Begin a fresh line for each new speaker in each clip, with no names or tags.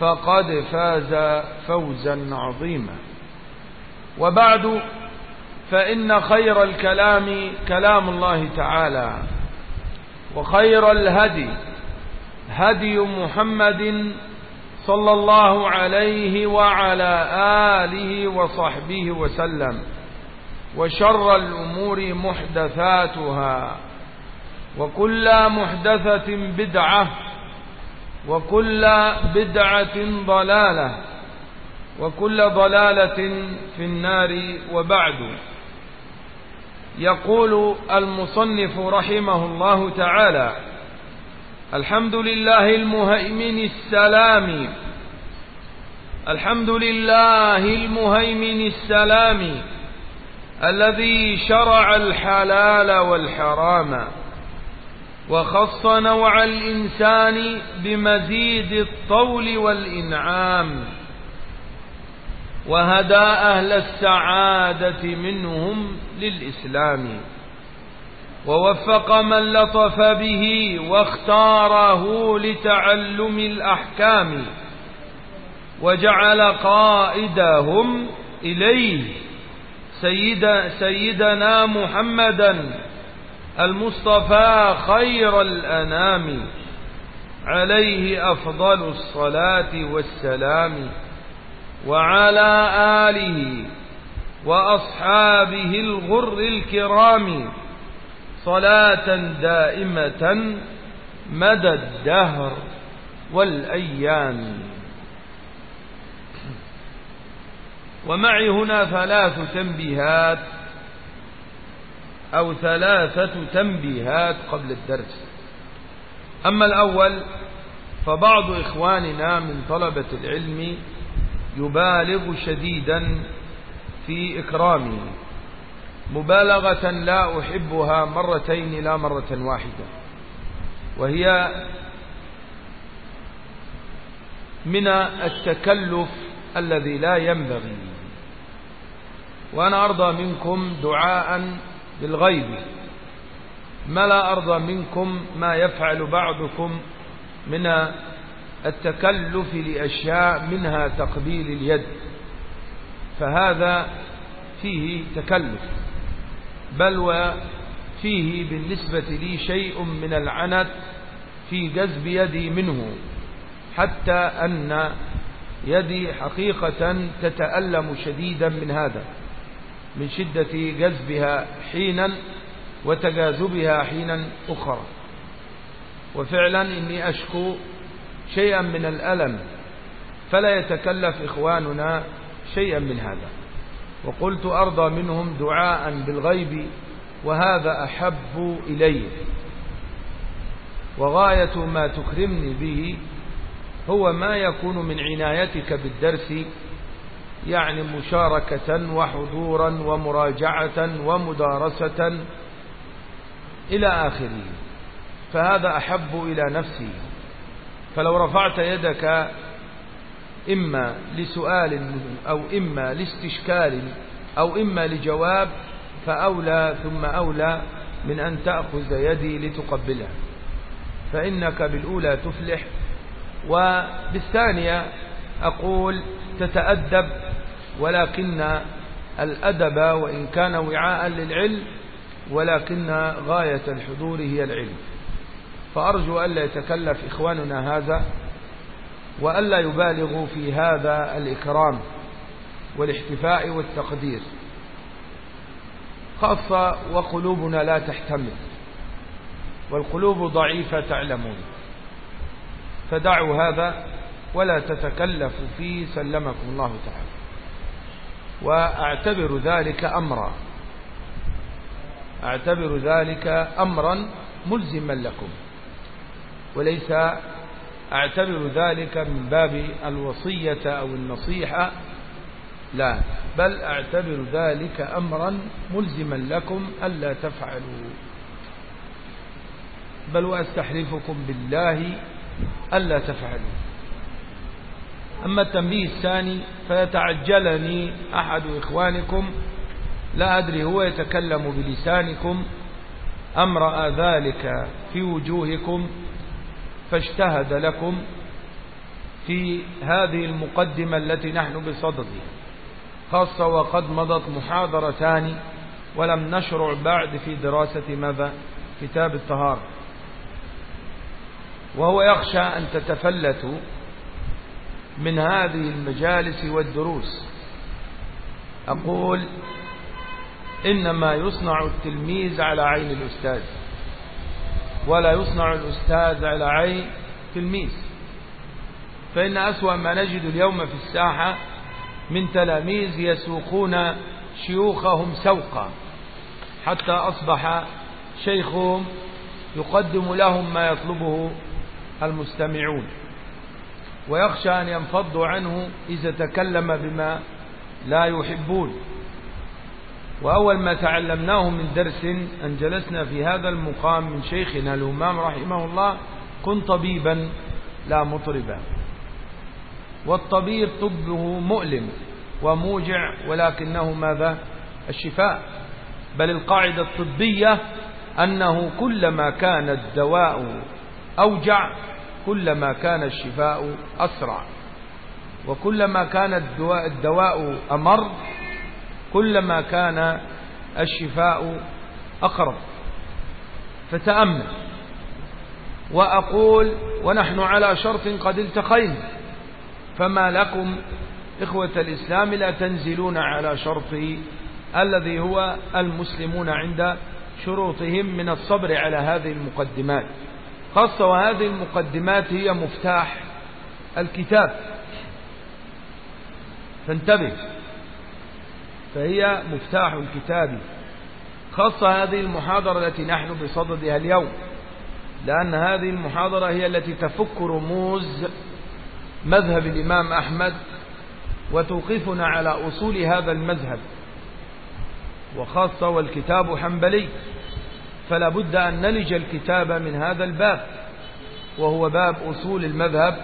فقد فاز فوزا عظيما. وبعد فإن خير الكلام كلام الله تعالى وخير الهدي هدي محمد صلى الله عليه وعلى آله وصحبه وسلم وشر الأمور محدثاتها وكل محدثة بدعة وكل بدعة ضلالة وكل ضلالة في النار وبعد. يقول المصنف رحمه الله تعالى الحمد لله المهيمن السلام. الحمد لله المهيمن السلام الذي شرع الحلال والحرام. وخص نوع الإنسان بمزيد الطول والإنعام وهدى أهل السعادة منهم للإسلام ووفق من لطف به واختاره لتعلم الأحكام وجعل قائدهم إليه سيد سيدنا محمدا المصطفى خير الأنام عليه أفضل الصلاة والسلام وعلى آله وأصحابه الغر الكرام صلاة دائمة مدى الدهر والأيام. ومعي هنا ثلاث تنبيهات أو ثلاثة تنبيهات قبل الدرس. أما الأول فبعض إخواننا من طلبة العلم يبالغ شديدا في إكرامي مبالغة لا أحبها مرتين لا مرة واحدة وهي من التكلف الذي لا ينبغي. وأنا أرضى منكم دعاء بالغيب. ما لا أرضى منكم ما يفعل بعضكم من التكلف لأشياء منها تقبيل اليد. فهذا فيه تكلف بل وفيه بالنسبة لي شيء من العنت في جذب يدي منه حتى أن يدي حقيقة تتألم شديدا من هذا. من شدة جذبها حينا وتجاذبها حينا أخرى. وفعلا إني أشكو شيئا من الألم فلا يتكلف إخواننا شيئا من هذا. وقلت أرضى منهم دعاء بالغيب وهذا أحب إلي. وغاية ما تكرمني به هو ما يكون من عنايتك بالدرس يعني مشاركة وحضورا ومراجعة ومدارسة إلى آخره. فهذا أحب إلى نفسي. فلو رفعت يدك إما لسؤال أو إما لاستشكال أو إما لجواب فأولى ثم أولى من أن تأخذ يدي لتقبلها فإنك بالأولى تفلح. وبالثانية أقول تتأدب ولكن الأدب وإن كان وعاء للعلم ولكن غاية الحضور هي العلم. فأرجو ألا يتكلف إخواننا هذا وألا يبالغوا في هذا الإكرام والاحتفاء والتقدير. خاصة وقلوبنا لا تحتمل والقلوب ضعيفة تعلمون. فدعوا هذا ولا تتكلفوا فيه سلمكم الله تعالى. وأعتبر ذلك أمرا. أعتبر ذلك أمرا ملزما لكم. وليس أعتبر ذلك من باب الوصية أو النصيحة لا بل أعتبر ذلك أمرا ملزما لكم ألا تفعلوا. بل وأستحلفكم بالله ألا تفعلوا. أما التنبيه الثاني فيتعجلني أحد إخوانكم لا أدري هو يتكلم بلسانكم أم رأى ذلك في وجوهكم فاجتهد لكم في هذه المقدمة التي نحن بصددها خاصة وقد مضت محاضرتان ولم نشرع بعد في دراسة ماذا؟ كتاب الطهارة. وهو يخشى أن تتفلتوا من هذه المجالس والدروس. أقول إنما يصنع التلميذ على عين الأستاذ ولا يصنع الأستاذ على عين تلميذ فإن أسوأ ما نجد اليوم في الساحة من تلاميذ يسوقون شيوخهم سوقا حتى أصبح شيخهم يقدم لهم ما يطلبه المستمعون. ويخشى أن ينفضوا عنه إذا تكلم بما لا يحبون. وأول ما تعلمناه من درس أن جلسنا في هذا المقام من شيخنا الهمام رحمه الله كن طبيبا لا مطربا. والطبيب طبه مؤلم وموجع ولكنه ماذا؟ الشفاء. بل القاعدة الطبية أنه كلما كان الدواء أوجع كلما كان الشفاء أسرع وكلما كان الدواء, الدواء أمر كلما كان الشفاء أقرب. فتأمل. وأقول ونحن على شرط قد التقينا. فما لكم إخوة الإسلام لا تنزلون على شرطه الذي هو المسلمون عند شروطهم من الصبر على هذه المقدمات. خاصة وهذه المقدمات هي مفتاح الكتاب. فانتبه فهي مفتاح الكتاب. خاصة هذه المحاضرة التي نحن بصددها اليوم لأن هذه المحاضرة هي التي تفك رموز مذهب الإمام أحمد وتوقفنا على أصول هذا المذهب. وخاصة والكتاب حنبلي. فلا بد أن نلج الكتاب من هذا الباب وهو باب أصول المذهب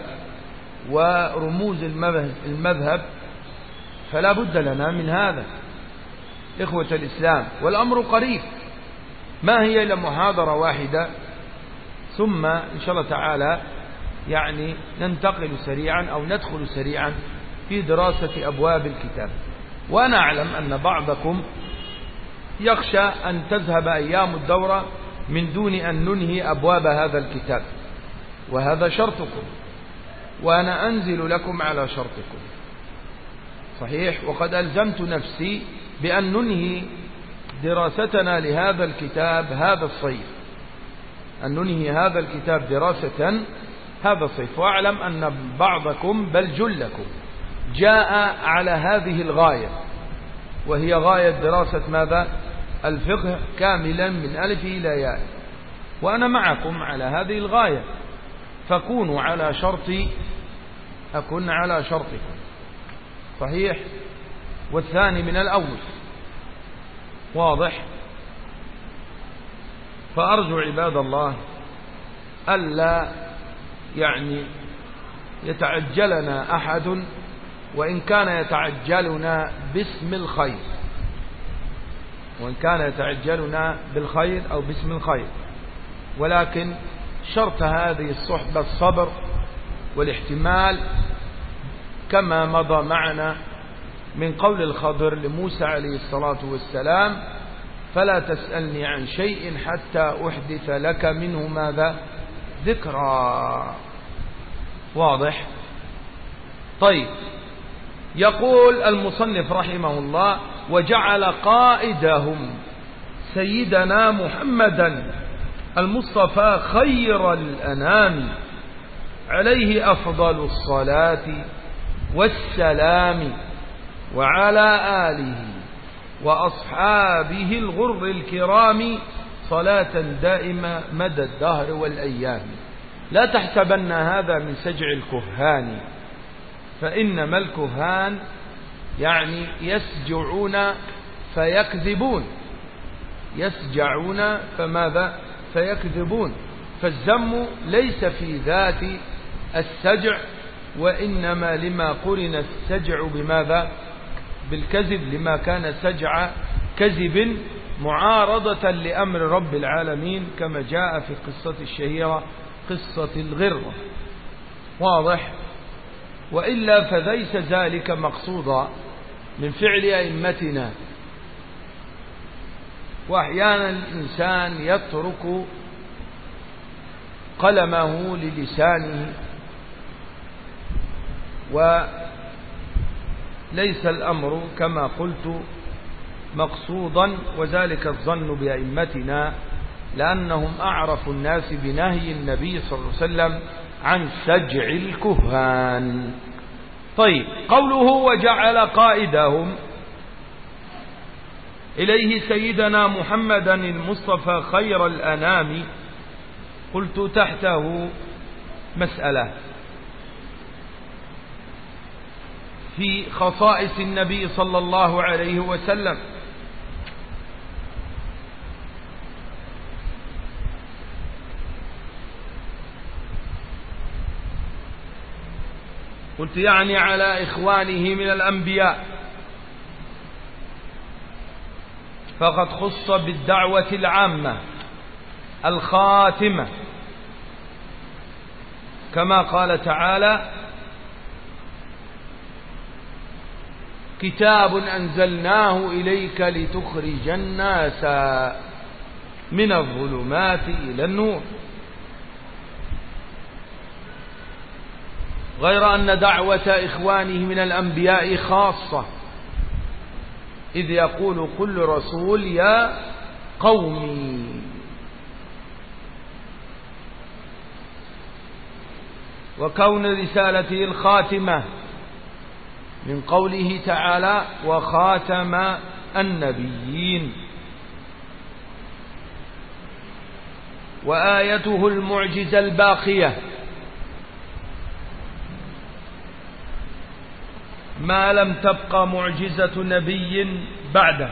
ورموز المذهب فلا بد لنا من هذا. إخوة الإسلام والأمر قريب. ما هي إلا محاضرة واحدة ثم إن شاء الله تعالى يعني ننتقل سريعا أو ندخل سريعا في دراسة أبواب الكتاب. وأنا أعلم أن بعضكم يخشى أن تذهب أيام الدورة من دون أن ننهي أبواب هذا الكتاب. وهذا شرطكم. وأنا أنزل لكم على شرطكم. صحيح؟ وقد ألزمت نفسي بأن ننهي دراستنا لهذا الكتاب هذا الصيف. أن ننهي هذا الكتاب دراسة هذا الصيف. وأعلم أن بعضكم بل جلكم جاء على هذه الغاية. وهي غاية دراسة ماذا؟ الفقه كاملا من ألف إلى ياء. وأنا معكم على هذه الغاية. فكونوا على شرطي أكون على شرطكم. صحيح؟ والثاني من الأول. واضح؟ فأرجو عباد الله ألا يعني يتعجلنا أحد وإن كان يتعجلنا باسم الخير. وإن كان يتعجلنا بالخير أو باسم الخير. ولكن شرط هذه الصحبة الصبر والاحتمال كما مضى معنا من قول الخضر لموسى عليه الصلاة والسلام فلا تسألني عن شيء حتى أحدث لك منه ماذا؟ ذكرى. واضح؟ طيب. يقول المصنف رحمه الله وجعل قائدهم سيدنا محمدا المصطفى خير الأنام عليه أفضل الصلاة والسلام وعلى آله وأصحابه الغر الكرام صلاة دائمة مدى الدهر والأيام. لا تحسبن هذا من سجع الكهان. فإنما الكهان يعني يسجعون فيكذبون. يسجعون فماذا؟ فيكذبون. فالذم ليس في ذات السجع وإنما لما قرن السجع بماذا؟ بالكذب لما كان سجع كذب معارضة لأمر رب العالمين كما جاء في القصة الشهيرة قصة الغرة. واضح؟ وإلا فليس ذلك مقصودا من فعل أئمتنا. وأحيانا الإنسان يترك قلمه للسانه وليس الأمر كما قلت مقصودا وذلك الظن بأئمتنا لأنهم أعرف الناس بنهي النبي صلى الله عليه وسلم عن سجع الكهان. طيب قوله وجعل قائدهم إليه سيدنا محمدا المصطفى خير الأنام قلت تحته مسألة. في خصائص النبي صلى الله عليه وسلم. قلت يعني على إخوانه من الأنبياء. فقد خص بالدعوة العامة الخاتمة. كما قال تعالى كتاب أنزلناه إليك لتخرج الناس من الظلمات إلى النور. غير أن دعوة إخوانه من الأنبياء خاصة. إذ يقول كل رسول يا قومي. وكون رسالته الخاتمة من قوله تعالى وخاتم النبيين. وآيته المعجزة الباقية. ما لم تبقى معجزة نبي بعده.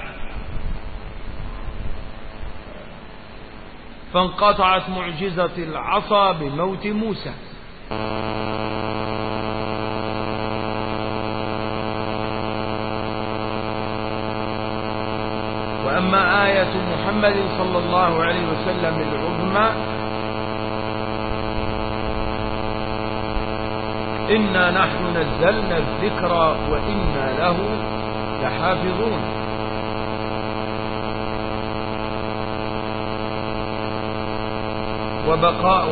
فانقطعت معجزة العصا بموت موسى. وأما آية محمد صلى الله عليه وسلم العظمى إنا نحن نزلنا الذكر وإنا له لحافظون. وبقاء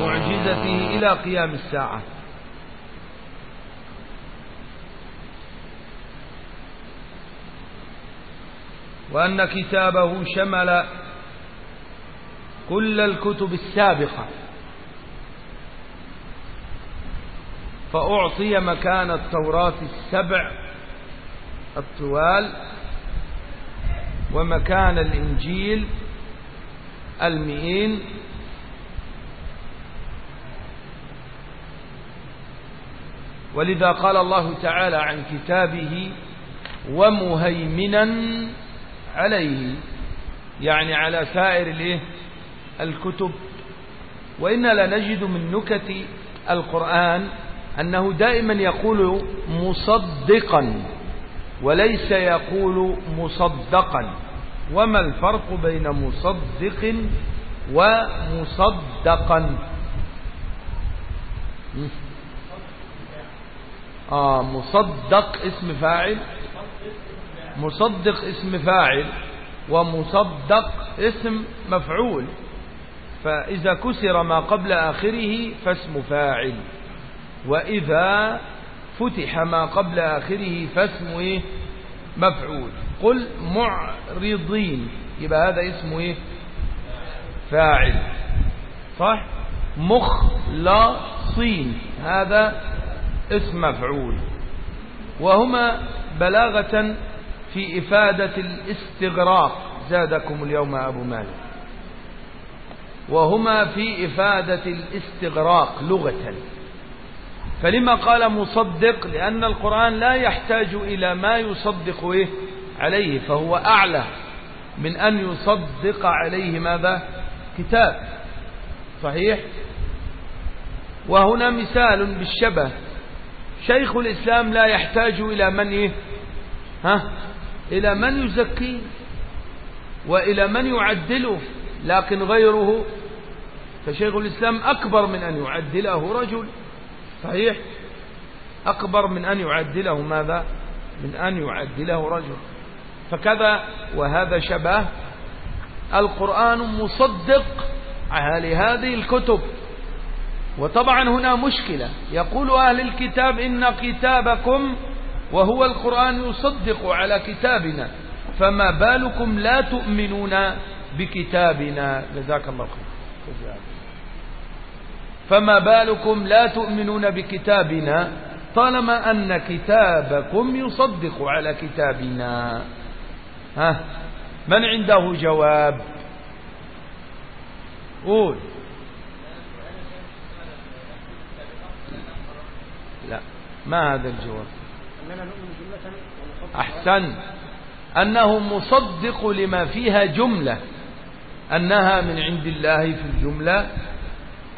معجزته إلى قيام الساعة. وأن كتابه شمل كل الكتب السابقة. فأعطي مكان التوراة السبع الطوال ومكان الإنجيل المئين ولذا قال الله تعالى عن كتابه ومهيمنا عليه يعني على سائر الكتب. وإنا لنجد من نكت القرآن أنه دائما يقول مصدقا وليس يقول مصدقا. وما الفرق بين مصدق ومصدقا؟ آه مصدق اسم فاعل مصدق اسم فاعل ومصدق اسم مفعول. فإذا كسر ما قبل آخره فاسم فاعل. وإذا فتح ما قبل آخره فاسم إيه مفعول. قل معرضين يبقى هذا اسمه إيه؟ فاعل. صح؟ مخلصين هذا اسم مفعول. وهما بلاغة في إفادة الاستغراق. زادكم اليوم أبو مالك. وهما في إفادة الاستغراق لغة. فلما قال مصدق؟ لأن القرآن لا يحتاج إلى ما يصدق إيه؟ عليه فهو أعلى من أن يصدق عليه ماذا؟ كتاب. صحيح؟ وهنا مثال بالشبه. شيخ الإسلام لا يحتاج إلى من إيه؟ ها؟ إلى من يزكيه وإلى من يعدله لكن غيره. فشيخ الإسلام أكبر من أن يعدله رجل. صحيح؟ أكبر من أن يعدله ماذا؟ من أن يعدله رجل. فكذا وهذا شبه القرآن مصدق على هذه الكتب. وطبعا هنا مشكلة. يقول أهل الكتاب إن كتابكم وهو القرآن يصدق على كتابنا. فما بالكم لا تؤمنون بكتابنا. جزاك الله خير فما بالكم لا تؤمنون بكتابنا طالما أن كتابكم يصدق على كتابنا. ها من عنده جواب؟ قول. لا ما هذا الجواب؟ أحسن. أنه مصدق لما فيها جملة أنها من عند الله في الجملة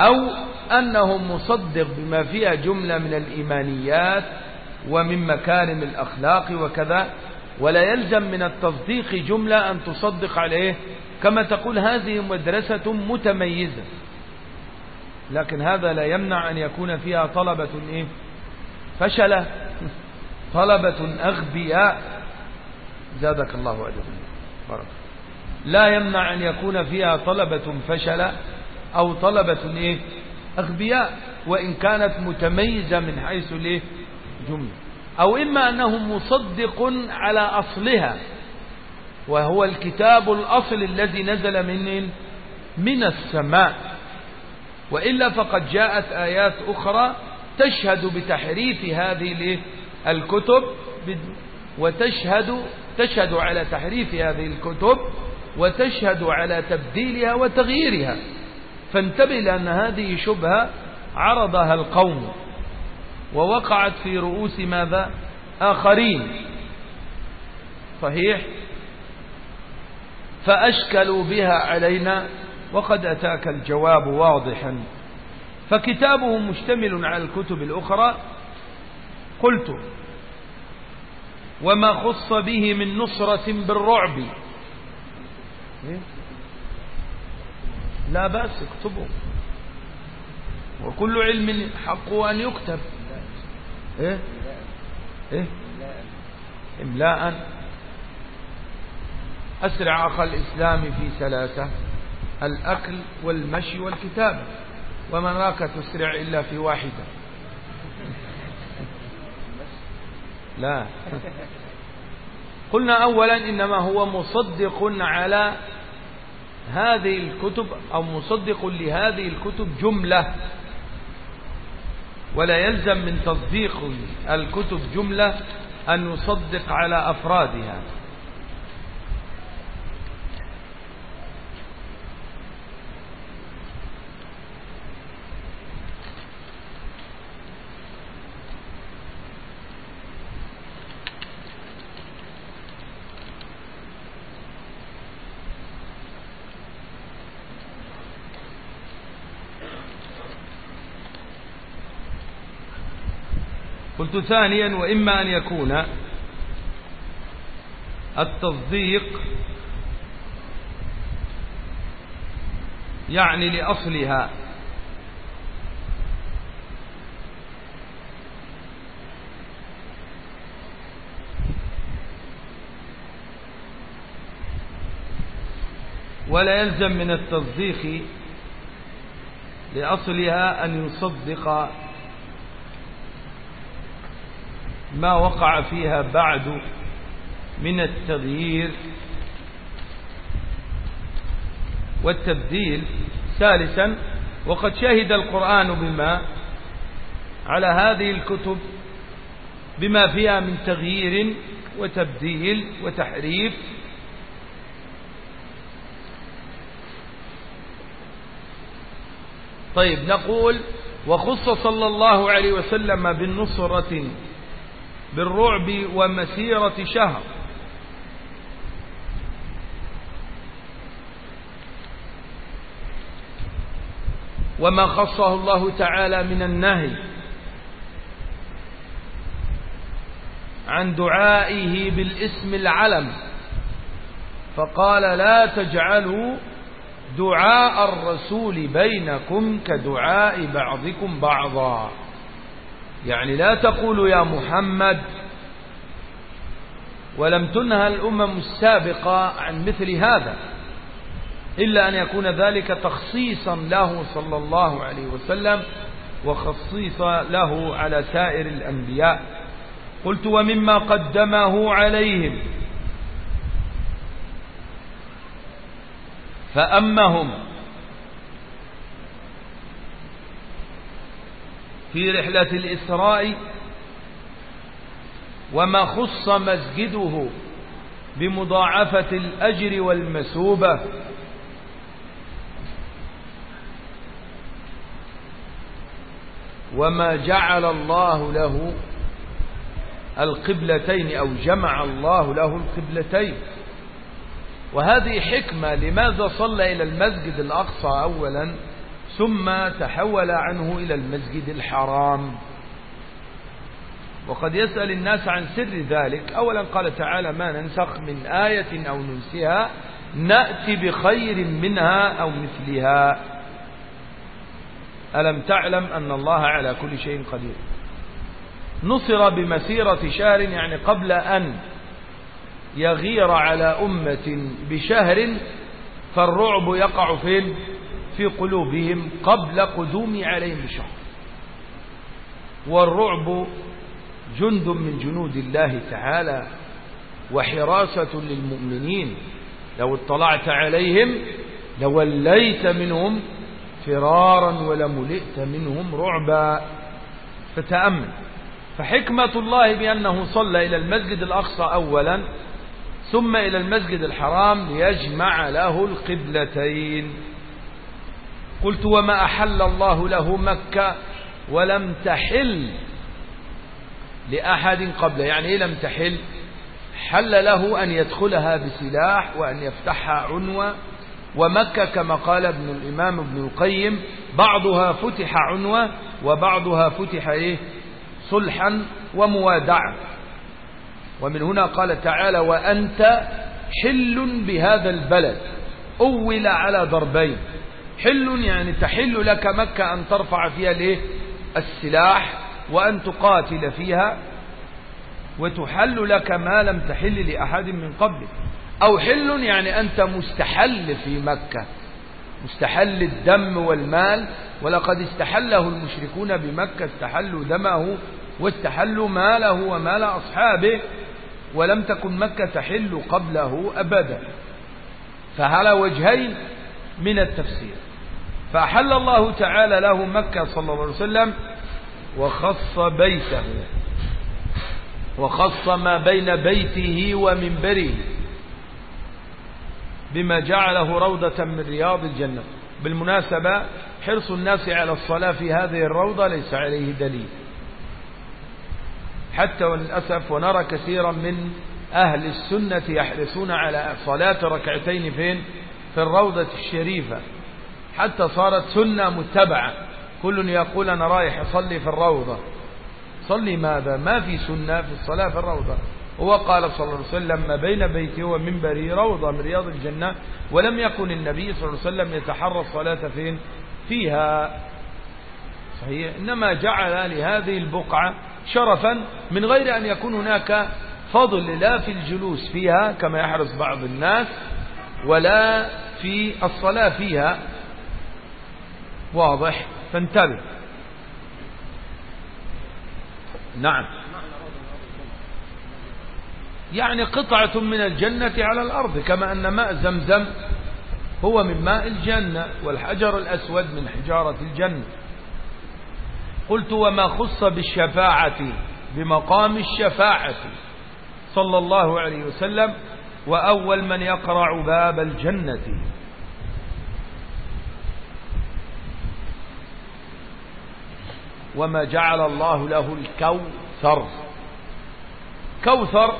أو أنه مصدق بما فيها جملة من الإيمانيات ومن مكارم الأخلاق وكذا ولا يلزم من التصديق جملة أن تصدق عليه كما تقول هذه مدرسة متميزة. لكن هذا لا يمنع أن يكون فيها طلبة إيه؟ فشلة طلبة أغبياء. زادك الله بارك لا يمنع أن يكون فيها طلبة فشلة أو طلبة إيه؟ أغبياء وإن كانت متميزة من حيث الإيه؟ جملة. أو إما أنه مصدق على أصلها وهو الكتاب الأصل الذي نزل من من السماء. وإلا فقد جاءت آيات أخرى تشهد بتحريف هذه الكتب وتشهد تشهد على تحريف هذه الكتب وتشهد على تبديلها وتغييرها. فانتبه لأن هذه شبهة عرضها القوم ووقعت في رؤوس ماذا؟ آخرين. صحيح؟ فأشكلوا بها علينا وقد أتاك الجواب واضحا. فكتابه مشتمل على الكتب الأخرى. قلت وما خص به من نصرة بالرعب. إيه؟ لا بأس اكتبه. وكل علم حقه أن يكتب. إيه؟ إيه؟ إملاء. أسرع أخ الإسلام في ثلاثة الأكل والمشي والكتابة ومن راك تسرع إلا في واحدة. لا. قلنا أولا إنما هو مصدق على هذه الكتب أو مصدق لهذه الكتب جملة. ولا يلزم من تصديق الكتب جملة أن يصدق على أفرادها. قلت ثانيا وإما أن يكون التصديق يعني لأصلها. ولا يلزم من التصديق لأصلها أن يصدق ما وقع فيها بعد من التغيير والتبديل. ثالثا وقد شهد القرآن بما على هذه الكتب بما فيها من تغيير وتبديل وتحريف. طيب نقول وخص صلى الله عليه وسلم بالنصرة بالرعب ومسيرة شهر. وما خصه الله تعالى من النهي عن دعائه بالاسم العلم فقال لا تجعلوا دعاء الرسول بينكم كدعاء بعضكم بعضا. يعني لا تقولوا يا محمد ولم تنهى الأمم السابقة عن مثل هذا إلا أن يكون ذلك تخصيصا له صلى الله عليه وسلم وخصيصا له على سائر الأنبياء. قلت ومما قدمه عليهم. فأمهم في رحلة الإسراء وما خص مسجده بمضاعفة الأجر والمسوبة وما جعل الله له القبلتين أو جمع الله له القبلتين. وهذه حكمة لماذا صلى إلى المسجد الأقصى أولا؟ ثم تحول عنه إلى المسجد الحرام. وقد يسأل الناس عن سر ذلك. أولا قال تعالى ما ننسخ من آية أو ننسها نأتي بخير منها أو مثلها. ألم تعلم أن الله على كل شيء قدير. نصر بمسيرة شهر يعني قبل أن يغير على أمة بشهر فالرعب يقع فين؟ في قلوبهم قبل قدوم عليهم بشهر والرعب جند من جنود الله تعالى وحراسة للمؤمنين. لو اطلعت عليهم لوليت منهم فرارا ولملئت منهم رعبا. فتأمل. فحكمة الله بأنه صلى إلى المسجد الأقصى أولا ثم إلى المسجد الحرام ليجمع له القبلتين. قلت وما أحل الله له مكة ولم تحل لأحد قبله. يعني إيه لم تحل؟ حل له أن يدخلها بسلاح وأن يفتحها عنوة. ومكة كما قال ابن الإمام ابن القيم بعضها فتح عنوة وبعضها فتح إيه؟ صلحا وموادعة ومن هنا قال تعالى وأنت حل بهذا البلد. أول على ضربين. حل يعني تحل لك مكة أن ترفع فيها الايه السلاح وأن تقاتل فيها وتحل لك ما لم تحل لأحد من قبلك. أو حل يعني أنت مستحل في مكة. مستحل الدم والمال. ولقد استحله المشركون بمكة استحلوا دمه واستحلوا ماله ومال أصحابه. ولم تكن مكة تحل قبله أبدا. فعلى وجهين من التفسير. فأحل الله تعالى له مكة صلى الله عليه وسلم وخص بيته. وخص ما بين بيته ومنبره بما جعله روضة من رياض الجنة. بالمناسبة حرص الناس على الصلاة في هذه الروضة ليس عليه دليل. حتى وللأسف ونرى كثيرا من أهل السنة يحرصون على صلاة ركعتين فين؟ في الروضة الشريفة. حتى صارت سنة متبعة. كل يقول أنا رايح أصلي في الروضة. صلي ماذا؟ ما في سنة في الصلاة في الروضة. هو قال صلى الله عليه وسلم ما بين بيته ومنبره روضة من رياض الجنة ولم يكن النبي صلى الله عليه وسلم يتحرى الصلاة فين؟ فيها. صحيح؟ إنما جعل لهذه البقعة شرفا من غير أن يكون هناك فضل لا في الجلوس فيها كما يحرص بعض الناس ولا في الصلاة فيها. واضح؟ فانتبه. نعم. يعني قطعة من الجنة على الأرض كما أن ماء زمزم هو من ماء الجنة والحجر الأسود من حجارة الجنة. قلت وما خص بالشفاعة بمقام الشفاعة. صلى الله عليه وسلم وأول من يقرع باب الجنة. وما جعل الله له الكوثر. كوثر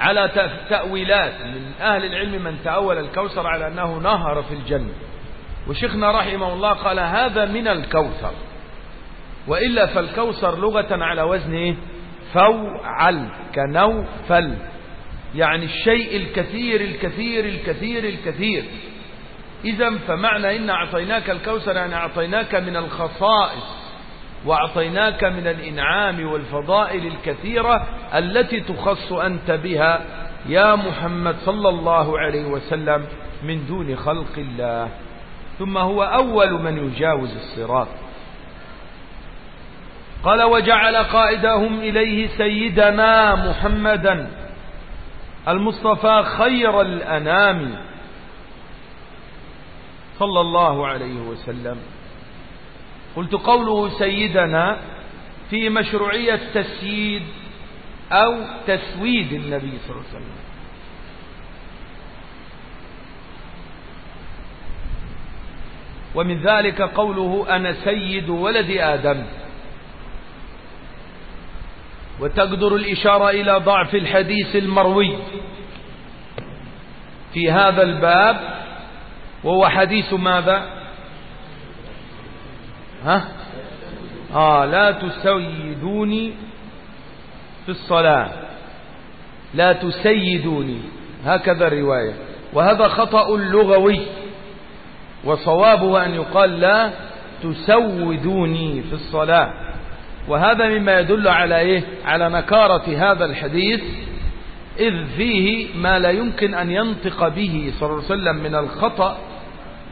على تأويلات. من أهل العلم من تأول الكوثر على أنه نهر في الجنة. وشيخنا رحمه الله قال هذا من الكوثر. وإلا فالكوثر لغة على وزن إيه؟ فوعل كنوفل. يعني الشيء الكثير الكثير الكثير الكثير. إذا فمعنى إن أعطيناك الكوثر يعني أعطيناك من الخصائص. وأعطيناك من الإنعام والفضائل الكثيرة التي تخص أنت بها يا محمد صلى الله عليه وسلم من دون خلق الله. ثم هو أول من يجاوز الصراط. قال وجعل قائدهم إليه سيدنا محمدا المصطفى خير الأنام صلى الله عليه وسلم. قلت قوله سيدنا في مشروعية تسييد أو تسويد النبي صلى الله عليه وسلم. ومن ذلك قوله أنا سيد ولد آدم. وتقدر الإشارة إلى ضعف الحديث المروي في هذا الباب وهو حديث ماذا؟ ها؟ آه لا تسيدوني في الصلاة. لا تسيدوني. هكذا الرواية. وهذا خطأ لغوي. وصوابه أن يقال لا تسودوني في الصلاة. وهذا مما يدل على إيه؟ على نكارة هذا الحديث إذ فيه ما لا يمكن أن ينطق به صلى الله عليه وسلم من الخطأ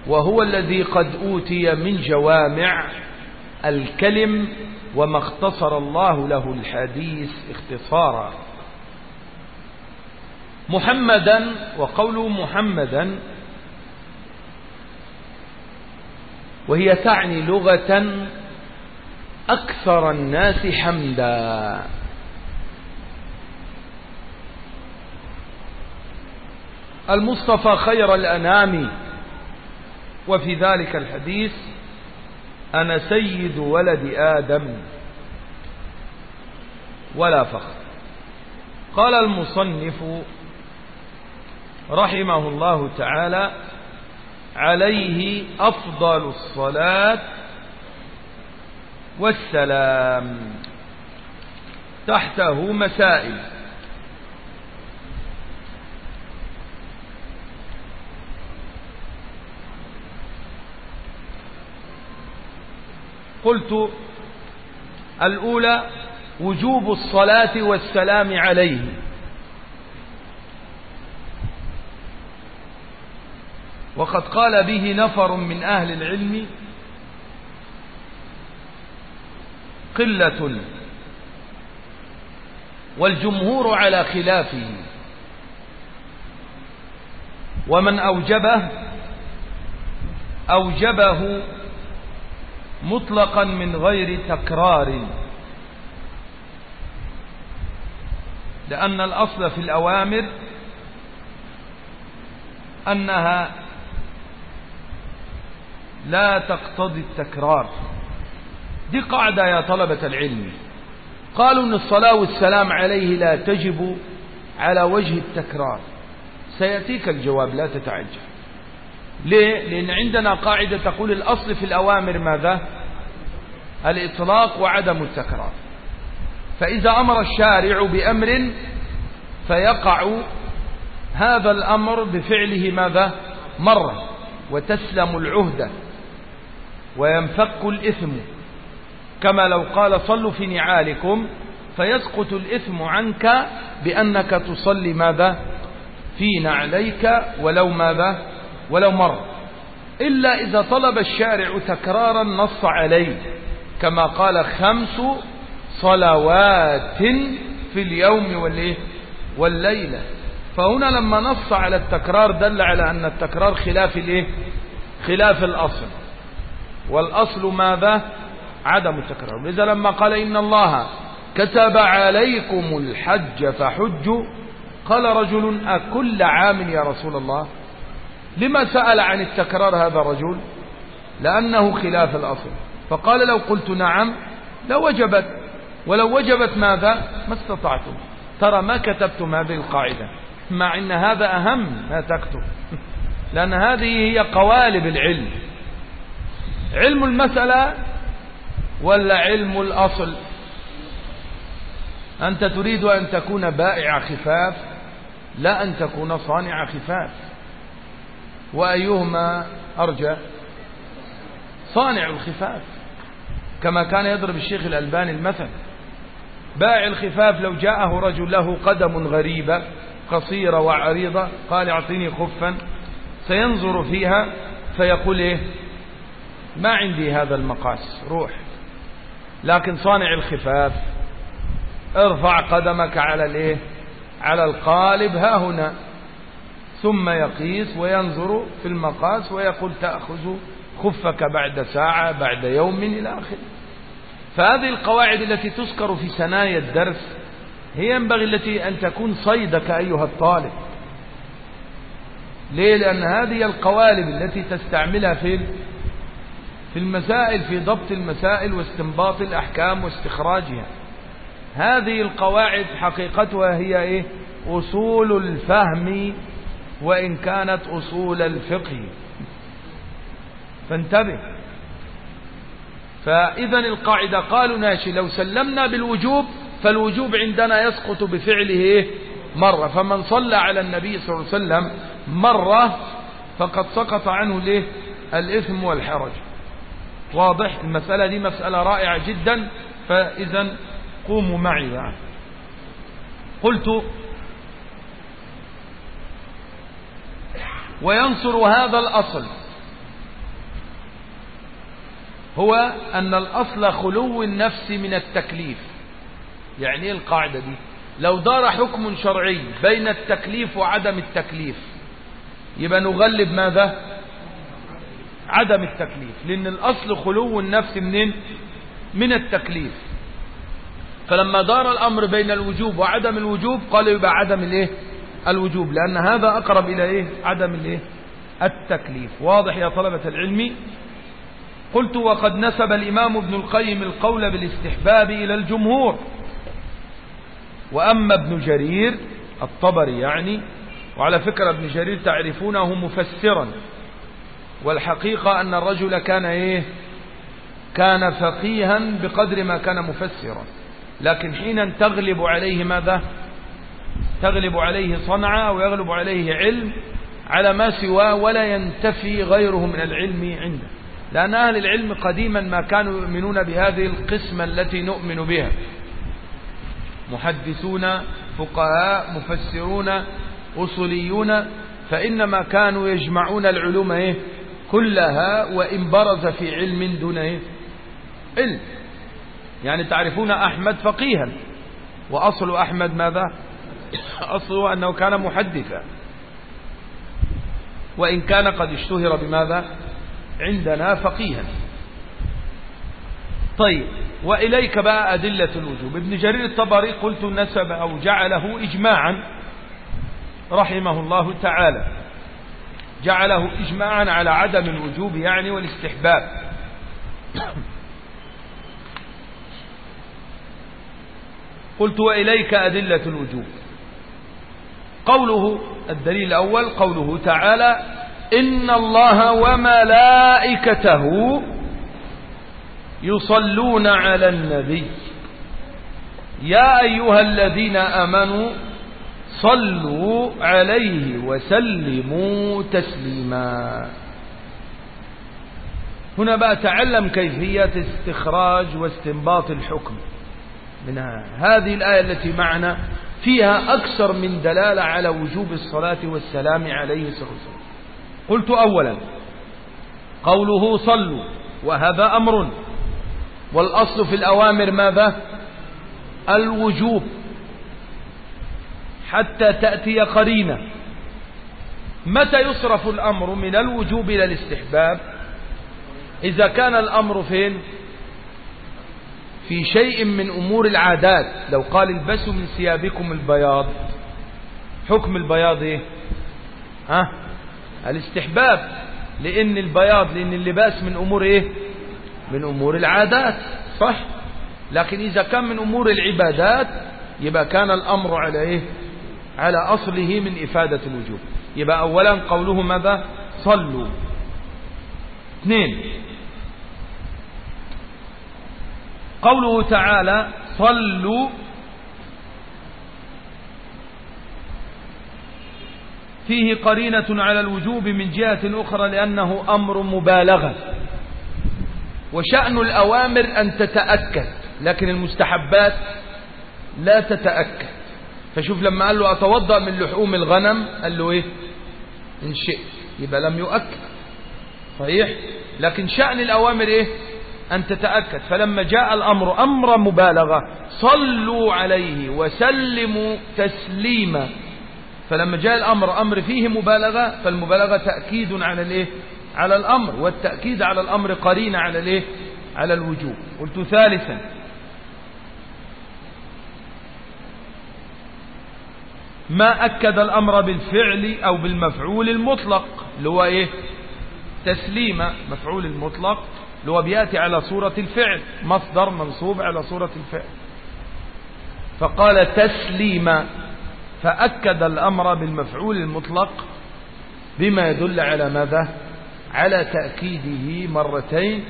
وهو الذي قد أوتي من جوامع الكلم وما اختصر الله له الحديث اختصارا. محمدا وقوله محمدا وهي تعني لغة أكثر الناس حمدا. المصطفى خير الأنام. وفي ذلك الحديث أنا سيد ولد آدم. ولا فخر. قال المصنف رحمه الله تعالى عليه أفضل الصلاة والسلام تحته مسائل. قلت الأولى وجوب الصلاة والسلام عليه. وقد قال به نفر من أهل العلم قلة والجمهور على خلافه. ومن أوجبه أوجبه مطلقا من غير تكرار. لأن الأصل في الأوامر أنها لا تقتضي التكرار. دي قاعدة يا طلبة العلم. قالوا أن الصلاة والسلام عليه لا تجب على وجه التكرار. سيأتيك الجواب لا تتعجل ليه؟ لأن عندنا قاعدة تقول الأصل في الأوامر ماذا؟ الإطلاق وعدم التكرار. فإذا أمر الشارع بأمر فيقع هذا الأمر بفعله ماذا؟ مرة. وتسلم العهدة وينفك الإثم. كما لو قال صلوا في نعالكم فيسقط الإثم عنك بأنك تصلي ماذا؟ في نعليك ولو ماذا؟ ولو مر. إلا إذا طلب الشارع تكرارا نص عليه كما قال خمس صلوات في اليوم والإيه؟ والليلة. فهنا لما نص على التكرار دل على أن التكرار خلاف الإيه؟ خلاف الأصل. والأصل ماذا؟ عدم التكرار. لذا لما قال إن الله كتب عليكم الحج فحجوا قال رجل أكل عام يا رسول الله؟ لما سأل عن التكرار هذا الرجل؟ لأنه خلاف الأصل. فقال لو قلت نعم لوجبت. ولو وجبت ماذا؟ ما استطعتم ترى ما كتبتم هذه القاعدة. مع إن هذا أهم ما تكتب. لأن هذه هي قوالب العلم. علم المسألة ولا علم الأصل؟ أنت تريد أن تكون بائع خفاف؟ لا أن تكون صانع خفاف. وأيهما أرجى؟ صانع الخفاف كما كان يضرب الشيخ الألباني المثل. بائع الخفاف لو جاءه رجل له قدم غريبة قصيرة وعريضة قال اعطيني خفا سينظر فيها فيقول إيه؟ ما عندي هذا المقاس روح. لكن صانع الخفاف ارفع قدمك على الإيه؟ على القالب ها هنا. ثم يقيس وينظر في المقاس ويقول تأخذ خفك بعد ساعة بعد يوم إلى آخره. فهذه القواعد التي تذكر في ثنايا الدرس هي ينبغي التي أن تكون صيدك أيها الطالب. ليه؟ لأن هذه القوالب التي تستعملها في في المسائل في ضبط المسائل واستنباط الأحكام واستخراجها. هذه القواعد حقيقتها هي إيه؟ أصول الفهم وإن كانت أصول الفقه. فانتبه. فإذا القاعدة قالوا ناشي لو سلمنا بالوجوب فالوجوب عندنا يسقط بفعله؟ مرة. فمن صلى على النبي صلى الله عليه وسلم مرة فقد سقط عنه ليه؟ الإثم والحرج. واضح؟ المسألة دي مسألة رائعة جدا. فإذا قوموا معي بقى. قلت وينصر هذا الأصل. هو أن الأصل خلو النفس من التكليف. يعني إيه القاعدة دي؟ لو دار حكم شرعي بين التكليف وعدم التكليف يبقى نغلب ماذا؟ عدم التكليف. لأن الأصل خلو النفس منين؟ من التكليف. فلما دار الأمر بين الوجوب وعدم الوجوب قالوا يبقى عدم الإيه؟ الوجوب لأن هذا أقرب إلى إيه؟ عدم الإيه؟ التكليف. واضح يا طلبة العلم؟ قلت وقد نسب الإمام ابن القيم القول بالاستحباب إلى الجمهور. وأما ابن جرير الطبري يعني وعلى فكرة ابن جرير تعرفونه مفسرا. والحقيقة أن الرجل كان إيه؟ كان فقيها بقدر ما كان مفسرا. لكن حين تغلب عليه ماذا؟ تغلب عليه صنعة ويغلب عليه علم على ما سواه ولا ينتفي غيره من العلم عنده. لأن أهل العلم قديما ما كانوا يؤمنون بهذه القسمة التي نؤمن بها. محدثون فقهاء مفسرون أصوليون فإنما كانوا يجمعون العلوم إيه كلها وإن برز في علم دون إيه علم. يعني تعرفون أحمد فقيها. وأصل أحمد ماذا؟ أصله أنه كان محدثا. وإن كان قد اشتهر بماذا؟ عندنا فقيها. طيب وإليك بقى أدلة الوجوب. ابن جرير الطبري قلت نسب أو جعله إجماعا رحمه الله تعالى. جعله إجماعا على عدم الوجوب يعني والاستحباب. قلت وإليك أدلة الوجوب. قوله الدليل الأول قوله تعالى إن الله وملائكته يصلون على النبي. يا أيها الذين أمنوا صلوا عليه وسلموا تسليما. هنا بقى تعلم كيفية استخراج واستنباط الحكم. من هذه الآية التي معنا فيها أكثر من دلالة على وجوب الصلاة والسلام عليه الصلاة والسلام. قلت أولا قوله صلوا وهذا أمر. والأصل في الأوامر ماذا؟ الوجوب. حتى تأتي قرينة. متى يصرف الأمر من الوجوب إلى الاستحباب؟ إذا كان الأمر فين؟ في شيء من أمور العادات. لو قال البسوا من ثيابكم البياض. حكم البياض إيه؟ ها؟ الاستحباب. لأن البياض لأن اللباس من أمور إيه؟ من أمور العادات. صح؟ لكن إذا كان من أمور العبادات يبقى كان الأمر على إيه؟ على أصله من إفادة الوجوب. يبقى اولا قوله ماذا؟ صلوا. اثنين قوله تعالى صلوا فيه قرينة على الوجوب من جهة أخرى لأنه أمر مبالغة. وشأن الأوامر أن تتأكد لكن المستحبات لا تتأكد. فشوف لما قال له أتوضأ من لحوم الغنم قال له إيه؟ إن شئت. يبقى لم يؤكد. صحيح؟ لكن شأن الأوامر إيه؟ أن تتأكد. فلما جاء الأمر أمر مبالغة. صلوا عليه وسلموا تسليما. فلما جاء الأمر أمر فيه مبالغة فالمبالغة تأكيد على الإيه؟ على الأمر. والتأكيد على الأمر قرين على الإيه؟ على الوجوب. قلت ثالثا. ما أكد الأمر بالفعل أو بالمفعول المطلق اللي هو إيه؟ تسليم مفعول المطلق. اللي هو بيأتي على صورة الفعل مصدر منصوب على صورة الفعل. فقال تسليما فأكد الأمر بالمفعول المطلق بما يدل على ماذا؟ على تأكيده مرتين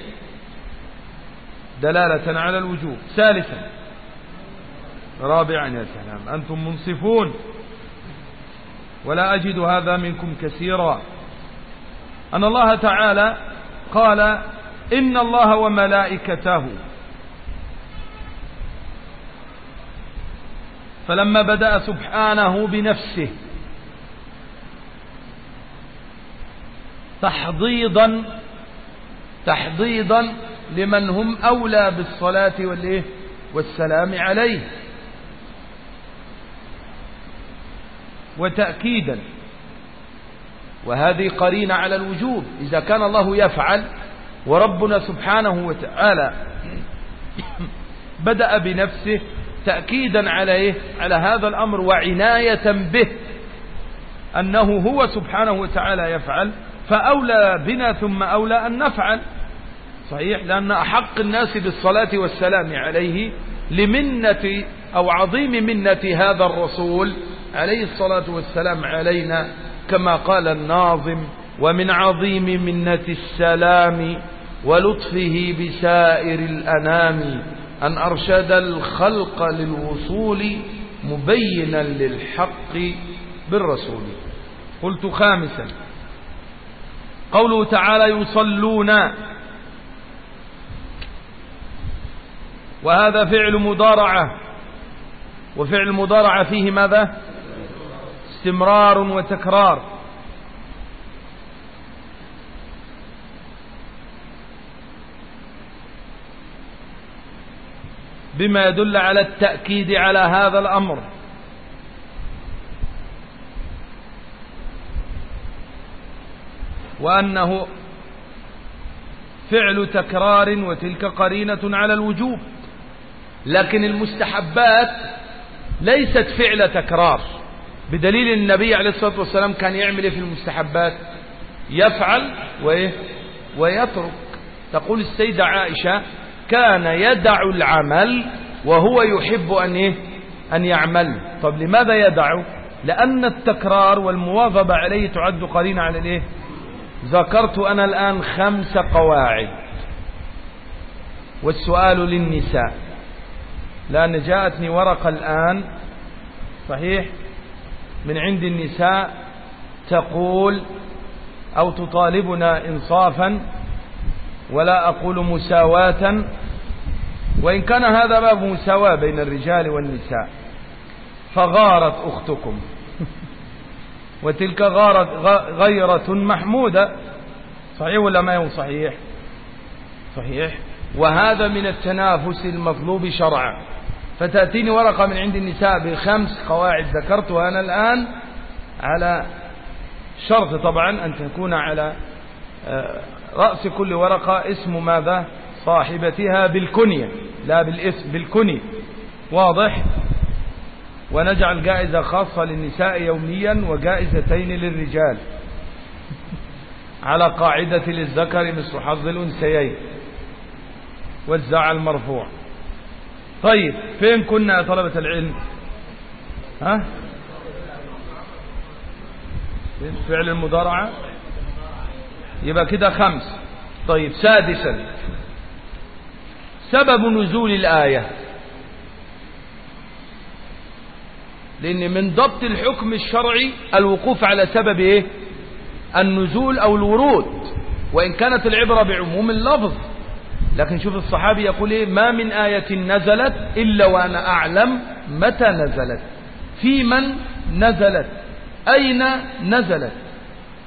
دلالة على الوجوب. ثالثا رابعا يا سلام أنتم منصفون ولا أجد هذا منكم كثيرا. أن الله تعالى قال إن الله وملائكته. فلما بدأ سبحانه بنفسه تحضيضا تحضيضا لمن هم أولى بالصلاة والإيه؟ والسلام عليه. وتأكيدا. وهذه قرينة على الوجوب. إذا كان الله يفعل وربنا سبحانه وتعالى بدأ بنفسه تأكيدا على إيه؟ على هذا الأمر وعناية به أنه هو سبحانه وتعالى يفعل فأولى بنا ثم أولى أن نفعل صحيح لأن أحق الناس بالصلاة والسلام عليه لمنة أو عظيم منة هذا الرسول عليه الصلاة والسلام علينا كما قال الناظم ومن عظيم منة السلام ولطفه بسائر الأنام أن أرشد الخلق للوصول مبينا للحق بالرسول. قلت خامسا. قوله تعالى يصلون. وهذا فعل مضارعة. وفعل مضارعة فيه ماذا؟ استمرار وتكرار. بما يدل على التأكيد على هذا الأمر. وأنه فعل تكرار وتلك قرينة على الوجوب. لكن المستحبات ليست فعل تكرار. بدليل النبي عليه الصلاة والسلام كان يعمل إيه في المستحبات؟ يفعل وإيه؟ ويترك. تقول السيدة عائشة كان يدع العمل وهو يحب أن إيه؟ أن يعمل. طب لماذا يدعه لأن التكرار والمواظبة عليه تعد قرينة على الإيه؟ ذكرت أنا الآن خمس قواعد. والسؤال للنساء. لأن جاءتني ورقة الآن صحيح؟ من عند النساء تقول أو تطالبنا إنصافا ولا أقول مساواة. وإن كان هذا باب مساواة بين الرجال والنساء فغارت أختكم. وتلك غارت غيرة محمودة. صحيح ولا ما هو صحيح؟ صحيح. وهذا من التنافس المطلوب شرعا. فتأتيني ورقة من عند النساء بخمس قواعد ذكرتها أنا الآن على شرط طبعا أن تكون على آه، رأس كل ورقة اسم ماذا؟ صاحبتها بالكنية لا بالاسم بالكنية. واضح؟ ونجعل جائزة خاصة للنساء يوميا وجائزتين للرجال. على قاعدة للذكر مثل حظ الأنسيين والزع المرفوع طيب فين كنا يا طلبة العلم؟ ها؟ فعل المضارعة؟ يبقى كده خمس. طيب سادسا. سبب نزول الآية. لأن من ضبط الحكم الشرعي الوقوف على سبب إيه؟ النزول أو الورود. وإن كانت العبرة بعموم اللفظ. لكن شوف الصحابي يقول إيه؟ ما من آية نزلت إلا وأنا أعلم متى نزلت. في من نزلت؟ أين نزلت؟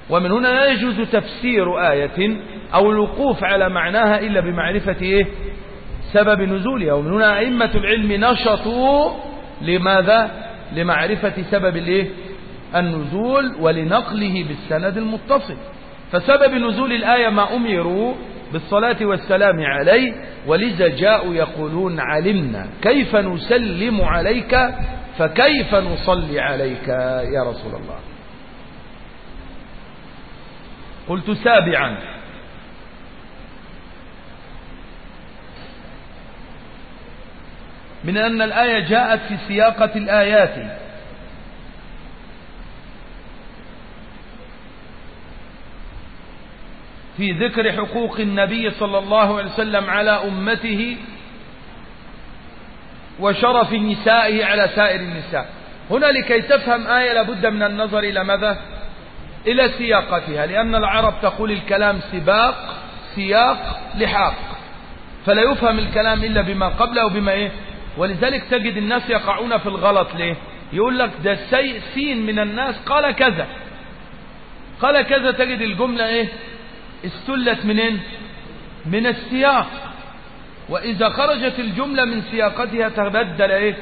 ومن هنا لا يجوز تفسير آية أو الوقوف على معناها إلا بمعرفة إيه؟ سبب نزولها ومن هنا أئمة العلم نشطوا لماذا؟ لمعرفة سبب الإيه؟ النزول ولنقله بالسند المتصل. فسبب نزول الآية ما أمروا بالصلاة والسلام عليه ولذا جاءوا يقولون علمنا. كيف نسلم عليك؟ فكيف نصلي عليك يا رسول الله؟ قلت سابعا. من أن الآية جاءت في سياقة الآيات. في ذكر حقوق النبي صلى الله عليه وسلم على أمته وشرف نسائه على سائر النساء. هنا لكي تفهم آية لابد من النظر إلى ماذا؟ إلى سياقتها لأن العرب تقول الكلام سباق سياق لحاق. فلا يفهم الكلام إلا بما قبله وبما إيه. ولذلك تجد الناس يقعون في الغلط ليه؟ يقول لك ده سين من الناس قال كذا. قال كذا تجد الجملة إيه؟ استلت منين من السياق. وإذا خرجت الجملة من سياقتها تبدل إيه؟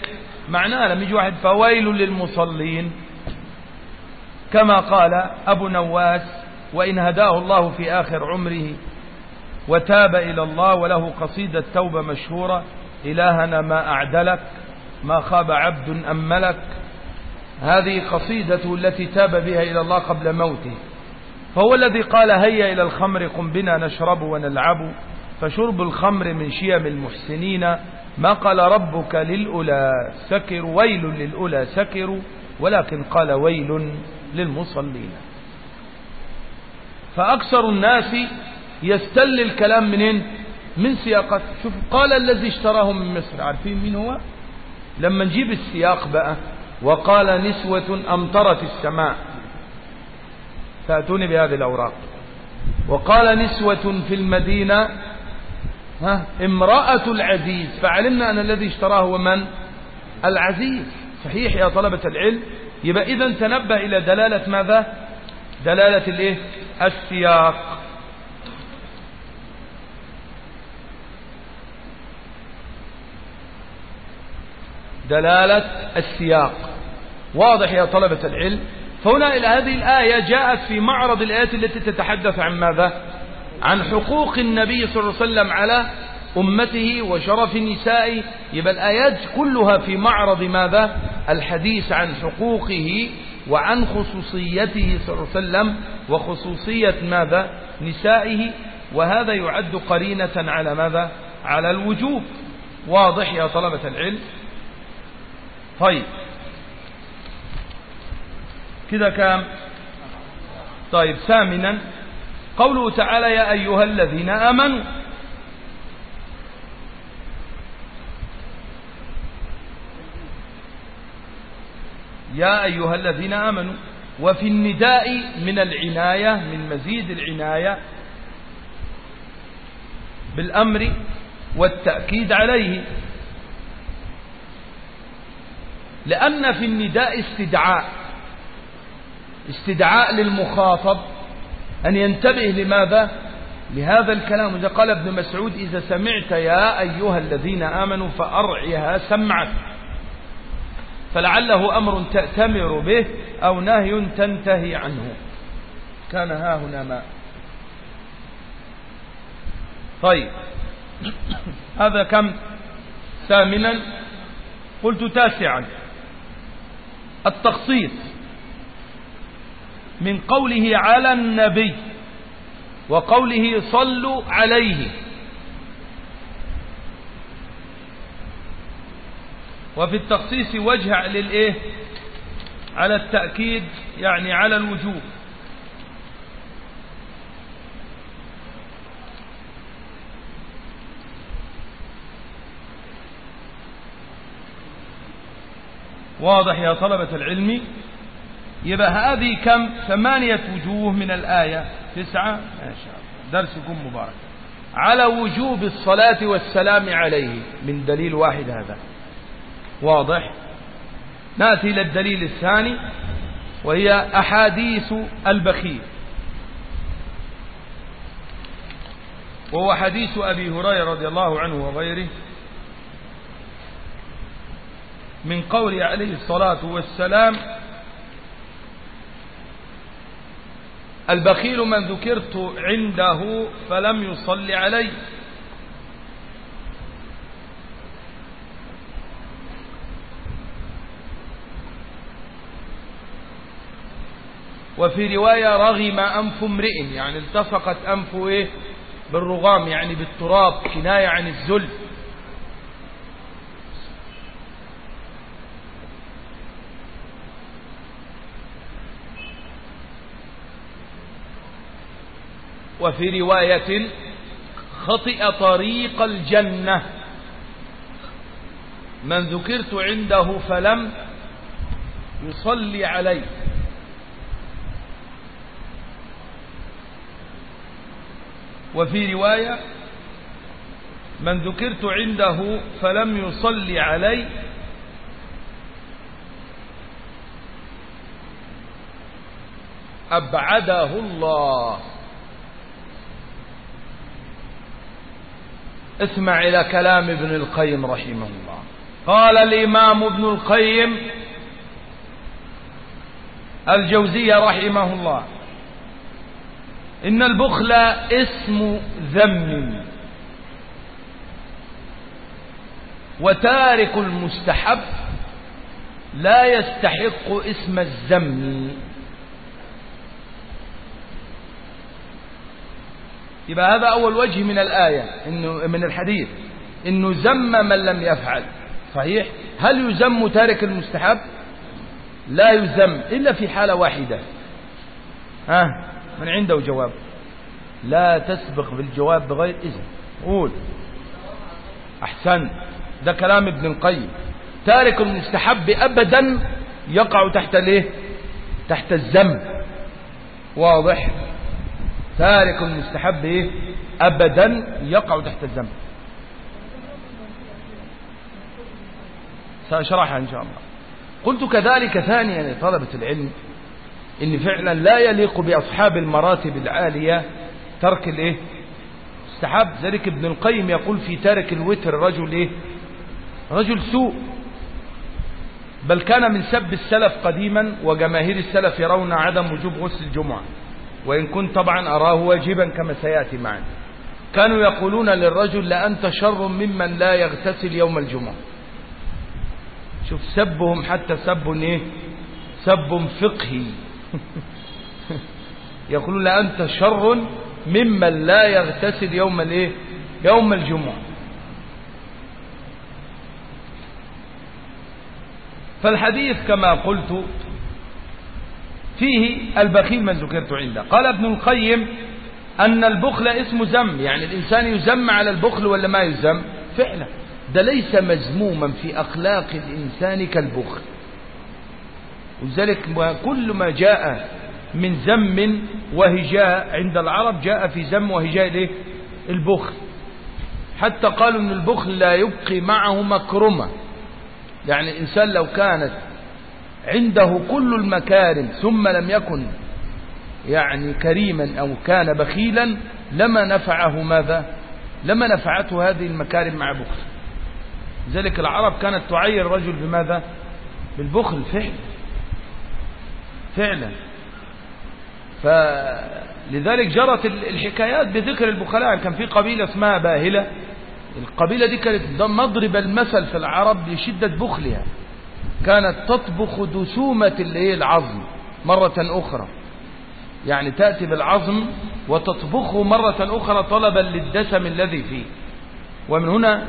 معناها لم يجي واحد فويل للمصلين. كما قال أبو نواس وإن هداه الله في آخر عمره وتاب إلى الله وله قصيدة توبة مشهورة إلهنا ما أعدلك ما خاب عبد أم ملك. هذه قصيدته التي تاب بها إلى الله قبل موته. فهو الذي قال هيا إلى الخمر قم بنا نشرب ونلعب. فشرب الخمر من شيم المحسنين ما قال ربك للأولى سكر ويل للأولى سكر. ولكن قال ويل. للمصلين. فأكثر الناس يستل الكلام منين من سياقات. شوف قال الذي اشتراه من مصر. عارفين مين هو؟ لما نجيب السياق بقى وقال نسوة أمطرت السماء. فأتوني بهذه الأوراق. وقال نسوة في المدينة ها امرأة العزيز. فعلمنا أن الذي اشتراه هو من؟ العزيز. صحيح يا طلبة العلم يبقى إذا تنبه إلى دلالة ماذا؟ دلالة الإيه؟ السياق. دلالة السياق. واضح يا طلبة العلم؟ فهنا إلى هذه الآية جاءت في معرض الآيات التي تتحدث عن ماذا؟ عن حقوق النبي صلى الله عليه وسلم على أمته وشرف نسائه. يبقى الآيات كلها في معرض ماذا؟ الحديث عن حقوقه وعن خصوصيته صلى الله عليه وسلم وخصوصية ماذا؟ نسائه. وهذا يعد قرينة على ماذا؟ على الوجوب. واضح يا طلبة العلم؟ طيب. كده كام؟ طيب ثامنا. قوله تعالى يا أيها الذين آمنوا يا أيها الذين آمنوا وفي النداء من العناية من مزيد العناية بالأمر والتأكيد عليه. لأن في النداء استدعاء استدعاء للمخاطب أن ينتبه لماذا؟ لهذا الكلام. إذا قال ابن مسعود إذا سمعت يا أيها الذين آمنوا فأرعها سمعك. فلعله أمر تأتمر به أو نهي تنتهي عنه. كان ها هنا ما طيب. هذا كم؟ ثامنا. قلت تاسعا. التخصيص. من قوله على النبي وقوله صلوا عليه. وفي التخصيص وجه للإيه؟ على التأكيد يعني على الوجوب واضح يا طلبة العلم؟ يبقى هذه كم؟ ثمانية وجوه من الآية. تسعة؟ ما شاء الله. درسكم مبارك. على وجوب الصلاة والسلام عليه. من دليل واحد هذا. واضح. نأتي إلى الدليل الثاني وهي أحاديث البخيل. وهو حديث أبي هريرة رضي الله عنه وغيره. من قول عليه الصلاة والسلام البخيل من ذكرت عنده فلم يصلي علي وفي رواية رغم أنف امرئ يعني التصقت أنفه إيه؟ بالرغام يعني بالتراب كناية عن الذل. وفي رواية خطئ طريق الجنة. من ذكرت عنده فلم يصلي عليه. وفي رواية من ذكرت عنده فلم يصلي علي أبعده الله. اسمع إلى كلام ابن القيم رحمه الله. قال الإمام ابن القيم الجوزية رحمه الله إن البخل اسم ذم. وتارك المستحب لا يستحق اسم الذم. يبقى هذا أول وجه من الآية إنه من الحديث إنه ذم من لم يفعل. صحيح؟ هل يذم تارك المستحب؟ لا يذم إلا في حالة واحدة. ها؟ من عنده جواب. لا تسبق بالجواب بغير إذن. قول. أحسن. ده كلام ابن القيم. تارك المستحب أبدا يقع تحت الإيه؟ تحت الذم. واضح. تارك المستحب إيه ابدا يقع تحت الذنب سأشرحها إن شاء الله. قلت كذلك ثانيا لطلبة العلم. إن فعلا لا يليق بأصحاب المراتب العالية ترك الإيه؟ استحب. ذلك ابن القيم يقول في تارك الوتر رجل إيه؟ رجل سوء. بل كان من سب السلف قديما وجماهير السلف يرون عدم وجوب غسل الجمعة. وإن كنت طبعا أراه واجبا كما سيأتي معنا كانوا يقولون للرجل لأنت شر ممن لا يغتسل يوم الجمعة. شوف سبهم حتى سب إيه؟ سب فقهي. يقولون لأنت شر ممن لا يغتسل يوم الايه؟ يوم الجمعة. فالحديث كما قلت فيه البخيل من ذكرت عنده. قال ابن القيم أن البخل اسم ذم يعني الإنسان يذم على البخل ولا ما يذم؟ فعلا. ده ليس مذموما في أخلاق الإنسان كالبخل. ولذلك كل ما جاء من ذم وهجاء عند العرب جاء في ذم وهجاء الايه البخل. حتى قالوا إن البخل لا يبقي معه مكرمة. يعني الإنسان لو كانت عنده كل المكارم ثم لم يكن يعني كريما أو كان بخيلا لما نفعه ماذا؟ لما نفعته هذه المكارم مع بخل. لذلك العرب كانت تعير الرجل بماذا؟ بالبخل فعلا. فعلا. فلذلك جرت الحكايات بذكر البخلاء. كان في قبيلة اسمها باهلة. القبيلة دي كانت مضرب المثل في العرب لشدة بخلها. كانت تطبخ دسومة اللي هي العظم مرة أخرى. يعني تأتي بالعظم وتطبخه مرة أخرى طلبا للدسم الذي فيه. ومن هنا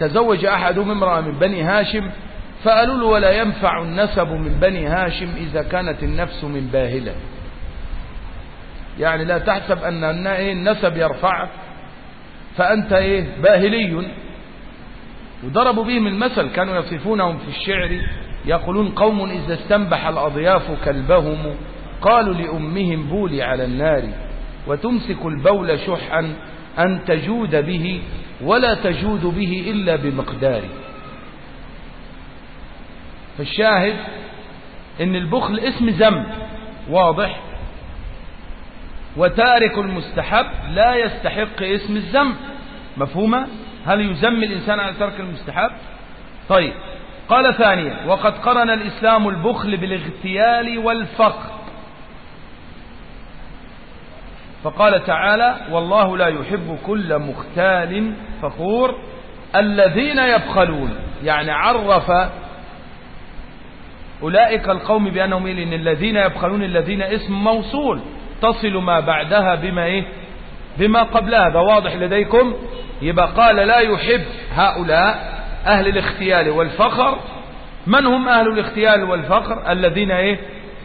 تزوج أحدهم امرأة من بني هاشم فقالوا له ولا ينفع النسب من بني هاشم إذا كانت النفس من باهلة. يعني لا تحسب أن إيه النسب يرفعك فأنت إيه باهلي. وضربوا بهم المثل كانوا يصفونهم في الشعر يقولون قوم إذا استنبح الأضياف كلبهم قالوا لأمهم بولي على النار وتمسك البول شحا أن تجود به ولا تجود به إلا بمقدار. فالشاهد إن البخل اسم ذنب واضح؟ وتارك المستحب لا يستحق اسم الذنب مفهومة؟ هل يذم الإنسان على ترك المستحب؟ طيب قال ثانيا وقد قرن الإسلام البخل بالاغتيال والفقر. فقال تعالى والله لا يحب كل مختال فخور الذين يبخلون يعني عرف أولئك القوم بأنهم إيه؟ إن الذين يبخلون الذين اسم موصول. تصل ما بعدها بما إيه؟ بما قبلها. هذا واضح لديكم؟ يبقى قال لا يحب هؤلاء أهل الاختيال والفخر. من هم أهل الاختيال والفخر؟ الذين إيه؟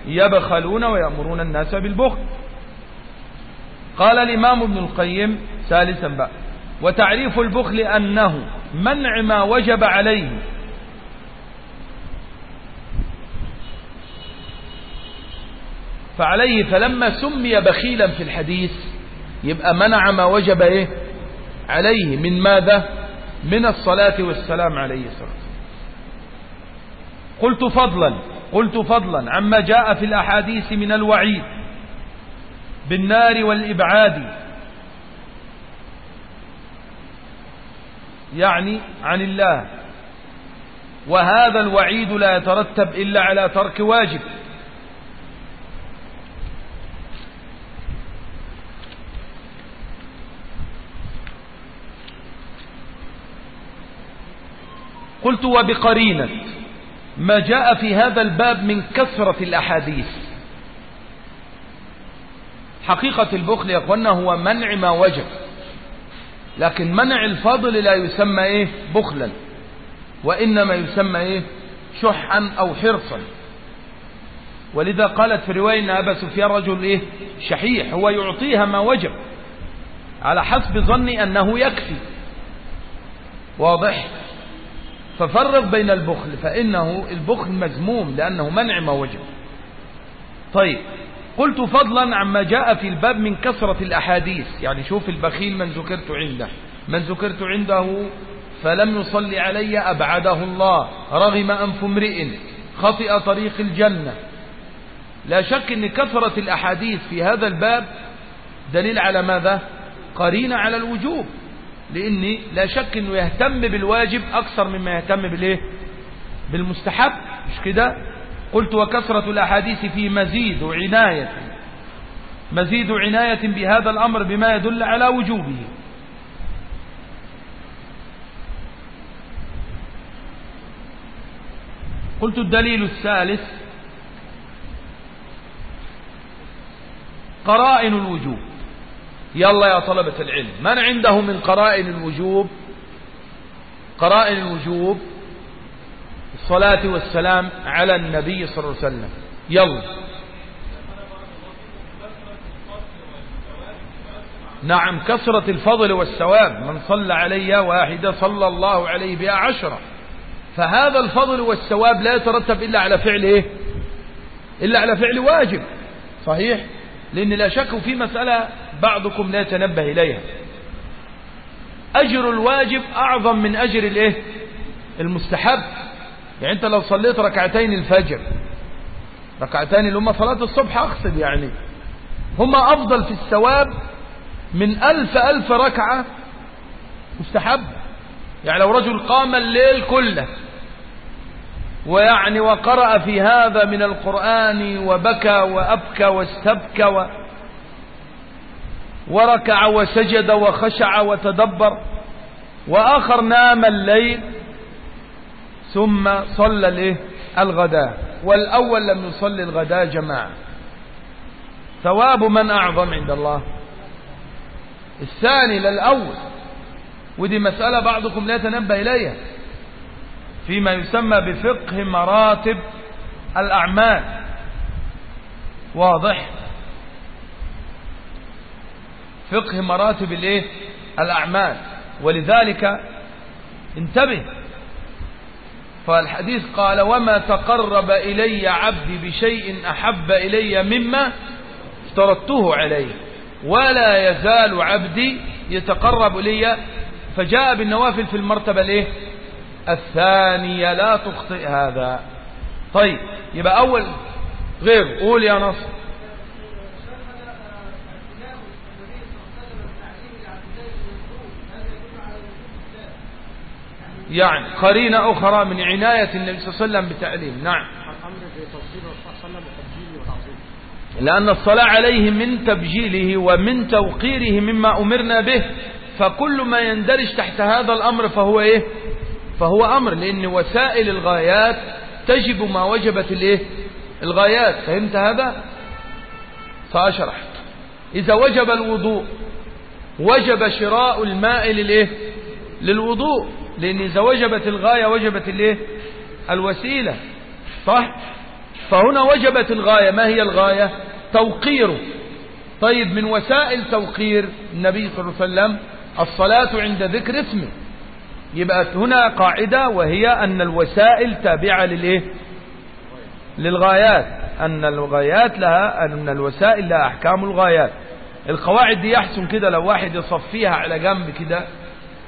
يبخلون ويأمرون الناس بالبخل. قال الإمام ابن القيم ثالثا بقى وتعريف البخل أنه منع ما وجب عليه فعليه فلما سمي بخيلا في الحديث يبقى منع ما وجب إيه؟ عليه من ماذا؟ من الصلاة والسلام عليه الصلاة قلت فضلا قلت فضلا عما جاء في الأحاديث من الوعيد بالنار والإبعاد يعني عن الله وهذا الوعيد لا يترتب إلا على ترك واجب. قلت وبقرينة ما جاء في هذا الباب من كثرة الأحاديث. حقيقة البخل يا هو منع ما وجب لكن منع الفضل لا يسمى إيه؟ بخلا وإنما يسمى إيه؟ شحا أو حرصا. ولذا قالت في رواية أن أبا سفيان رجل إيه؟ شحيح هو يعطيها ما وجب على حسب ظني أنه يكفي. واضح؟ ففرق بين البخل فإنه البخل مذموم لأنه منع ما وجب. طيب قلت فضلا عما جاء في الباب من كثرة الأحاديث. يعني شوف البخيل من ذكرت عنده. من ذكرت عنده فلم يصلي علي أبعده الله رغم أنف امرئ خطئ طريق الجنة. لا شك أن كثرة الأحاديث في هذا الباب دليل على ماذا؟ قرين على الوجوب. لأني لا شك أنه يهتم بالواجب أكثر مما يهتم بالإيه؟ بالمستحب. مش كده؟ قلت وكثرة الأحاديث في مزيد وعناية مزيد عناية بهذا الأمر بما يدل على وجوبه. قلت الدليل الثالث قرائن الوجوب. يلا يا طلبة العلم من عنده من قرائن الوجوب؟ قرائن الوجوب الصلاة والسلام على النبي صلى الله عليه وسلم. يلا. نعم كثرة الفضل والثواب من صلى علي واحدة صلى الله عليه بها عشرة فهذا الفضل والثواب لا يترتب إلا على فعل إيه؟ إلا على فعل واجب. صحيح؟ لأن لا شك في مسألة بعضكم لا يتنبه إليها. أجر الواجب أعظم من أجر الإيه؟ المستحب. يعني أنت لو صليت ركعتين الفجر ركعتين اللي هم صلاة الصبح أقصد يعني هما أفضل في الثواب من ألف ألف ركعة مستحب. يعني لو رجل قام الليل كله ويعني وقرأ في هذا من القرآن وبكى وأبكى واستبكى و وركع وسجد وخشع وتدبر وآخر نام الليل ثم صلى الايه؟ الغداء. والأول لم يصلي الغداء جماعة. ثواب من أعظم عند الله. الثاني للأول. ودي مسألة بعضكم لا يتنبه إليها. فيما يسمى بفقه مراتب الأعمال. واضح؟ فقه مراتب الايه؟ الأعمال. ولذلك انتبه. فالحديث قال وما تقرب إلي عبدي بشيء أحب إلي مما افترضته عليه ولا يزال عبدي يتقرب إلي. فجاء بالنوافل في المرتبة الايه؟ الثانية. لا تخطئ هذا. طيب يبقى أول غير قول يا نصر. يعني قرينة أخرى من عناية النبي صلى الله عليه وسلم بتعليم نعم. لأن الصلاة عليه من تبجيله ومن توقيره مما أمرنا به فكل ما يندرج تحت هذا الأمر فهو إيه؟ فهو أمر لأن وسائل الغايات تجب ما وجبت الإيه؟ الغايات. فهمت هذا؟ سأشرح إذا وجب الوضوء وجب شراء الماء للإيه؟ للوضوء. لأن إذا وجبت الغاية وجبت الإيه؟ الوسيلة. صح؟ فهنا وجبت الغاية. ما هي الغاية؟ توقيره طيب من وسائل توقير النبي صلى الله عليه وسلم الصلاة عند ذكر اسمه. يبقى هنا قاعدة وهي أن الوسائل تابعة للإيه؟ للغايات. أن الغايات لها أن الوسائل لها أحكام الغايات. القواعد دي يحسن كده لو واحد يصفيها على جنب كده.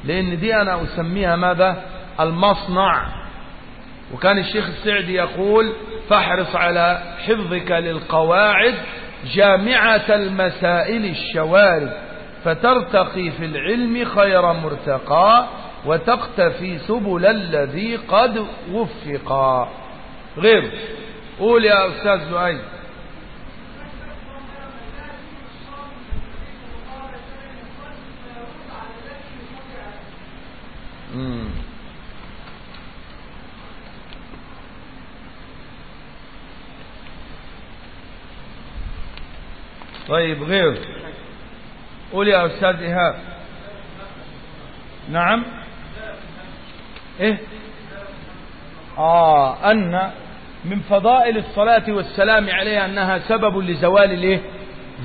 لأن دي أنا أسميها ماذا؟ المصنع. وكان الشيخ السعدي يقول فاحرص على حفظك للقواعد جامعة المسائل الشوارد فترتقي في العلم خير مرتقى وتقتفي سبل الذي قد وفقا. غير. قول يا أستاذ طيب غير. قول يا أستاذ إيهاب. نعم. إيه؟ آه أن من فضائل الصلاة والسلام عليها أنها سبب لزوال الإيه؟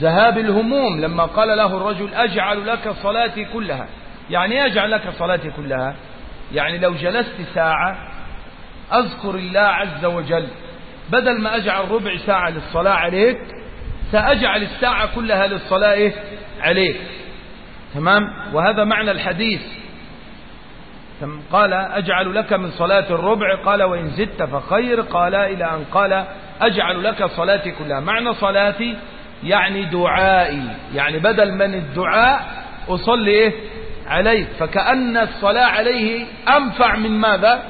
ذهاب الهموم. لما قال له الرجل أجعل لك صلاتي كلها. يعني أجعل لك صلاتي كلها. يعني لو جلست ساعة أذكر الله عز وجل بدل ما أجعل ربع ساعة للصلاة عليك سأجعل الساعة كلها للصلاة إيه؟ عليك. تمام؟ وهذا معنى الحديث. قال أجعل لك من صلاة الربع. قال وإن زدت فخير. قال إلى أن قال أجعل لك صلاتي كلها. معنى صلاتي يعني دعائي. يعني بدل من الدعاء أصلي إيه؟ عليك فكأن الصلاة عليه أنفع من ماذا؟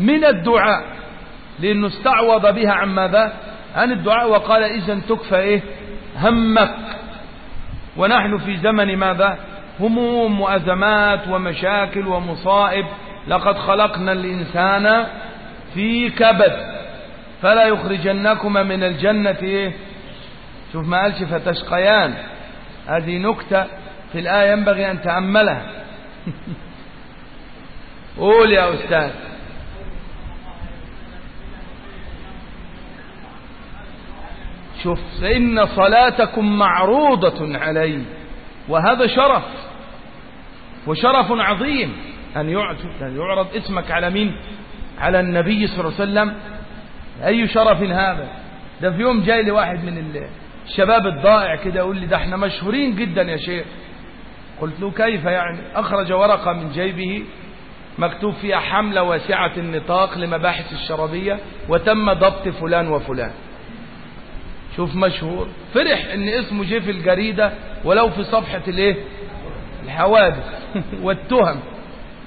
من الدعاء لأنه استعوض بها عن ماذا؟ عن الدعاء وقال إذا تكفى إيه؟ همك. ونحن في زمن ماذا؟ هموم وأزمات ومشاكل ومصائب. لقد خلقنا الإنسان في كبد فلا يخرجنكما من الجنة إيه؟ شوف ما قالش فتشقيان. هذه نكتة في الآية ينبغي أن تأملها. قول يا أستاذ. شوف فإن صلاتكم معروضة علي وهذا شرف وشرف عظيم أن يعرض اسمك على مين؟ على النبي صلى الله عليه وسلم. أي شرف هذا؟ ده في يوم جاي لي واحد من الشباب الضائع كده يقول لي ده إحنا مشهورين جدا يا شيخ. قلت له كيف يعني؟ أخرج ورقة من جيبه مكتوب فيها حملة واسعة النطاق لمباحث الشرابية وتم ضبط فلان وفلان. شوف مشهور. فرح إن اسمه جه في الجريدة ولو في صفحة الإيه؟ الحوادث والتهم.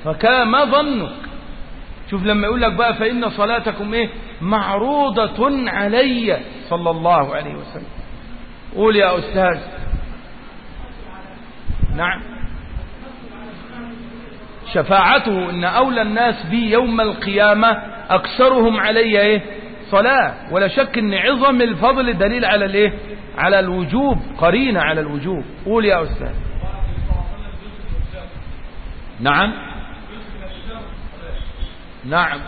فكان ما ظنك. شوف لما يقول لك بقى فإن صلاتكم إيه؟ معروضة علي. صلى الله عليه وسلم. قول يا أستاذ. نعم. شفاعته إن أولى الناس بي يوم القيامة أكثرهم علي إيه؟ صلاة. ولا شك إن عظم الفضل دليل على الإيه؟ على الوجوب قرينة على الوجوب. قول يا أستاذ. نعم. نعم.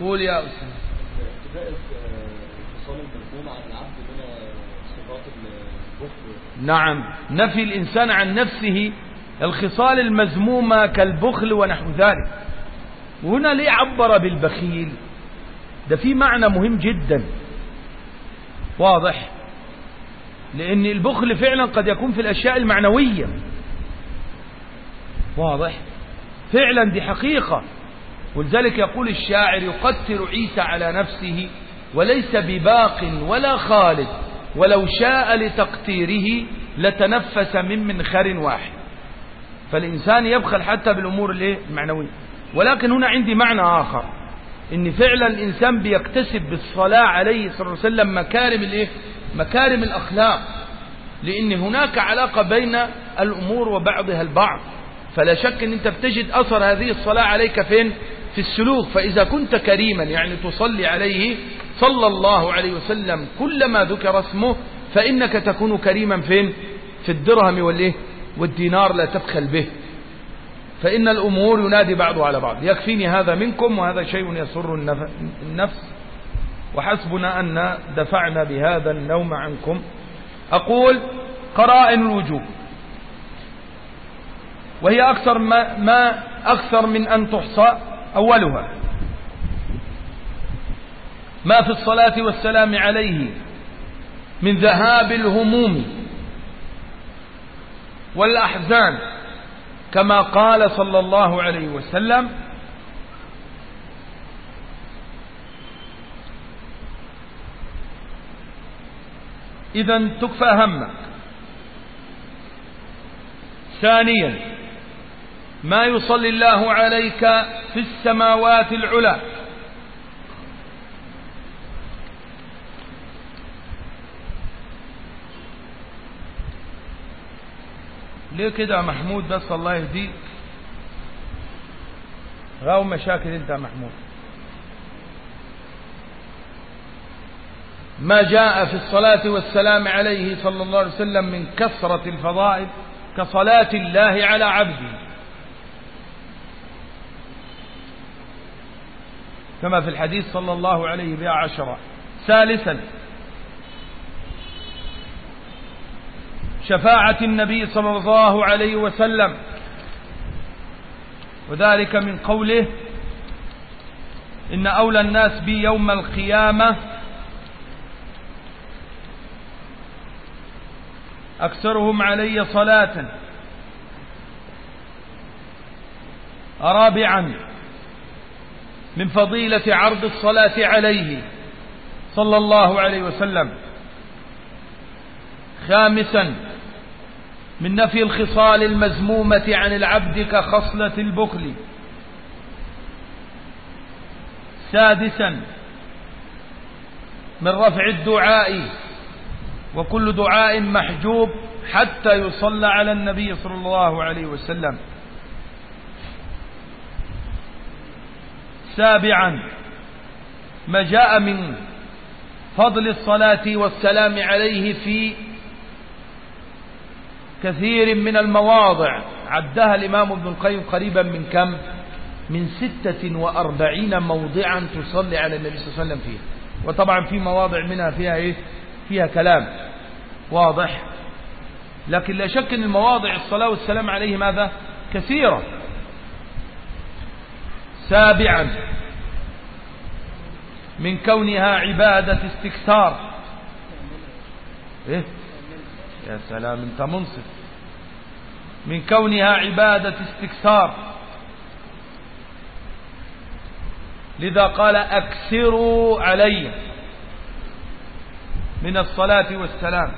قول يا أستاذ. نعم. نفي الإنسان عن نفسه الخصال المذمومة كالبخل ونحو ذلك. وهنا ليه عبر بالبخيل؟ ده في معنى مهم جدا. واضح؟ لأن البخل فعلا قد يكون في الأشياء المعنوية. واضح؟ فعلا دي حقيقة. ولذلك يقول الشاعر يقتر عيسى على نفسه وليس بباق ولا خالد. ولو شاء لتقتيره لتنفس من منخر واحد. فالإنسان يبخل حتى بالأمور المعنوية ولكن هنا عندي معنى آخر. إن فعلا الإنسان بيكتسب بالصلاة عليه صلى الله عليه وسلم مكارم الإيه؟ مكارم الأخلاق. لأن هناك علاقة بين الأمور وبعضها البعض. فلا شك إن أنت بتجد أثر هذه الصلاة عليك فين؟ في السلوك فإذا كنت كريما يعني تصلي عليه صلى الله عليه وسلم كلما ذكر اسمه فإنك تكون كريما فين؟ في الدرهم والإيه؟ والدينار لا تبخل به. فإن الأمور ينادي بعضها على بعض. يكفيني هذا منكم وهذا شيء يسر النفس. وحسبنا أن دفعنا بهذا النوم عنكم. أقول قرائن الوجوب وهي أكثر ما, ما أكثر من أن تحصى. أولها ما في الصلاة والسلام عليه من ذهاب الهموم والأحزان كما قال صلى الله عليه وسلم إذا تكفى همك ثانيا ما يصلي الله عليك في السماوات العلى ليه كده يا محمود بس الله يهديك؟ غاو مشاكل انت يا محمود. ما جاء في الصلاة والسلام عليه صلى الله عليه وسلم من كثرة الفضائل كصلاة الله على عبده. كما في الحديث صلى الله عليه بها عشرة ثالثا شفاعة النبي صلى الله عليه وسلم. وذلك من قوله إن أولى الناس بي يوم القيامة. أكثرهم علي صلاة. رابعا من فضيلة عرض الصلاة عليه صلى الله عليه وسلم. خامسا من نفي الخصال المزمومة عن العبد كخصلة البخل. سادسا من رفع الدعاء وكل دعاء محجوب حتى يصلى على النبي صلى الله عليه وسلم. سابعا. ما جاء من فضل الصلاة والسلام عليه في كثير من المواضع. عدها الإمام ابن القيم قريبا من كم؟ من ستة وأربعين موضعا تصلي على النبي صلى الله عليه وسلم فيها. وطبعا في مواضع منها فيها إيه؟ فيها كلام واضح. لكن لا شك أن المواضع الصلاة والسلام عليه ماذا؟ كثيرة. سابعا. من كونها عبادة استكثار. إيه؟ يا سلام أنت منصف. من كونها عبادة استكثار. لذا قال أكثروا علي. من الصلاة والسلام.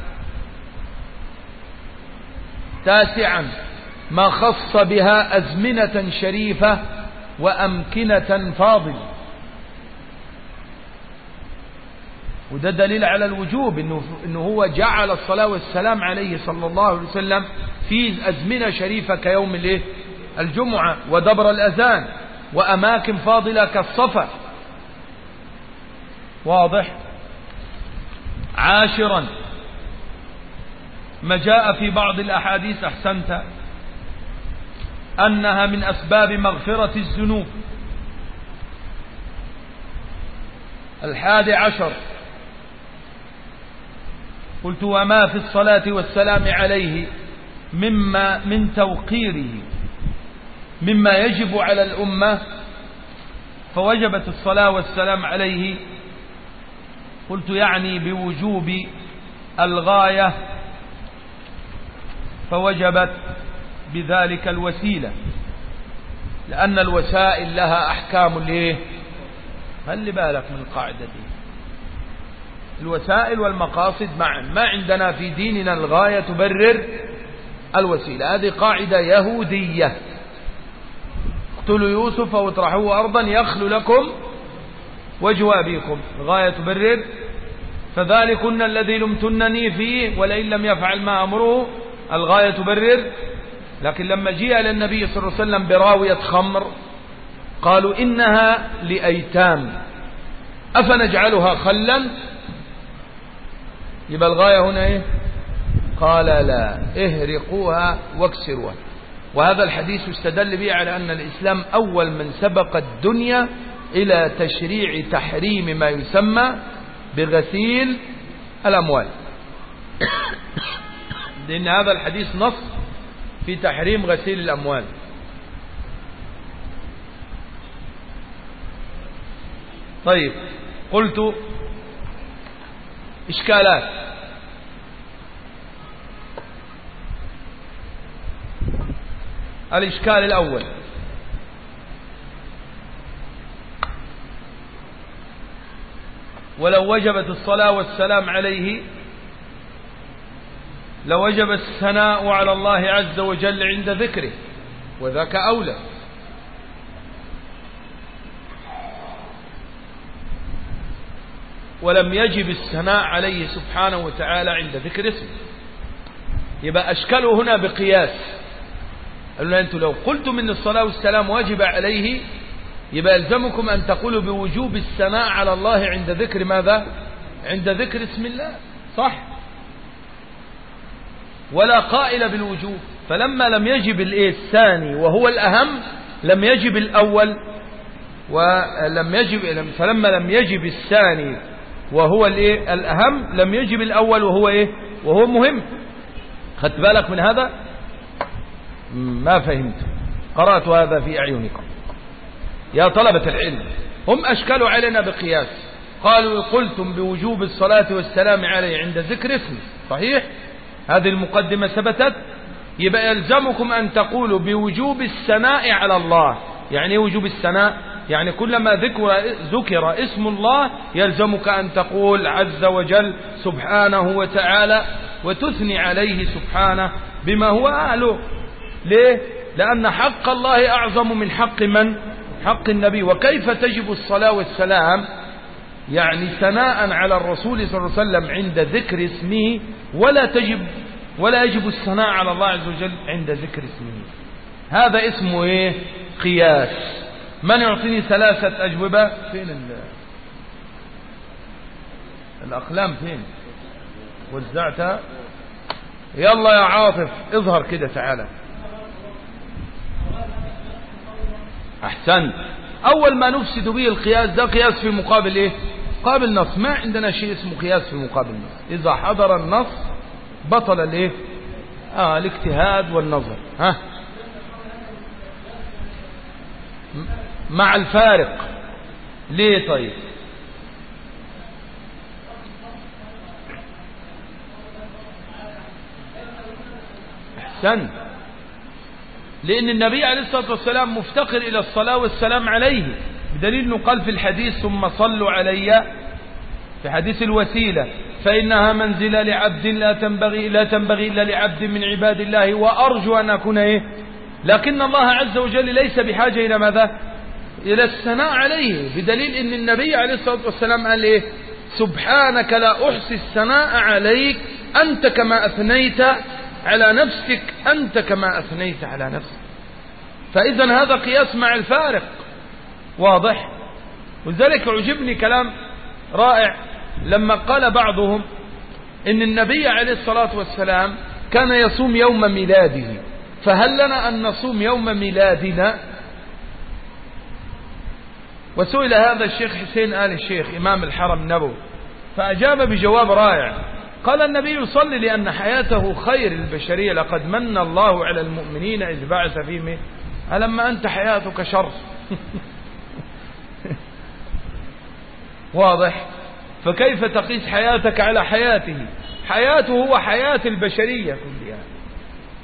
تاسعا. ما خص بها أزمنة شريفة وأمكنة فاضلة. وده دليل على الوجوب إنه, إنه هو جعل الصلاة والسلام عليه صلى الله عليه وسلم في أزمنة شريفة كيوم الايه الجمعة ودبر الأذان وأماكن فاضلة كالصفا. واضح؟ عاشرا. ما جاء في بعض الأحاديث أحسنت. أنها من أسباب مغفرة الذنوب. الحادي عشر. قلت وما في الصلاة والسلام عليه مما من توقيره. مما يجب على الأمة فوجبت الصلاة والسلام عليه. قلت يعني بوجوب الغاية فوجبت بذلك الوسيلة لأن الوسائل لها أحكام ليه؟ خلي بالك من القاعدة دي. الوسائل والمقاصد معا ما عندنا في ديننا الغاية تبرر الوسيلة. هذه قاعدة يهودية. اقتلوا يوسف واطرحوه أرضا يخل لكم وجه أبيكم. الغاية تبرر. فذلكن الذي لمتنني فيه ولئن لم يفعل ما أمره الغاية تبرر. لكن لما جاء للنبي صلى الله عليه وسلم براوية خمر قالوا إنها لأيتام. أفنجعلها خلا؟ يبقى الغاية هنا إيه؟ قال لا اهرقوها واكسروها. وهذا الحديث استدل به على أن الإسلام أول من سبق الدنيا إلى تشريع تحريم ما يسمى بغسيل الأموال. لأن هذا الحديث نص في تحريم غسيل الأموال. طيب قلت إشكالات. الإشكال الأول. ولو وجبت الصلاة والسلام عليه لوجب الثناء على الله عز وجل عند ذكره وذاك أولى. ولم يجب الثناء عليه سبحانه وتعالى عند ذكر اسمه. يبقى أشكله هنا بقياس. قالوا أنتم لو قلتم أن الصلاة والسلام واجب عليه يبقى يلزمكم أن تقولوا بوجوب الثناء على الله عند ذكر ماذا؟ عند ذكر اسم الله. صح؟ ولا قائل بالوجوب. فلما لم يجب الثاني وهو الأهم لم يجب الأول ولم يجب فلما لم يجب الثاني وهو الإيه الأهم لم يجب الأول وهو إيه وهو مهم. خدت بالك من هذا؟ ما فهمت. قرأت هذا في أعينكم. يا طلبة العلم هم أشكلوا علينا بقياس. قالوا قلتم بوجوب الصلاة والسلام عليه عند ذكر اسم صحيح؟ هذه المقدمة ثبتت يبقى يلزمكم أن تقولوا بوجوب الثناء على الله. يعني وجوب الثناء؟ يعني كلما ذكر, ذكر اسم الله يلزمك أن تقول عز وجل سبحانه وتعالى وتثني عليه سبحانه بما هو أهله ليه؟ لأن حق الله أعظم من حق من؟ حق النبي. وكيف تجب الصلاة والسلام يعني ثناء على الرسول صلى الله عليه وسلم عند ذكر اسمه ولا تجب ولا يجب الثناء على الله عز وجل عند ذكر اسمه. هذا اسمه إيه؟ قياس. من يعطيني ثلاثة أجوبة؟ فين ال... الأقلام فين؟ وزعتها؟ يلا يا عاطف اظهر كده تعالى. أحسنت. أول ما نفسد به القياس ده قياس في مقابل إيه؟ مقابل نص. ما عندنا شيء اسمه قياس في مقابل نص. إذا حضر النص بطل الإيه؟ آه الاجتهاد والنظر. ها؟ مع الفارق. ليه طيب؟ أحسن. لأن النبي عليه الصلاة والسلام مفتقر إلى الصلاة والسلام عليه. بدليل أنه قال في الحديث ثم صلوا علي في حديث الوسيلة فإنها منزلة لعبد لا تنبغي لا تنبغي إلا لعبد من عباد الله وأرجو أن أكون إيه؟ لكن الله عز وجل ليس بحاجة إلى ماذا؟ إلى الثناء عليه بدليل أن النبي عليه الصلاة والسلام قال إيه؟ سبحانك لا أحصي الثناء عليك أنت كما أثنيت على نفسك أنت كما أثنيت على نفسك. فإذا هذا قياس مع الفارق. واضح؟ ولذلك عجبني كلام رائع لما قال بعضهم إن النبي عليه الصلاة والسلام كان يصوم يوم ميلاده فهل لنا أن نصوم يوم ميلادنا؟ وسئل هذا الشيخ حسين آل الشيخ إمام الحرم النبوي فأجاب بجواب رائع قال النبي يصلي لأن حياته خير البشرية لقد من الله على المؤمنين إذ بعث فيهم ألما أنت حياتك شر؟ واضح؟ فكيف تقيس حياتك على حياته؟ حياته هو حياة البشرية كلها.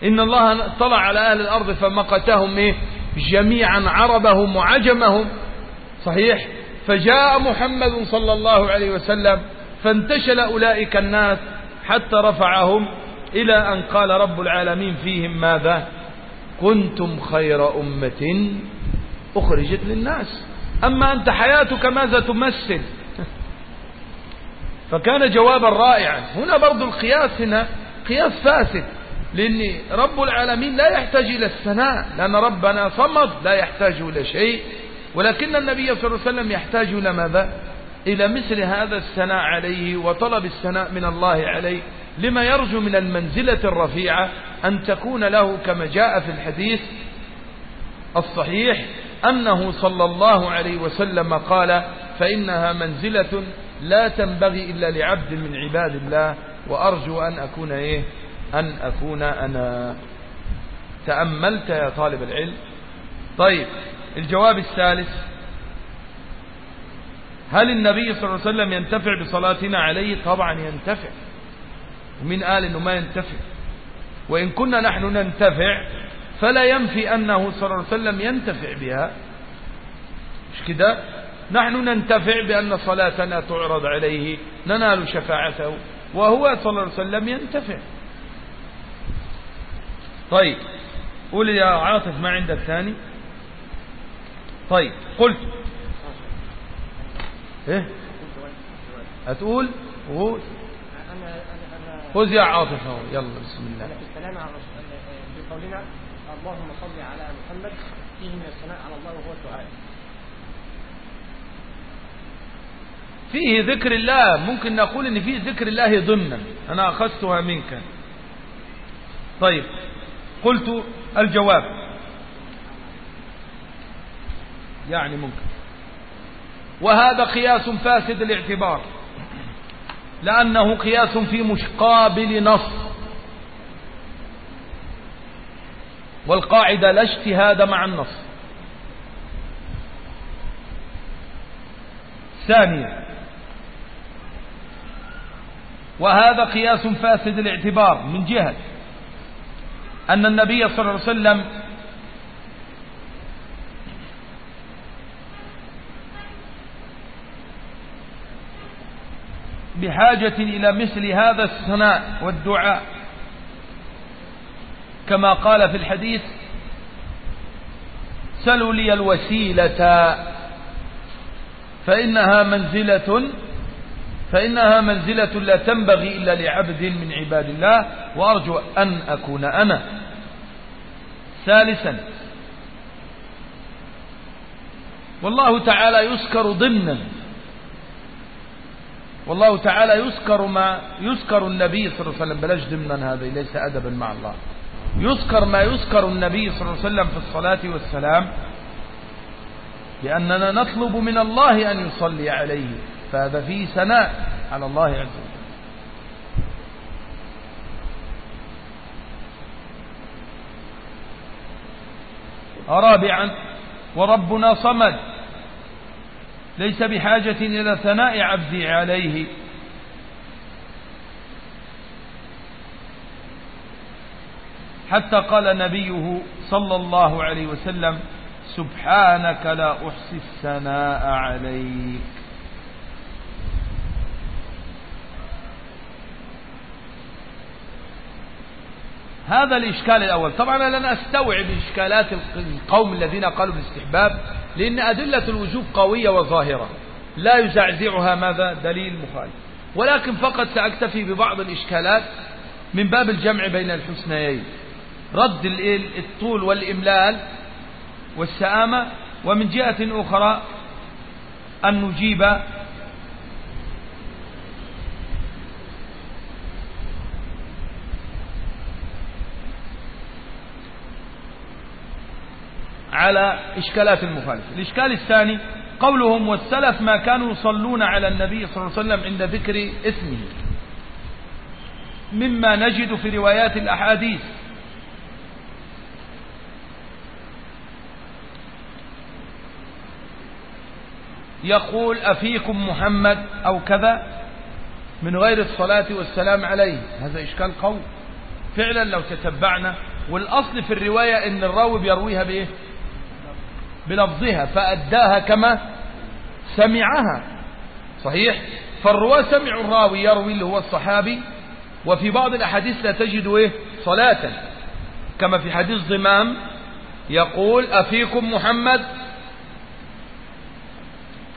إن الله اطلع على أهل الأرض فمقتهم إيه؟ جميعا عربهم وعجمهم. صحيح؟ فجاء محمد صلى الله عليه وسلم فانتشل أولئك الناس حتى رفعهم إلى أن قال رب العالمين فيهم ماذا؟ كنتم خير أمة أخرجت للناس. أما أنت حياتك ماذا تمثل؟ فكان جوابا رائعا. هنا برضو القياس هنا قياس فاسد لأن رب العالمين لا يحتاج إلى الثناء لأن ربنا صمد لا يحتاج إلى شيء. ولكن النبي صلى الله عليه وسلم يحتاج إلى ماذا؟ إلى مثل هذا الثناء عليه وطلب الثناء من الله عليه. لما يرجو من المنزلة الرفيعة أن تكون له كما جاء في الحديث الصحيح أنه صلى الله عليه وسلم قال فإنها منزلة لا تنبغي إلا لعبد من عباد الله وأرجو أن أكون إيه؟ أن أكون أنا. تأملت يا طالب العلم. طيب الجواب الثالث. هل النبي صلى الله عليه وسلم ينتفع بصلاتنا عليه؟ طبعا ينتفع. ومن قال انه ما ينتفع. وإن كنا نحن ننتفع فلا ينفي أنه صلى الله عليه وسلم ينتفع بها. مش كده؟ نحن ننتفع بأن صلاتنا تعرض عليه ننال شفاعته وهو صلى الله عليه وسلم ينتفع. طيب قول يا عاطف ما عندك ثاني؟ طيب قلت. إيه؟ هتقول؟ وقول خذ يا عاطف أهو يلا بسم الله
بقولنا اللهم صل على محمد. فيه من الثناء على الله وهو الدعاء.
فيه ذكر الله. ممكن نقول إن فيه ذكر الله ضمنا. أنا أخذتها منك. طيب. قلت الجواب. يعني ممكن. وهذا قياس فاسد الاعتبار. لأنه قياس في مقابل نص. والقاعدة لا اجتهاد مع النص. ثانيا. وهذا قياس فاسد الاعتبار من جهة. أن النبي صلى الله عليه وسلم بحاجة إلى مثل هذا الثناء والدعاء كما قال في الحديث سلوا لي الوسيلة فإنها منزلة فإنها منزلة لا تنبغي إلا لعبد من عباد الله وأرجو أن أكون أنا. ثالثا والله تعالى يذكر ضمنا والله تعالى يذكر ما يذكر النبي صلى الله عليه وسلم بلاش ضمنا هذا ليس أدبا مع الله. يذكر ما يذكر النبي صلى الله عليه وسلم في الصلاة والسلام لأننا نطلب من الله أن يصلي عليه فهذا فيه ثناء على الله عز وجل. رابعا وربنا صمد ليس بحاجة إلى ثناء عبدي عليه. حتى قال نبيه صلى الله عليه وسلم سبحانك لا أحصي الثناء عليك. هذا الإشكال الأول. طبعا أنا لن أستوعب إشكالات القوم الذين قالوا بالاستحباب لأن أدلة الوجوب قوية وظاهرة. لا يزعزعها ماذا؟ دليل مخالف ولكن فقط سأكتفي ببعض الإشكالات من باب الجمع بين الحسنيين. رد الطول والإملال والسآمة ومن جهة أخرى أن نجيب على إشكالات المخالف الإشكال الثاني قولهم والسلف ما كانوا يصلون على النبي صلى الله عليه وسلم عند ذكر اسمه مما نجد في روايات الأحاديث. يقول أفيكم محمد أو كذا من غير الصلاة والسلام عليه. هذا إشكال قوي. فعلا لو تتبعنا والأصل في الرواية أن الراوي بيرويها بإيه؟ بلفظها فأداها كما سمعها. صحيح؟ فالرواة سمعوا الراوي يروي اللي هو الصحابي وفي بعض الأحاديث لا تجد إيه؟ صلاة. كما في حديث ضمام يقول أفيكم محمد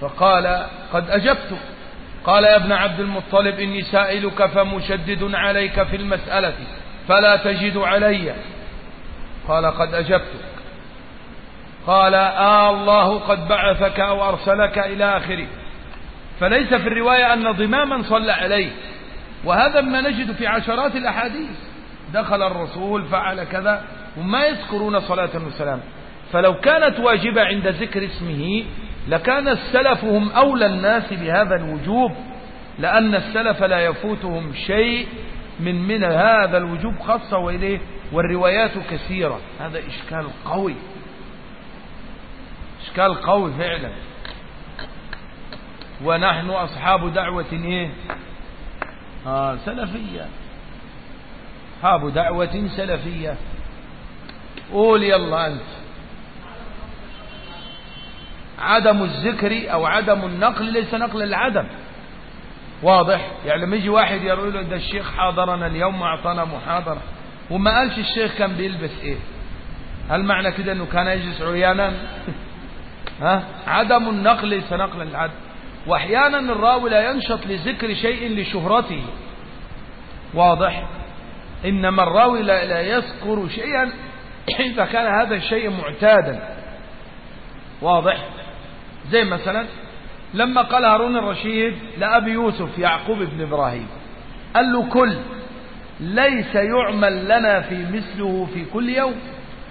فقال قد أجبتك قال يا ابن عبد المطلب إني سائلك فمشدد عليك في المسألة فلا تجد علي. قال قد أجبتك قال آه الله قد بعثك أو أرسلك إلى آخره. فليس في الرواية أن ضماما صلى عليه. وهذا ما نجد في عشرات الأحاديث. دخل الرسول فعل كذا وما يذكرون صلاة وسلام فلو كانت واجبة عند ذكر اسمه لكان السلف هم أولى الناس بهذا الوجوب لأن السلف لا يفوتهم شيء من من هذا الوجوب خاصة وإليه والروايات كثيرة. هذا إشكال قوي. إشكال قوي فعلا. ونحن أصحاب دعوة إيه؟ آه سلفية. أصحاب دعوة سلفية. قول يلا أنت. عدم الذكر أو عدم النقل ليس نقل العدم. واضح؟ يعني لما يجي واحد يقول له ده الشيخ حاضرنا اليوم أعطانا محاضرة وما قالش الشيخ كان بيلبس إيه؟ هل معنى كده إنه كان يجلس عريانا ها؟ عدم النقل ليس نقل العدم. وأحيانا الراوي لا ينشط لذكر شيء لشهرته. واضح؟ إنما الراوي لا, يذكر شيئا إذا كان هذا الشيء معتادا. واضح؟ زي مثلا لما قال هارون الرشيد لأبي يوسف يعقوب بن إبراهيم قال له كل ليس يعمل لنا في مثله في كل يوم.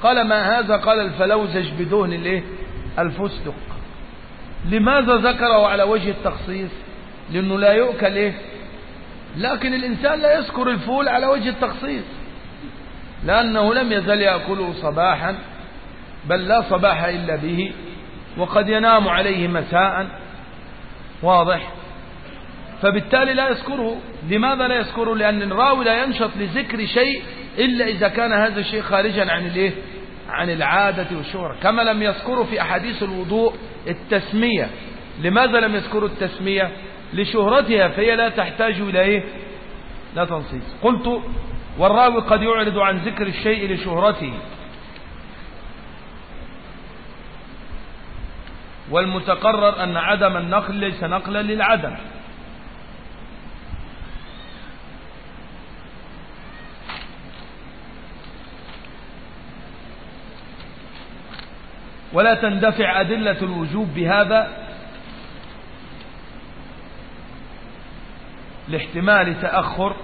قال ما هذا؟ قال الفلوزج بدهن الإيه؟ الفستق. لماذا ذكره على وجه التخصيص؟ لأنه لا يؤكل إيه؟ لكن الإنسان لا يذكر الفول على وجه التخصيص. لأنه لم يزل يأكله صباحا بل لا صباح إلا به. وقد ينام عليه مساء واضح؟ فبالتالي لا يذكره. لماذا لا يذكره؟ لأن الراوي لا ينشط لذكر شيء إلا إذا كان هذا الشيء خارجا عن الإيه؟ عن العادة والشهرة. كما لم يذكروا في أحاديث الوضوء التسمية. لماذا لم يذكروا التسمية؟ لشهرتها فهي لا تحتاج إلى إيه؟ لا تنصيص قلت والراوي قد يعرض عن ذكر الشيء لشهرته. والمتقرر أن عدم النقل ليس نقلا للعدم. ولا تندفع أدلة الوجوب بهذا لاحتمال تأخر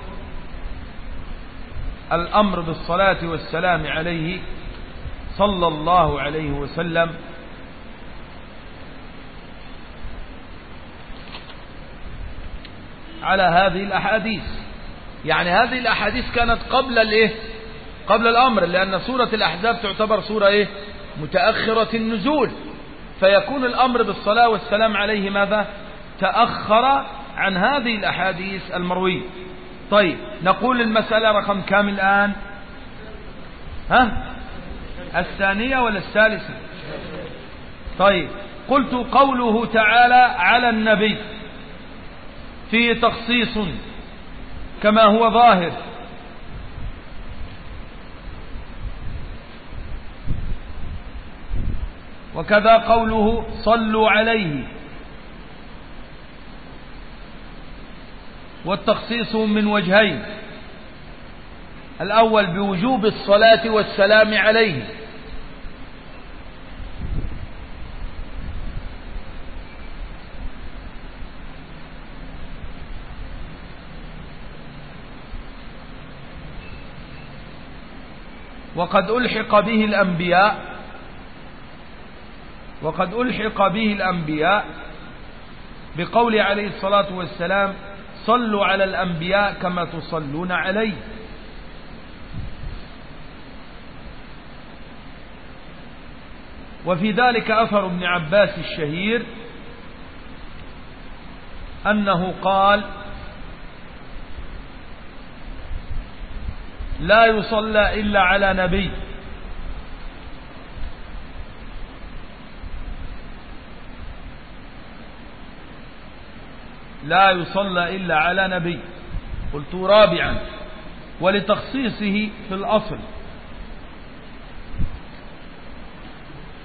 الأمر بالصلاة والسلام عليه صلى الله عليه وسلم على هذه الأحاديث. يعني هذه الأحاديث كانت قبل الإيه؟ قبل الأمر لأن سورة الأحزاب تعتبر سورة إيه؟ متأخرة النزول. فيكون الأمر بالصلاة والسلام عليه ماذا؟ تأخر عن هذه الأحاديث المروية. طيب نقول المسألة رقم كام الآن؟ ها؟ الثانية ولا الثالثة؟ طيب قلت قوله تعالى على النبي. فيه تخصيص كما هو ظاهر. وكذا قوله صلوا عليه. والتخصيص من وجهين. الأول بوجوب الصلاة والسلام عليه. وقد ألحق به الأنبياء. وقد ألحق به الأنبياء بقول عليه الصلاة والسلام صلوا على الأنبياء كما تصلون عليه وفي ذلك أثر ابن عباس الشهير أنه قال لا يصلى إلا على نبي. لا يصلى إلا على نبي. قلت رابعا. ولتخصيصه في الأصل.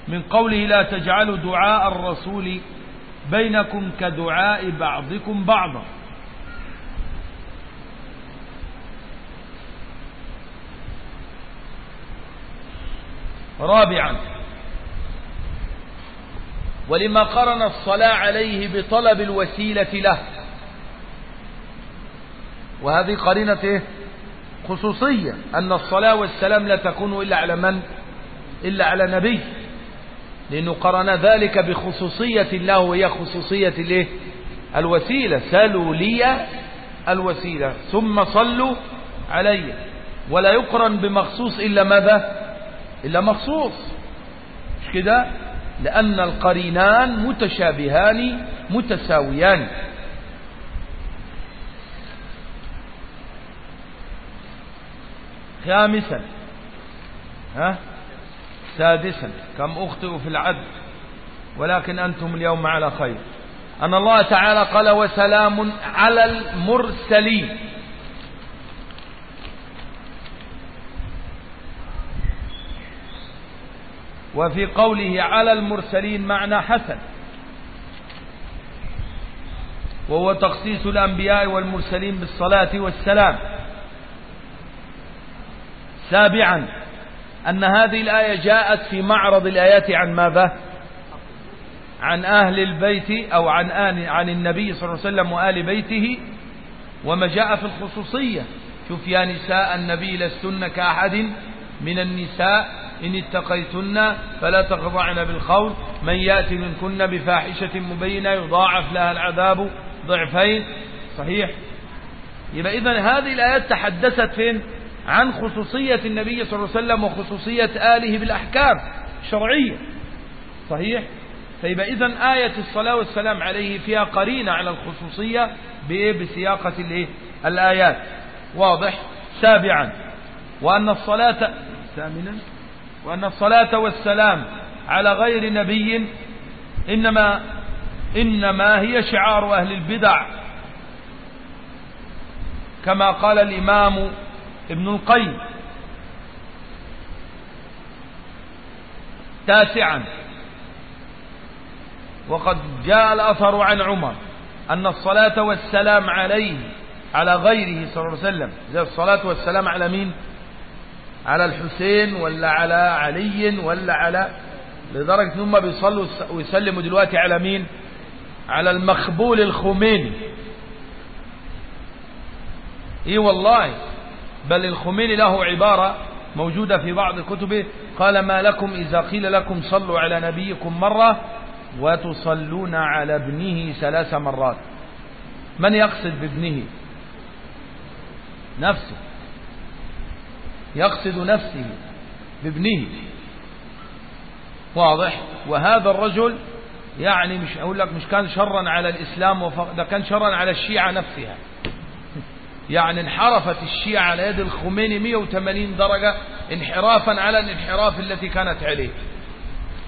من قوله لا تجعلوا دعاء الرسول بينكم كدعاء بعضكم بعضا. رابعا. ولما قرن الصلاة عليه بطلب الوسيلة له. وهذه قرينة؟ خصوصية أن الصلاة والسلام لا تكون إلا على من؟ إلا على نبي. لأنه قرن ذلك بخصوصية الله وهي خصوصية الايه الوسيلة. سلوا لي الوسيلة ثم صلوا علي. ولا يقرن بمخصوص إلا ماذا؟ إلا مخصوص. مش كده؟ لأن القرينان متشابهان متساويان. خامسا. ها؟ سادسا. كم أخطئ في العد ولكن أنتم اليوم على خير. أن الله تعالى قال وسلام على المرسلين. وفي قوله على المرسلين معنى حسن. وهو تخصيص الأنبياء والمرسلين بالصلاة والسلام. سابعا أن هذه الآية جاءت في معرض الآيات عن ماذا؟ عن أهل البيت أو عن آل عن النبي صلى الله عليه وسلم وآل بيته. وما جاء في الخصوصية شوف يا نساء النبي لستن كأحد من النساء إن اتقيتن فلا تخضعن بالخول من يأتي منكن بفاحشة مبينة يضاعف لها العذاب ضعفين. صحيح؟ يبقى إذن هذه الآيات تحدثت فين؟ عن خصوصية النبي صلى الله عليه وسلم وخصوصية آله بالأحكام. الشرعية صحيح؟ فيبقى إذن آية الصلاة والسلام عليه فيها قرينة على الخصوصية بسياقة الآيات. واضح؟ سابعا. وأن الصلاة ثامنا. وأن الصلاة والسلام على غير نبي إنما إنما هي شعار أهل البدع. كما قال الإمام ابن القيم. تاسعا. وقد جاء الأثر عن عمر أن الصلاة والسلام عليه على غيره صلى الله عليه وسلم. زي الصلاة والسلام على مين؟ على الحسين ولا على علي ولا على لدرجة ان هم بيصلوا ويسلموا دلوقتي على مين؟ على المخبول الخميني. إيه والله بل الخميني له عبارة موجودة في بعض كتبه قال ما لكم إذا قيل لكم صلوا على نبيكم مرة وتصلون على ابنه ثلاث مرات. من يقصد بابنه؟ نفسه. يقصد نفسه بابنه. واضح؟ وهذا الرجل يعني مش أقول لك مش كان شرا على الإسلام وفق ده كان شرا على الشيعة نفسها. يعني انحرفت الشيعة على يد الخميني 180 درجة انحرافا على الانحراف التي كانت عليه.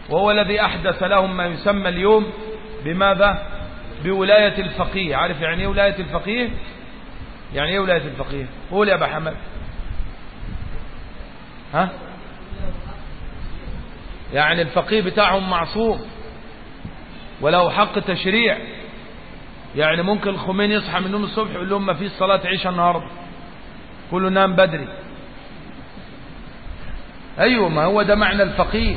وهو الذي أحدث لهم ما يسمى اليوم بماذا؟ بولاية الفقيه. عارف يعني إيه ولاية الفقيه؟ يعني إيه ولاية الفقيه؟ قول يا أبا حمد. ها؟ يعني الفقيه بتاعهم معصوم ولو حق تشريع. يعني ممكن الخميني يصحى من النوم الصبح يقول لهم ما فيش صلاة عشاء النهاردة. كله نام بدري. أيوه ما هو ده معنى الفقيه.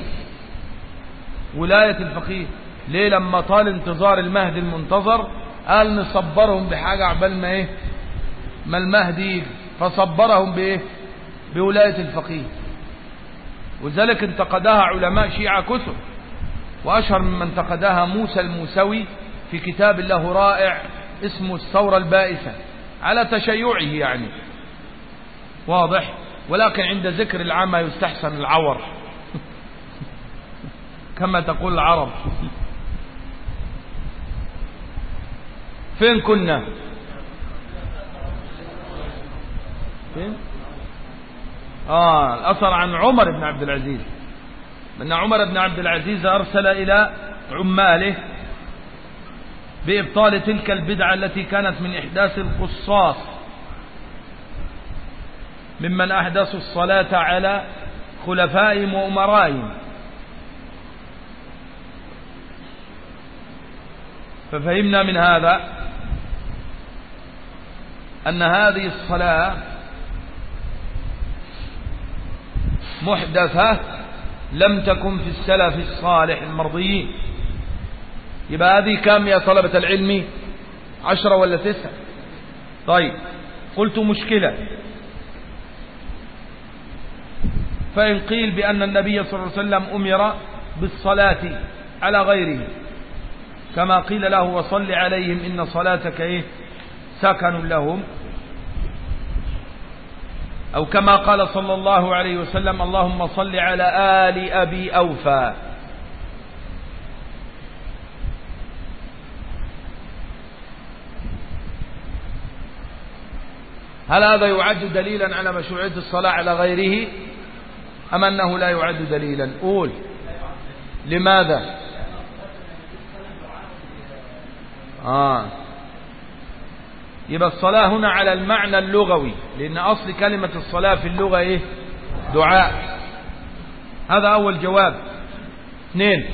ولاية الفقيه. ليه لما طال انتظار المهدي المنتظر قال نصبرهم بحاجة عبال ما إيه؟ ما المهدي فصبرهم بإيه؟ بولاية الفقيه. وذلك انتقدها علماء شيعة كثر. وأشهر ممن انتقدها موسى الموسوي في كتاب له رائع اسمه الثورة البائسة على تشيعه يعني. واضح؟ ولكن عند ذكر العامة يستحسن العور. كما تقول العرب. فين كنا؟ فين؟ آه الأثر عن عمر بن عبد العزيز. أن عمر بن عبد العزيز أرسل إلى عماله بإبطال تلك البدعة التي كانت من إحداث القصاص. ممن أحدثوا الصلاة على خلفائهم وأمرائهم ففهمنا من هذا أن هذه الصلاة محدثة لم تكن في السلف الصالح المرضيين يبقى هذه كم يا طلبة العلم؟ عشرة ولا تسعة؟ طيب قلت مشكلة. فإن قيل بأن النبي صلى الله عليه وسلم أمر بالصلاة على غيره كما قيل له وصل عليهم إن صلاتك إيه؟ سكن لهم. أو كما قال صلى الله عليه وسلم اللهم صل على آل أبي أوفى. هل هذا يعد دليلا على مشروعية الصلاة على غيره؟ أم أنه لا يعد دليلا؟ قول. لماذا؟ آه. يبقى الصلاة هنا على المعنى اللغوي لأن أصل كلمة الصلاة في اللغة إيه؟ دعاء. هذا أول جواب. اثنين.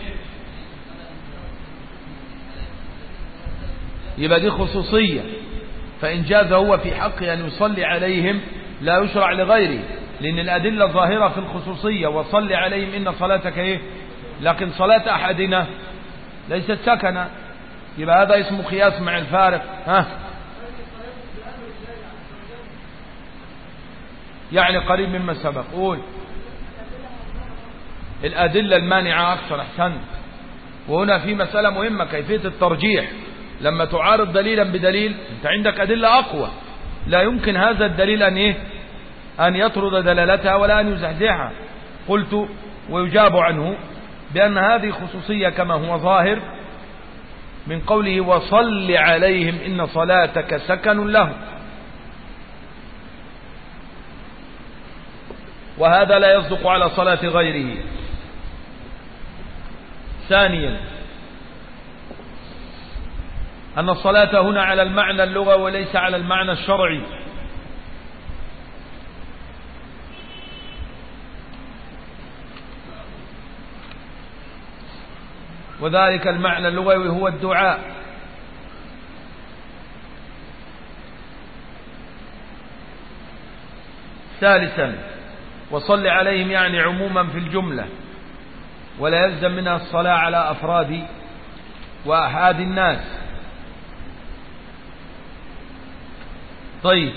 يبقى دي خصوصية. فإن جاز هو في حق أن يصلي عليهم لا يشرع لغيره لأن الأدلة ظاهرة في الخصوصية. وصلي عليهم إن صلاتك إيه؟ لكن صلاة أحدنا ليست سكنة. يبقى هذا اسمه قياس مع الفارق. ها؟ يعني قريب مما سبق. قول. الأدلة المانعة أكثر أحسن. وهنا في مسألة مهمة كيفية الترجيح. لما تعارض دليلا بدليل أنت عندك أدلة أقوى. لا يمكن هذا الدليل أن إيه؟ أن يطرد دلالتها ولا أن يزحزحها. قلت ويجاب عنه بأن هذه خصوصية كما هو ظاهر من قوله وصل عليهم إن صلاتك سكن لهم. وهذا لا يصدق على صلاة غيره. ثانيا أن الصلاة هنا على المعنى اللغة وليس على المعنى الشرعي. وذلك المعنى اللغوي هو الدعاء. ثالثا وصل عليهم يعني عموما في الجملة. ولا يلزم منها الصلاة على أفراد وأحاد الناس. طيب.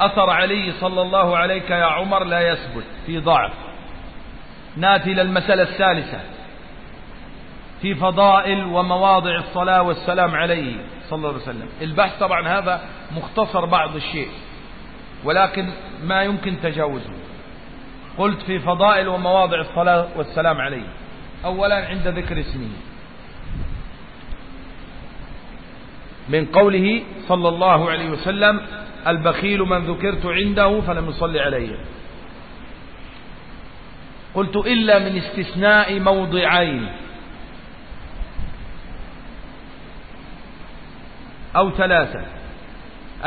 أثر علي صلى الله عليك يا عمر لا يثبت في ضعف. ناتي إلى المسألة الثالثة. في فضائل ومواضع الصلاة والسلام عليه صلى الله عليه وسلم. البحث طبعا هذا مختصر بعض الشيء ولكن ما يمكن تجاوزه. قلت في فضائل ومواضع الصلاة والسلام عليه. أولا عند ذكر اسمه. من قوله صلى الله عليه وسلم البخيل من ذكرت عنده فلم يصلي عليه قلت إلا من استثناء موضعين. أو ثلاثة.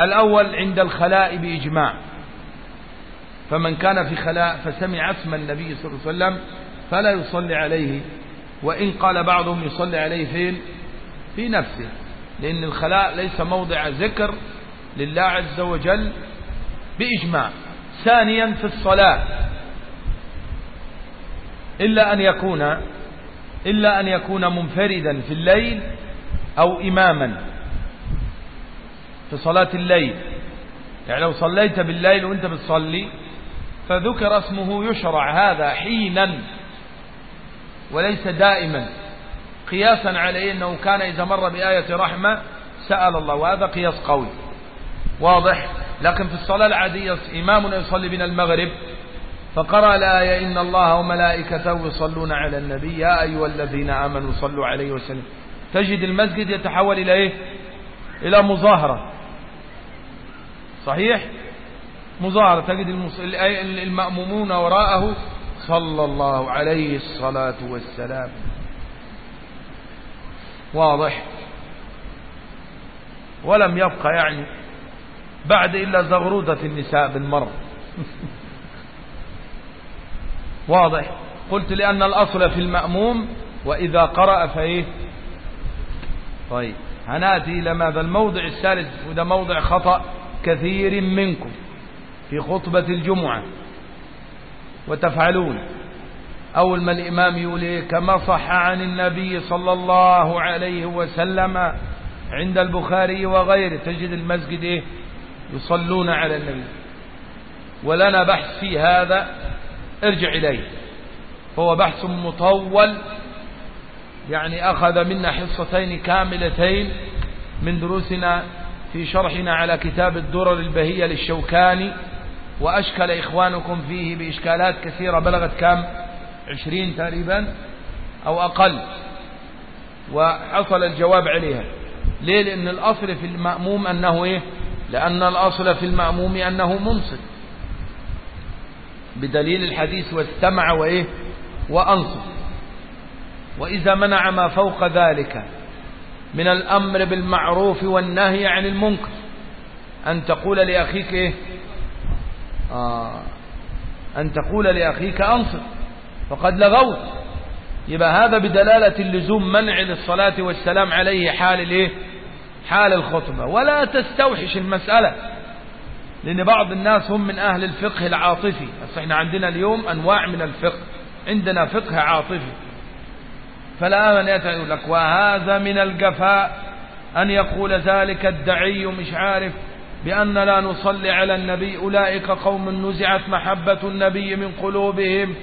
الأول عند الخلاء بإجماع. فمن كان في خلاء فسمع اسم النبي صلى الله عليه وسلم فلا يصلي عليه وإن قال بعضهم يصلي عليه فين؟ في نفسه. لأن الخلاء ليس موضع ذكر لله عز وجل بإجماع. ثانيا في الصلاة. إلا أن يكون إلا أن يكون منفردا في الليل أو إماما. في صلاة الليل. يعني لو صليت بالليل وانت بتصلي فذكر اسمه يشرع هذا حينا وليس دائما. قياسا عليه أنه كان إذا مر بآية رحمة سأل الله وهذا قياس قوي. واضح؟ لكن في الصلاة العادية إمامنا يصلي بنا المغرب فقرأ الآية إن الله وملائكته يصلون على النبي يا أيها الذين آمنوا صلوا عليه وسلم. تجد المسجد يتحول إلى إيه؟ إلى مظاهرة. صحيح؟ مظاهرة تجد المأمومون وراءه صلى الله عليه الصلاة والسلام. واضح؟ ولم يبقى يعني بعد إلا زغرودة النساء بالمر واضح؟ قلت لأن الأصل في المأموم وإذا قرأ فإيه؟ طيب هنأتي إلى ماذا؟ الموضع الثالث وده موضع خطأ. كثير منكم في خطبة الجمعة وتفعلون. أول ما الإمام يقول إيه؟ كما صح عن النبي صلى الله عليه وسلم عند البخاري وغيره. تجد المسجد إيه؟ يصلون على النبي. ولنا بحث في هذا ارجع إليه. هو بحث مطول يعني أخذ منا حصتين كاملتين من دروسنا في شرحنا على كتاب الدرر البهية للشوكاني وأشكل إخوانكم فيه بإشكالات كثيرة بلغت كم؟ عشرين تقريبا أو أقل. وحصل الجواب عليها. ليه؟ لأن الأصل في المأموم أنه إيه؟ لأن الأصل في المأموم أنه منصت بدليل الحديث واستمع وإيه؟ وأنصت وإذا منع ما فوق ذلك من الأمر بالمعروف والنهي عن المنكر. أن تقول لأخيك إيه؟ آه. أن تقول لأخيك أنصت فقد لغوت. يبقى هذا بدلالة اللزوم منع للصلاة والسلام عليه حال الإيه؟ حال الخطبة. ولا تستوحش المسألة لأن بعض الناس هم من أهل الفقه العاطفي. بس إحنا عندنا اليوم أنواع من الفقه. عندنا فقه عاطفي. فلا من يقول لك وهذا من الجفاء أن يقول ذلك الدعي مش عارف بأن لا نصلي على النبي أولئك قوم نزعت محبة النبي من قلوبهم.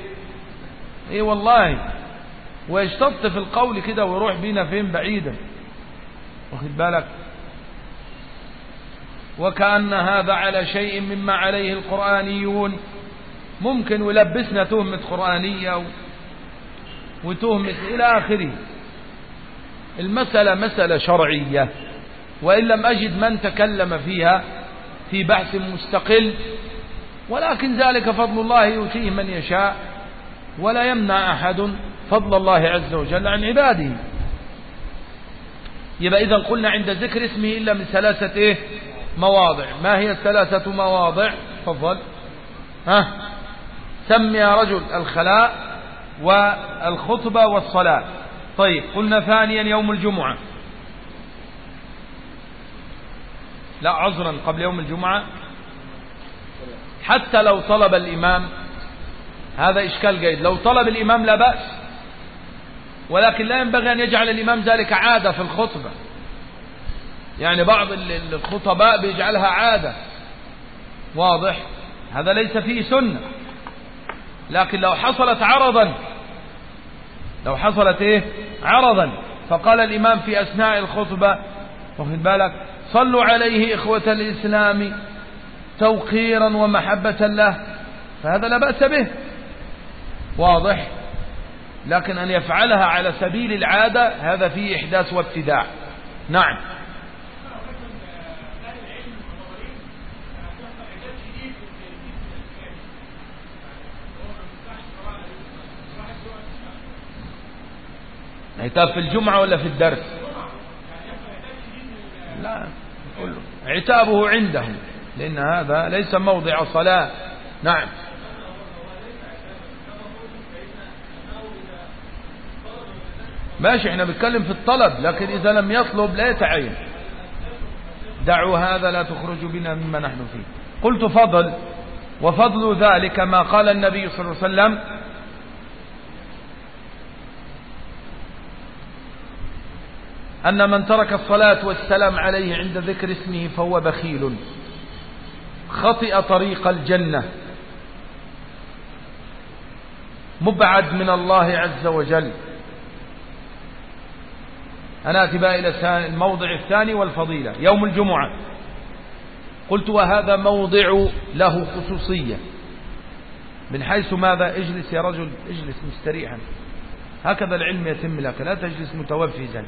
إيه والله ويشتط في القول كده ويروح بينا فين بعيدا. واخد بالك؟ وكأن هذا على شيء مما عليه القرآنيون. ممكن يلبسنا تهمة قرآنية وتهمة إلى آخره. المسألة مسألة شرعية وإن لم أجد من تكلم فيها في بحث مستقل ولكن ذلك فضل الله يؤتيه من يشاء ولا يمنع أحد فضل الله عز وجل عن عباده. يبقى إذا قلنا عند ذكر اسمه إلا من ثلاثة إيه؟ مواضع. ما هي الثلاثة مواضع؟ تفضل. ها؟ سم يا رجل الخلاء والخطبة والصلاة. طيب قلنا ثانيا يوم الجمعة. لا عذرا قبل يوم الجمعة. حتى لو طلب الإمام هذا إشكال جيد. لو طلب الإمام لا بأس. ولكن لا ينبغي أن يجعل الإمام ذلك عادة في الخطبة. يعني بعض الخطباء بيجعلها عادة. واضح؟ هذا ليس فيه سنة. لكن لو حصلت عرضا لو حصلت إيه؟ عرضا. فقال الإمام في أثناء الخطبة واخد بالك؟ صلوا عليه إخوة الإسلام توقيرا ومحبة له فهذا لا بأس به. واضح؟ لكن أن يفعلها على سبيل العادة هذا فيه إحداث وابتداع. نعم. عتاب في الجمعة ولا في الدرس؟ لا. كله عتابه عندهم لأن هذا ليس موضع صلاة. نعم. ماشي إحنا بنتكلم في الطلب لكن إذا لم يطلب لا يتعين. دعوا هذا لا تخرجوا بنا مما نحن فيه. قلت فضل وفضل ذلك ما قال النبي صلى الله عليه وسلم أن من ترك الصلاة والسلام عليه عند ذكر اسمه فهو بخيل. خطئ طريق الجنة. مبعد من الله عز وجل. أنا أتباع إلى الموضع الثاني والفضيلة. يوم الجمعة. قلت وهذا موضع له خصوصية. من حيث ماذا؟ اجلس يا رجل اجلس مستريحا. هكذا العلم يتم لك. لا تجلس متوفزا.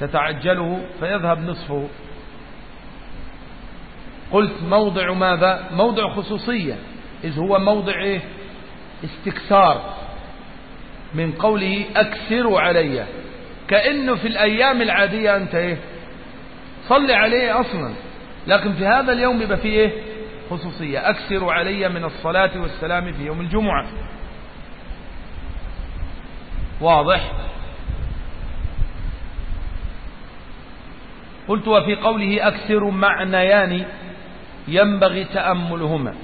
تتعجله فيذهب نصفه. قلت موضع ماذا؟ موضع خصوصية. إذ هو موضع إيه؟ استكثار. من قوله أكثروا علي. كأنه في الأيام العادية أنت إيه؟ صلي عليه أصلا. لكن في هذا اليوم يبقى فيه إيه؟ خصوصية. أكثروا علي من الصلاة والسلام في يوم الجمعة. واضح؟ قلت وفي قوله أكثر معنيان ينبغي تأملهما.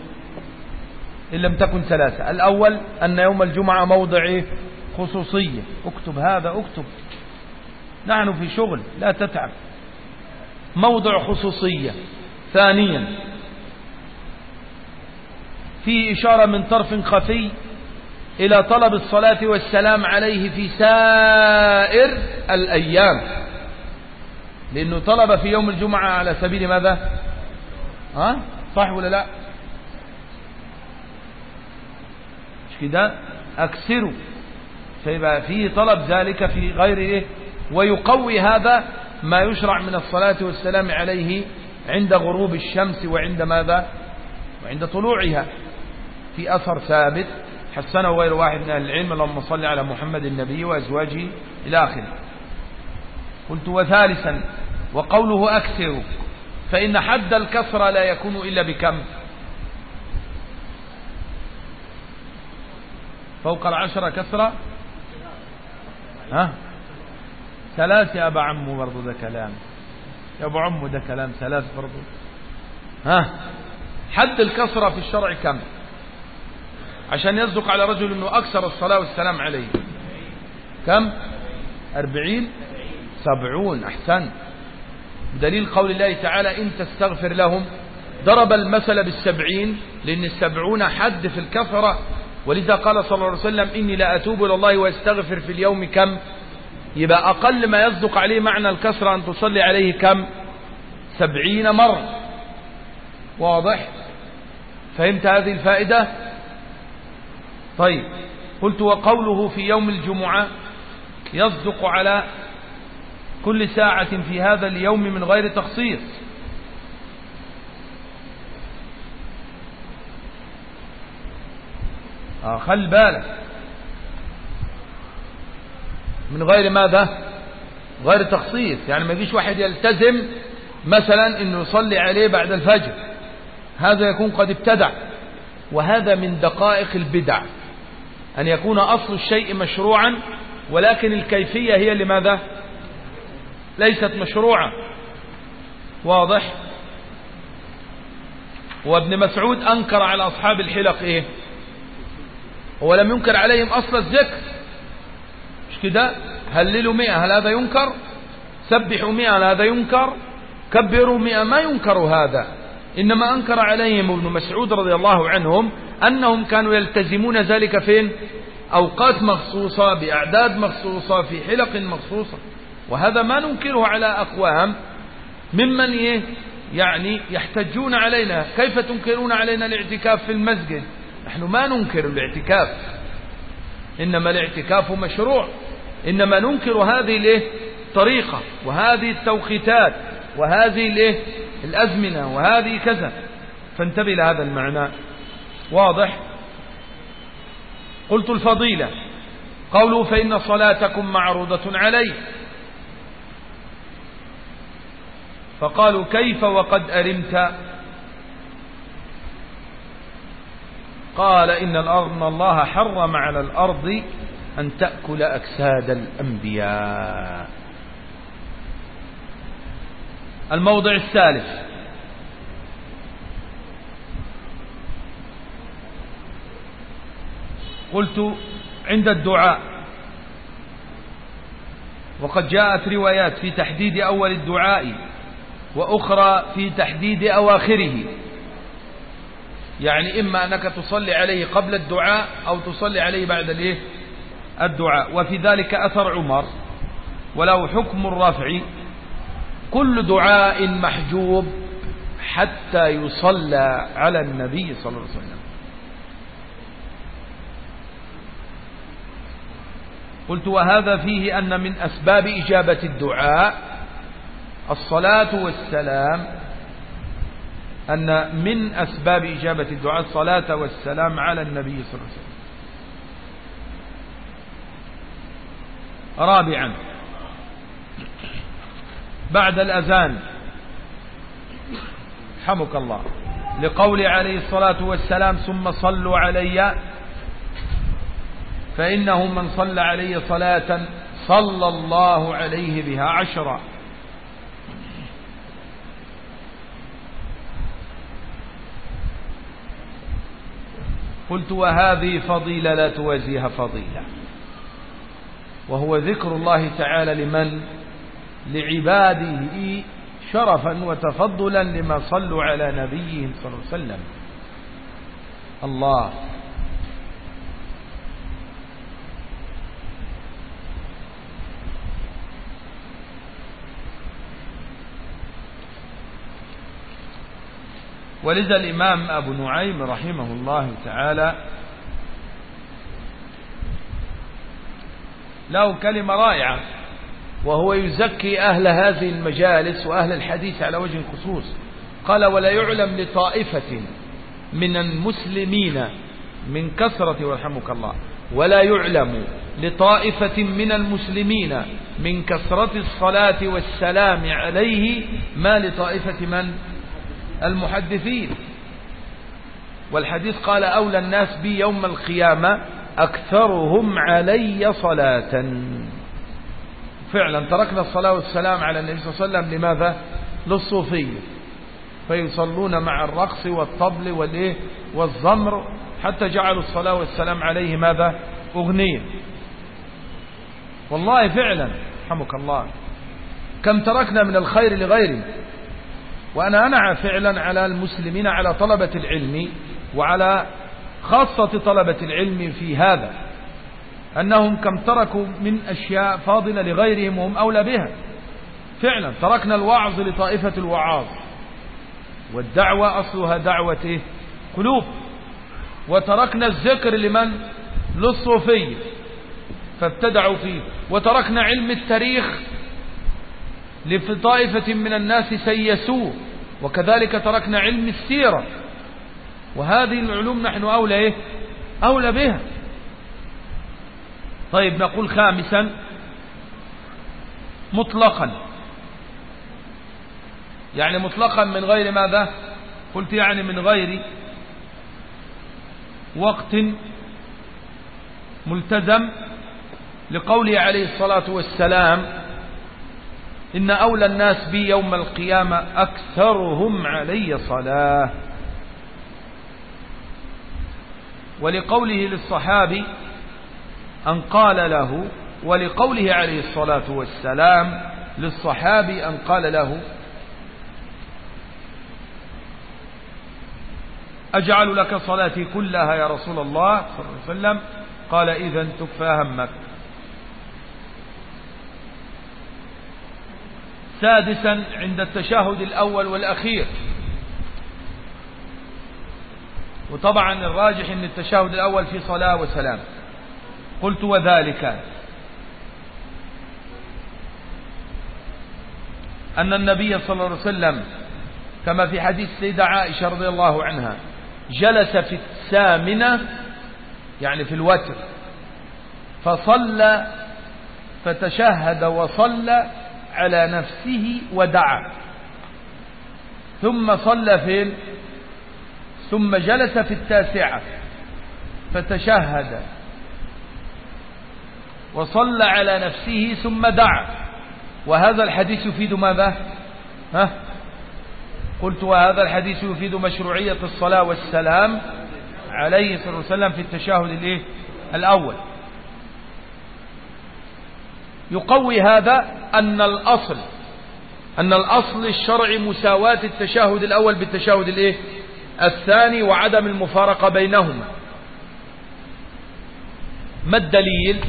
إن لم تكن ثلاثة. الأول أن يوم الجمعة موضع خصوصية اكتب هذا اكتب. نحن في شغل لا تتعب. موضع خصوصية ثانيا فيه إشارة من طرف خفي إلى طلب الصلاة والسلام عليه في سائر الأيام. لأنه طلب في يوم الجمعة على سبيل ماذا؟ ها؟ صح ولا لا؟ مش كده؟ أكسروا. فيبقى فيه طلب ذلك في غير إيه؟ ويقوي هذا ما يشرع من الصلاة والسلام عليه عند غروب الشمس وعند ماذا؟ وعند طلوعها. في أثر ثابت. حسنه غير واحد من أهل العلم. اللهم صل على محمد النبي وأزواجه إلى آخره. قلت وثالثا وقوله أكثر فإن حد الكسرة لا يكون إلا بكم. فوق العشرة كسرة؟ ها؟ ثلاث يا أبا عمو برضو ده كلام. يا أبو عمو ده كلام ثلاث برضو. ها؟ حد الكسرة في الشرع كم؟ عشان يصدق على رجل أنه أكثر الصلاة والسلام عليه. كم؟ أربعين؟ سبعون. أحسن. دليل قول الله تعالى إن تستغفر لهم ضرب المثل بالسبعين لأن السبعون حد في الكفرة. ولذا قال صلى الله عليه وسلم إني لا أتوب إلى الله وأستغفر في اليوم كم؟ يبقى أقل ما يصدق عليه معنى الكسرة أن تصلي عليه كم؟ سبعين مرة. واضح؟ فهمت هذه الفائدة؟ طيب قلت وقوله في يوم الجمعة يصدق على كل ساعة في هذا اليوم من غير تخصيص. آه خل بالك. من غير ماذا؟ غير تخصيص. يعني ما يجيش واحد يلتزم مثلا إنه يصلي عليه بعد الفجر. هذا يكون قد ابتدع. وهذا من دقائق البدع. أن يكون أصل الشيء مشروعا ولكن الكيفية هي لماذا؟ ليست مشروعة. واضح؟ وابن مسعود أنكر على أصحاب الحلق إيه؟ هو لم ينكر عليهم أصل الذكر. مش كده؟ هللوا مئة هل هذا ينكر؟ سبحوا مئة هل هذا ينكر؟ كبروا مئة ما ينكر هذا. إنما أنكر عليهم ابن مسعود رضي الله عنهم أنهم كانوا يلتزمون ذلك فين؟ أوقات مخصوصة بأعداد مخصوصة في حلق مخصوصة. وهذا ما ننكره على أقوام ممن إيه؟ يعني يحتجون علينا. كيف تنكرون علينا الاعتكاف في المسجد؟ نحن ما ننكر الاعتكاف. إنما الاعتكاف مشروع. إنما ننكر هذه الإيه؟ طريقة. وهذه التوقيتات. وهذه الإيه؟ الأزمنة. وهذه كذا. فانتبه لهذا المعنى. واضح؟ قلت الفضيلة. قولوا فإن صلاتكم معروضة علي فقالوا كيف وقد أرمت قال إن الأرض الله حرم على الأرض أن تأكل أجساد الأنبياء. الموضع الثالث. قلت عند الدعاء. وقد جاءت روايات في تحديد أول الدعاء وأخرى في تحديد أواخره. يعني إما أنك تصلي عليه قبل الدعاء أو تصلي عليه بعد الإيه؟ الدعاء. وفي ذلك أثر عمر. وله حكم الرفع كل دعاء محجوب حتى يصلى على النبي صلى الله عليه وسلم. قلت وهذا فيه أن من أسباب إجابة الدعاء الصلاة والسلام أن من أسباب إجابة الدعاء الصلاة والسلام على النبي صلى الله عليه وسلم. رابعا بعد الأذان حمك الله لقول عليه الصلاة والسلام ثم صلوا علي فإنه من صلى علي صلاة صلى الله عليه بها عشرا. قلت وهذه فضيلة لا توازيها فضيلة. وهو ذكر الله تعالى لمن؟ لعباده شرفا وتفضلا لما صلوا على نبيهم صلى الله عليه وسلم. الله. ولذا الإمام أبو نعيم رحمه الله تعالى له كلمة رائعة وهو يزكي أهل هذه المجالس وأهل الحديث على وجه الخصوص. قال ولا يعلم لطائفة من المسلمين من كثرة ورحمك الله ولا يعلم لطائفة من المسلمين من كثرة الصلاة والسلام عليه ما لطائفة من المحدثين. والحديث قال أولى الناس بي يوم القيامة أكثرهم علي صلاة. فعلا تركنا الصلاة والسلام على النبي صلى الله عليه وسلم لماذا؟ للصوفية. فيصلون مع الرقص والطبل والإيه؟ والزمر. حتى جعلوا الصلاة والسلام عليه ماذا؟ أغنية. والله فعلا رحمك الله. كم تركنا من الخير لغيره. وأنا أنعى فعلا على المسلمين على طلبة العلم وعلى خاصة طلبة العلم في هذا أنهم كم تركوا من أشياء فاضلة لغيرهم وهم أولى بها. فعلا تركنا الوعظ لطائفة الوعاظ والدعوة أصلها دعوة؟ قلوب. وتركنا الذكر لمن؟ للصوفية فابتدعوا فيه. وتركنا علم التاريخ لطائفة من الناس سيسوه وكذلك تركنا علم السيرة. وهذه العلوم نحن أولى إيه؟ أولى بها. طيب نقول خامسا. مطلقا. يعني مطلقا من غير ماذا؟ قلت يعني من غير وقت ملتزم. لقوله عليه الصلاة والسلام إن أولى الناس بي يوم القيامة أكثرهم علي صلاة. ولقوله للصحابي أن قال له ولقوله عليه الصلاة والسلام للصحابي أن قال له أجعل لك صلاتي كلها يا رسول الله صلى الله عليه وسلم؟ قال إذا تكفى همك. سادسا عند التشهد الأول والأخير. وطبعا الراجح إن التشهد الأول في صلاة وسلام. قلت وذلك أن النبي صلى الله عليه وسلم كما في حديث سيدة عائشة رضي الله عنها جلس في الثامنة يعني في الوتر فصلى فتشهد وصلى على نفسه ودعا. ثم صلى فين؟ ثم جلس في التاسعة. فتشهد. وصلى على نفسه ثم دعا. وهذا الحديث يفيد ماذا؟ ها؟ قلت وهذا الحديث يفيد مشروعية الصلاة والسلام عليه الصلاة والسلام في الإيه؟ الأول. يقوي هذا أن الأصل أن الأصل الشرعي مساواة التشهد الأول بالتشهد الإيه؟ الثاني وعدم المفارقة بينهما. ما الدليل؟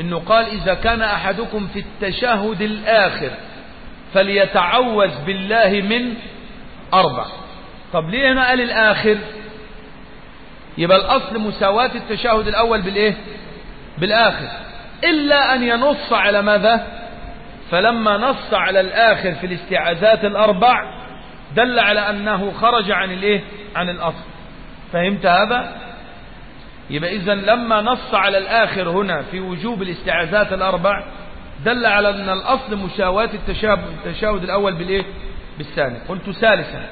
إنه قال إذا كان أحدكم في التشهد الآخر فليتعوذ بالله من أربع. طب ليه هنا قال الآخر؟ يبقى الأصل مساواة التشهد الأول بالإيه؟ بالآخر. إلا أن ينص على ماذا؟ فلما نص على الآخر في الاستعاذات الأربع دل على أنه خرج عن الإيه؟ عن الأصل. فهمت هذا؟ يبقى إذا لما نص على الآخر هنا في وجوب الاستعاذات الأربع دل على أن الأصل مشاواة التشاهد الأول بالإيه؟ بالثاني. قلت ثالثا.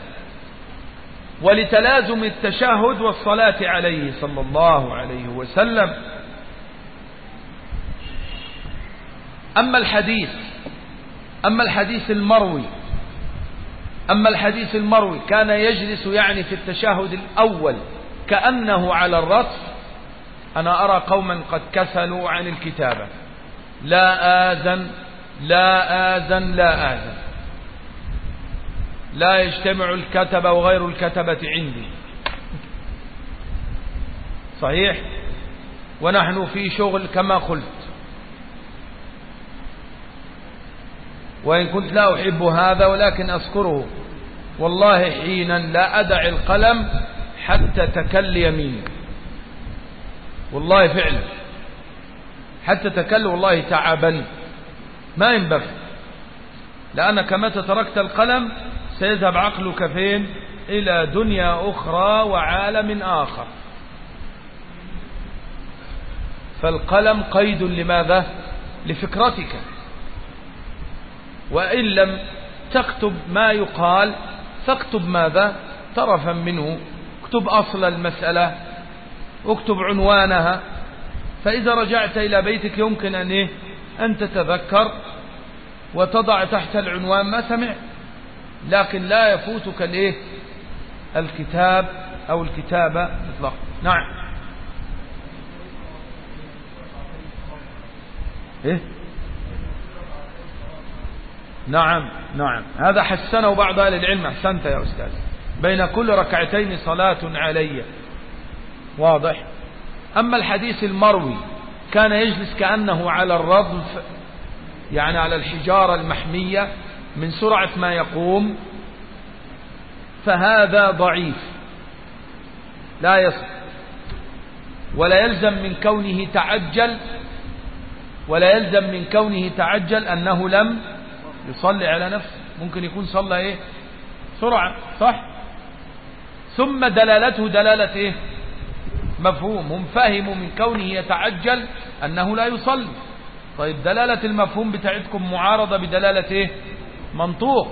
ولتلازم التشهد والصلاة عليه صلى الله عليه وسلم. أما الحديث أما الحديث المروي أما الحديث المروي كان يجلس يعني في التشهد الأول كأنه على الرصف أنا أرى قوما قد كسلوا عن الكتابة لا آذن لا آذن لا آذن لا يجتمع الكتبة وغير الكتبة عندي. صحيح؟ ونحن في شغل كما قلت. وإن كنت لا أحب هذا ولكن أذكره. والله حينا لا أدع القلم حتى تكل يميني. والله فعلا. حتى تكل والله تعبني ما ينبغي. لأنك متى تركت القلم سيذهب عقلك فين؟ إلى دنيا أخرى وعالم آخر. فالقلم قيد لماذا؟ لفكرتك. وإن لم تكتب ما يقال فاكتب ماذا طرفا منه اكتب أصل المسألة اكتب عنوانها فإذا رجعت إلى بيتك يمكن أن, إيه؟ أن تتذكر وتضع تحت العنوان ما سمعت لكن لا يفوتك الإيه؟ الكتاب أو الكتابة مطلقا نعم إيه؟ نعم نعم. هذا حسنه بعض أهل العلم أحسنت يا أستاذ. بين كل ركعتين صلاة علي. واضح؟ أما الحديث المروي كان يجلس كأنه على الرضف يعني على الحجارة المحمية من سرعة ما يقوم فهذا ضعيف. لا يصح. ولا يلزم من كونه تعجل ولا يلزم من كونه تعجل أنه لم يصلي على نفسه. ممكن يكون صلى إيه؟ سرعة صح؟ ثم دلالته دلالة إيه؟ مفهوم. هم فهموا من كونه يتعجل أنه لا يصلي. طيب دلالة المفهوم بتاعتكم معارضة بدلالة إيه؟ منطوق.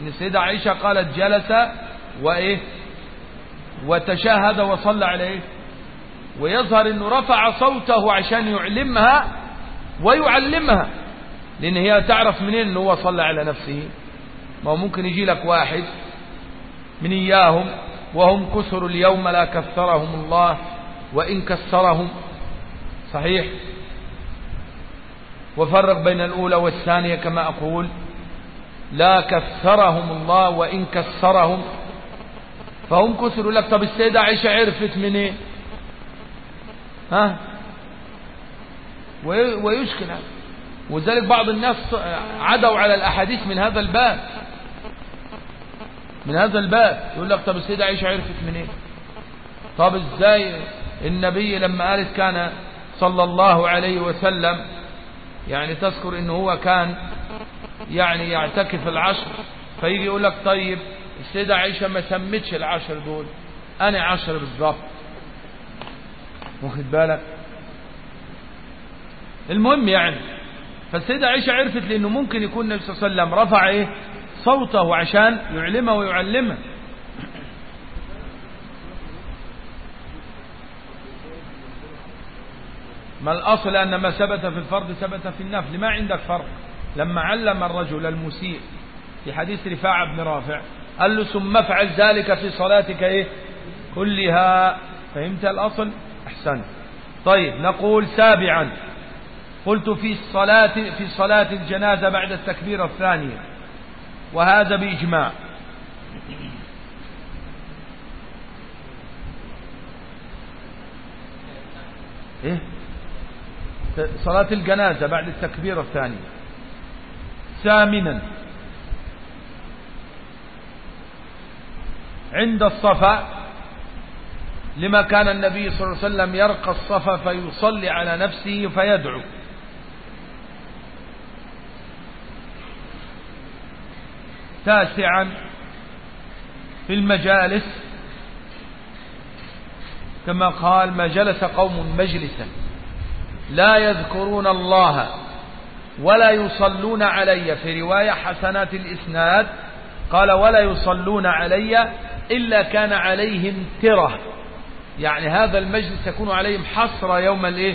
إن السيدة عائشة قالت جلس وإيه؟ وتشاهد وصلى على إيه ويظهر أنه رفع صوته عشان يعلمها ويعلمها. لأن هي تعرف منين أنه هو صلى على نفسه. ما هو ممكن يجي لك واحد من إياهم وهم كسر اليوم لا كثرهم الله وإن كسرهم صحيح؟ وفرق بين الأولى والثانية كما أقول. لا كثرهم الله وإن كسرهم فهم كسروا لك. طب السيدة عائشة عرفت من إيه ها ويشكل هذا. وذلك بعض الناس عدوا على الأحاديث من هذا الباب. من هذا الباب. يقول لك طب السيدة عائشة عرفت من إيه طب إزاي النبي لما قالت كان صلى الله عليه وسلم يعني تذكر إنه هو كان يعني يعتكف العشر فيجي يقول لك طيب السيدة عائشة ما سمتش العشر دول. أنا عشر بالضبط. واخد بالك؟ المهم يعني فالسيدة عائشة عرفت لأنه ممكن يكون النبي صلى الله عليه وسلم رفع إيه؟ صوته عشان يعلمه ويعلمه. ما الأصل أن ما ثبت في الفرض ثبت في النفل؟ ما عندك فرق. لما علم الرجل المسيء في حديث رفاعة بن رافع قال له ثم افعل ذلك في صلاتك إيه؟ كلها. فهمت الأصل؟ أحسن طيب نقول سابعا. قلت في الصلاة في صلاة الجنازة بعد التكبير الثانية وهذا بإجماع. إيه؟ صلاة الجنازة بعد التكبير الثاني. ثامنا. عند الصفا لما كان النبي صلى الله عليه وسلم يرقى الصفا فيصلي على نفسه فيدعو. تاسعا في المجالس. كما قال ما جلس قوم مجلسا لا يذكرون الله ولا يصلون علي. في رواية حسنات الإسناد. قال ولا يصلون علي إلا كان عليهم ترة. يعني هذا المجلس يكون عليهم حسرة يوم الإيه؟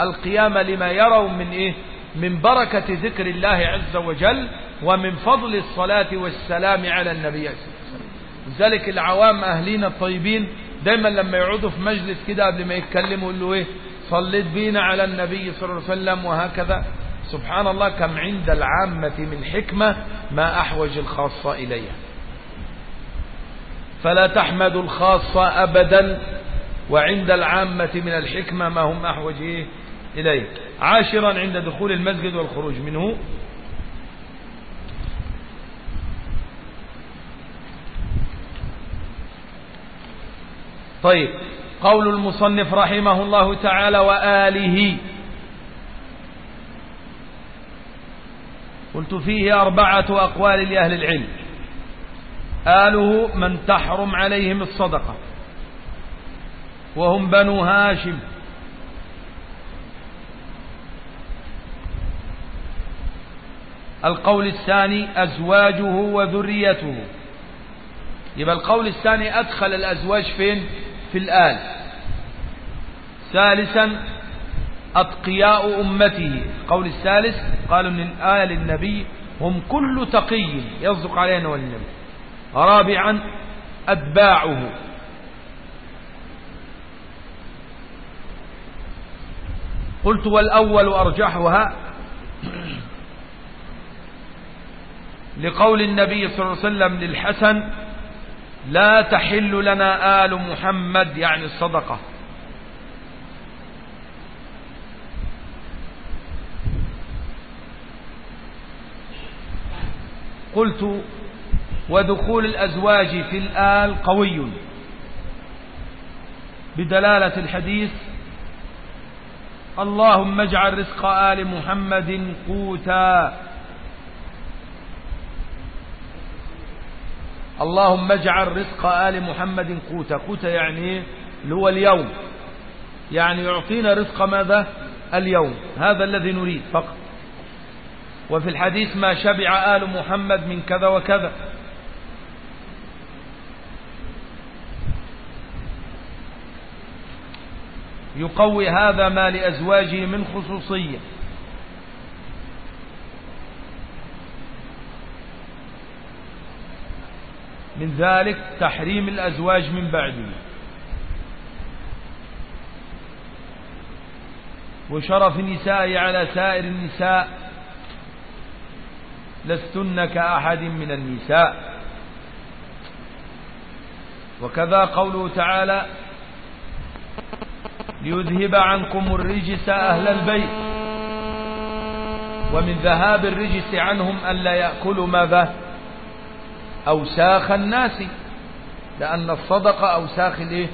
القيامة لما يروا من إيه؟ من بركة ذكر الله عز وجل ومن فضل الصلاة والسلام على النبي عليه وسلم. لذلك العوام أهلين الطيبين دايما لما يقعدوا في مجلس كده قبل ما يتكلموا يقولوا إيه صليت بينا على النبي صلى الله عليه وسلم وهكذا. سبحان الله كم عند العامة من حكمة ما أحوج الخاصة إليها. فلا تحمد الخاصة أبدا وعند العامة من الحكمة ما هم أحوج إليه عاشرا عند دخول المسجد والخروج منه. طيب. قول المصنف رحمه الله تعالى وآله. قلت فيه أربعة أقوال لأهل العلم. آله من تحرم عليهم الصدقة. وهم بنو هاشم. القول الثاني أزواجه وذريته. يبقى القول الثاني أدخل الأزواج فين؟ في الآل. ثالثا أتقياء أمته. القول الثالث قالوا من آل النبي هم كل تقي. يصدق علينا والنبي رابعا أتباعه. قلت والأول أرجحها. لقول النبي صلى الله عليه وسلم للحسن لا تحل لنا آل محمد يعني الصدقة. قلت ودخول الأزواج في الآل قوي. بدلالة الحديث اللهم اجعل رزق آل محمد قوتا. اللهم اجعل رزق آل محمد قوتا. قوتا يعني اللي هو اليوم. يعني يعطينا رزق ماذا؟ اليوم. هذا الذي نريد فقط. وفي الحديث ما شبع آل محمد من كذا وكذا. يقوي هذا ما لأزواجه من خصوصية. من ذلك تحريم الأزواج من بعده. وشرف النساء على سائر النساء لستن كأحد من النساء. وكذا قوله تعالى ليذهب عنكم الرجس أهل البيت ومن ذهاب الرجس عنهم ألا يأكلوا ماذا أوساخ الناس لأن الصدقة أوساخ الإيه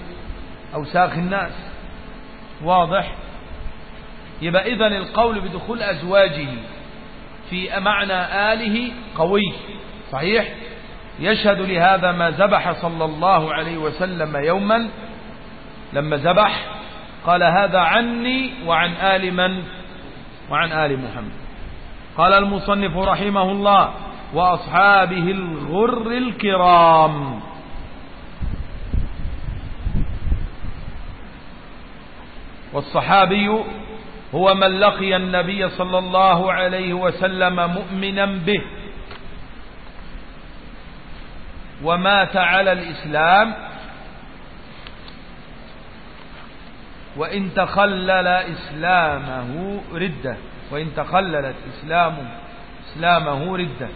أوساخ الناس. واضح؟ يبقى إذن القول بدخول أزواجه في معنى آله قوي صحيح؟ يشهد لهذا ما ذبح صلى الله عليه وسلم يوما لما ذبح قال هذا عني وعن آل من؟ وعن آل محمد. قال المصنف رحمه الله وأصحابه الغر الكرام. والصحابي هو من لقي النبي صلى الله عليه وسلم مؤمنا به. ومات على الإسلام. وإن تخلل إسلامه ردة. وإن تخللت إسلامه إسلامه ردة.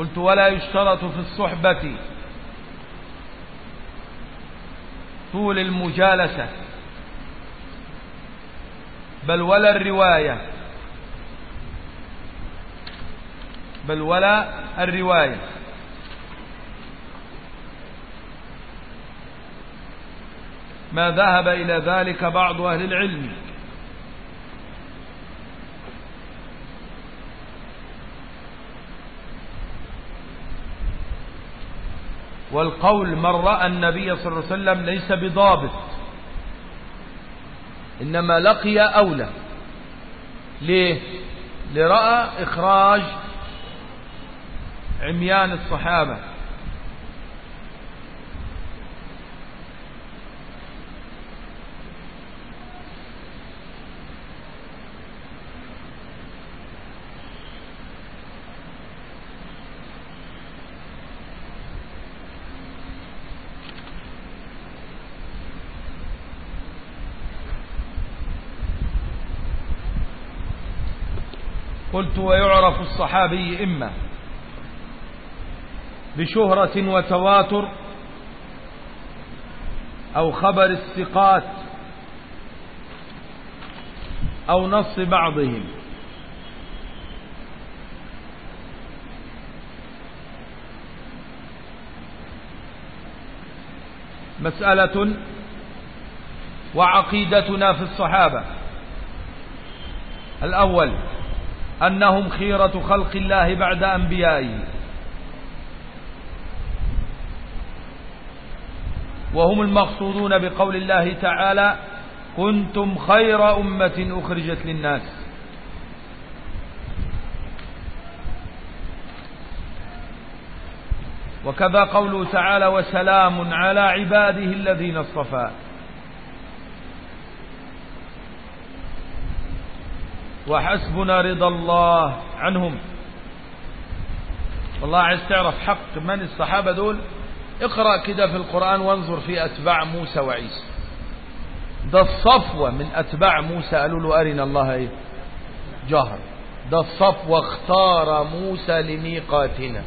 قلت ولا يشترط في الصحبة طول المجالسة بل ولا الرواية بل ولا الرواية. ما ذهب إلى ذلك بعض أهل العلم. والقول من رأى النبي صلى الله عليه وسلم ليس بضابط إنما لقي أولى. ليه؟ لرأى إخراج عميان الصحابة قلت الصحابي إما بشهرة وتواتر أو خبر الثقات أو نص بعضهم. مسألة وعقيدتنا في الصحابة. الأول أنهم خيرة خلق الله بعد أنبيائه. وهم المقصودون بقول الله تعالى كنتم خير أمة أخرجت للناس. وكذا قوله تعالى وسلام على عباده الذين اصطفى. وحسبنا رضا الله عنهم. والله عايز تعرف حق من الصحابة دول؟ اقرأ كده في القرآن وانظر في أتباع موسى وعيسى. ده الصفوة من أتباع موسى. قالوا له أرنا الله إيه؟ جهر. ده الصفوة اختار موسى لميقاتنا.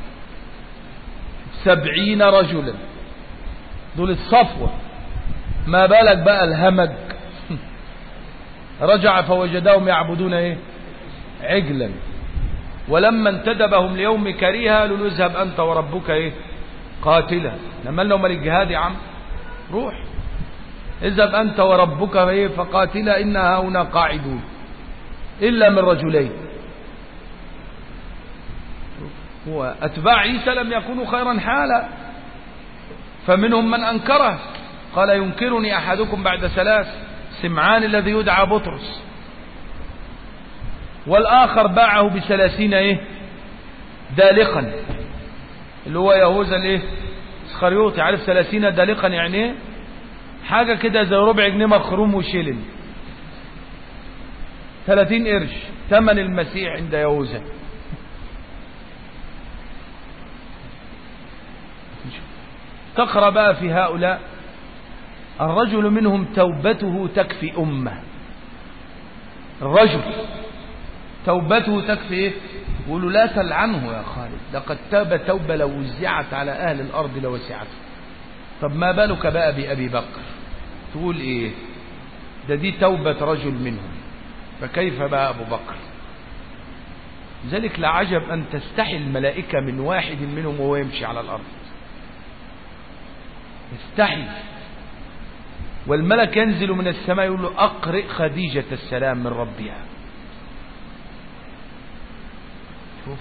سبعين رجلا. دول الصفوة. ما بالك بقى الهمج؟ رجع فوجدهم يعبدون إيه؟ عجلا. ولما انتدبهم ليوم كريها له اذهب أنت وربك إيه؟ قاتلا. لما لهم الجهاد يا عم. روح. اذهب أنت وربك إيه؟ فقاتلا. إن هؤلاء قاعدون. إلا من رجلين. واتباع عيسى لم يكونوا خيرا حالا. فمنهم من أنكره. قال ينكرني أحدكم بعد ثلاث. سمعان الذي يدعى بطرس. والآخر باعه بثلاثين إيه؟ دالقا. اللي هو يهوذا الإيه؟ إسخريوطي. عارف ثلاثين دالقا يعني إيه؟ حاجة كده زي ربع جنيه مخروم وشيلن. ثلاثين قرش. ثمن المسيح عند يهوذا. تقرأ بقى في هؤلاء. الرجل منهم توبته تكفي أمة. الرجل توبته تكفي إيه؟ يقولوا لا تلعنه يا خالد لقد تاب توبة لو وزعت على أهل الأرض لوسعته طب ما بالك بقى بأبي بكر؟ تقول إيه؟ ده دي توبة رجل منهم فكيف بقى أبو بكر؟ لذلك لا عجب أن تستحي الملائكة من واحد منهم وهو يمشي على الأرض. استحي. والملك ينزل من السماء يقول له أقرئ خديجة السلام من ربها. شوف.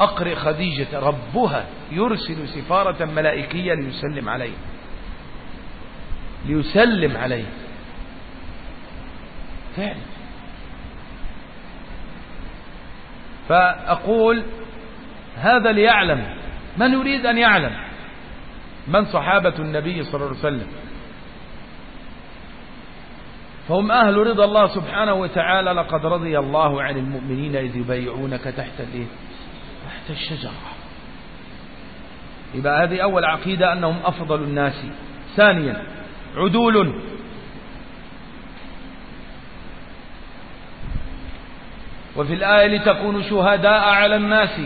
أقرئ خديجة ربها يرسل سفارة ملائكية ليسلم عليه. ليسلم عليه. فعلا فأقول هذا ليعلم. من يريد أن يعلم؟ من صحابة النبي صلى الله عليه وسلم؟ فهم أهل رضا الله سبحانه وتعالى لقد رضي الله عن المؤمنين إذ يبايعونك تحت الإيه؟ تحت الشجرة. يبقى هذه أول عقيدة أنهم أفضل الناس. ثانيا عدول. وفي الآية لتكونوا شهداء على الناس.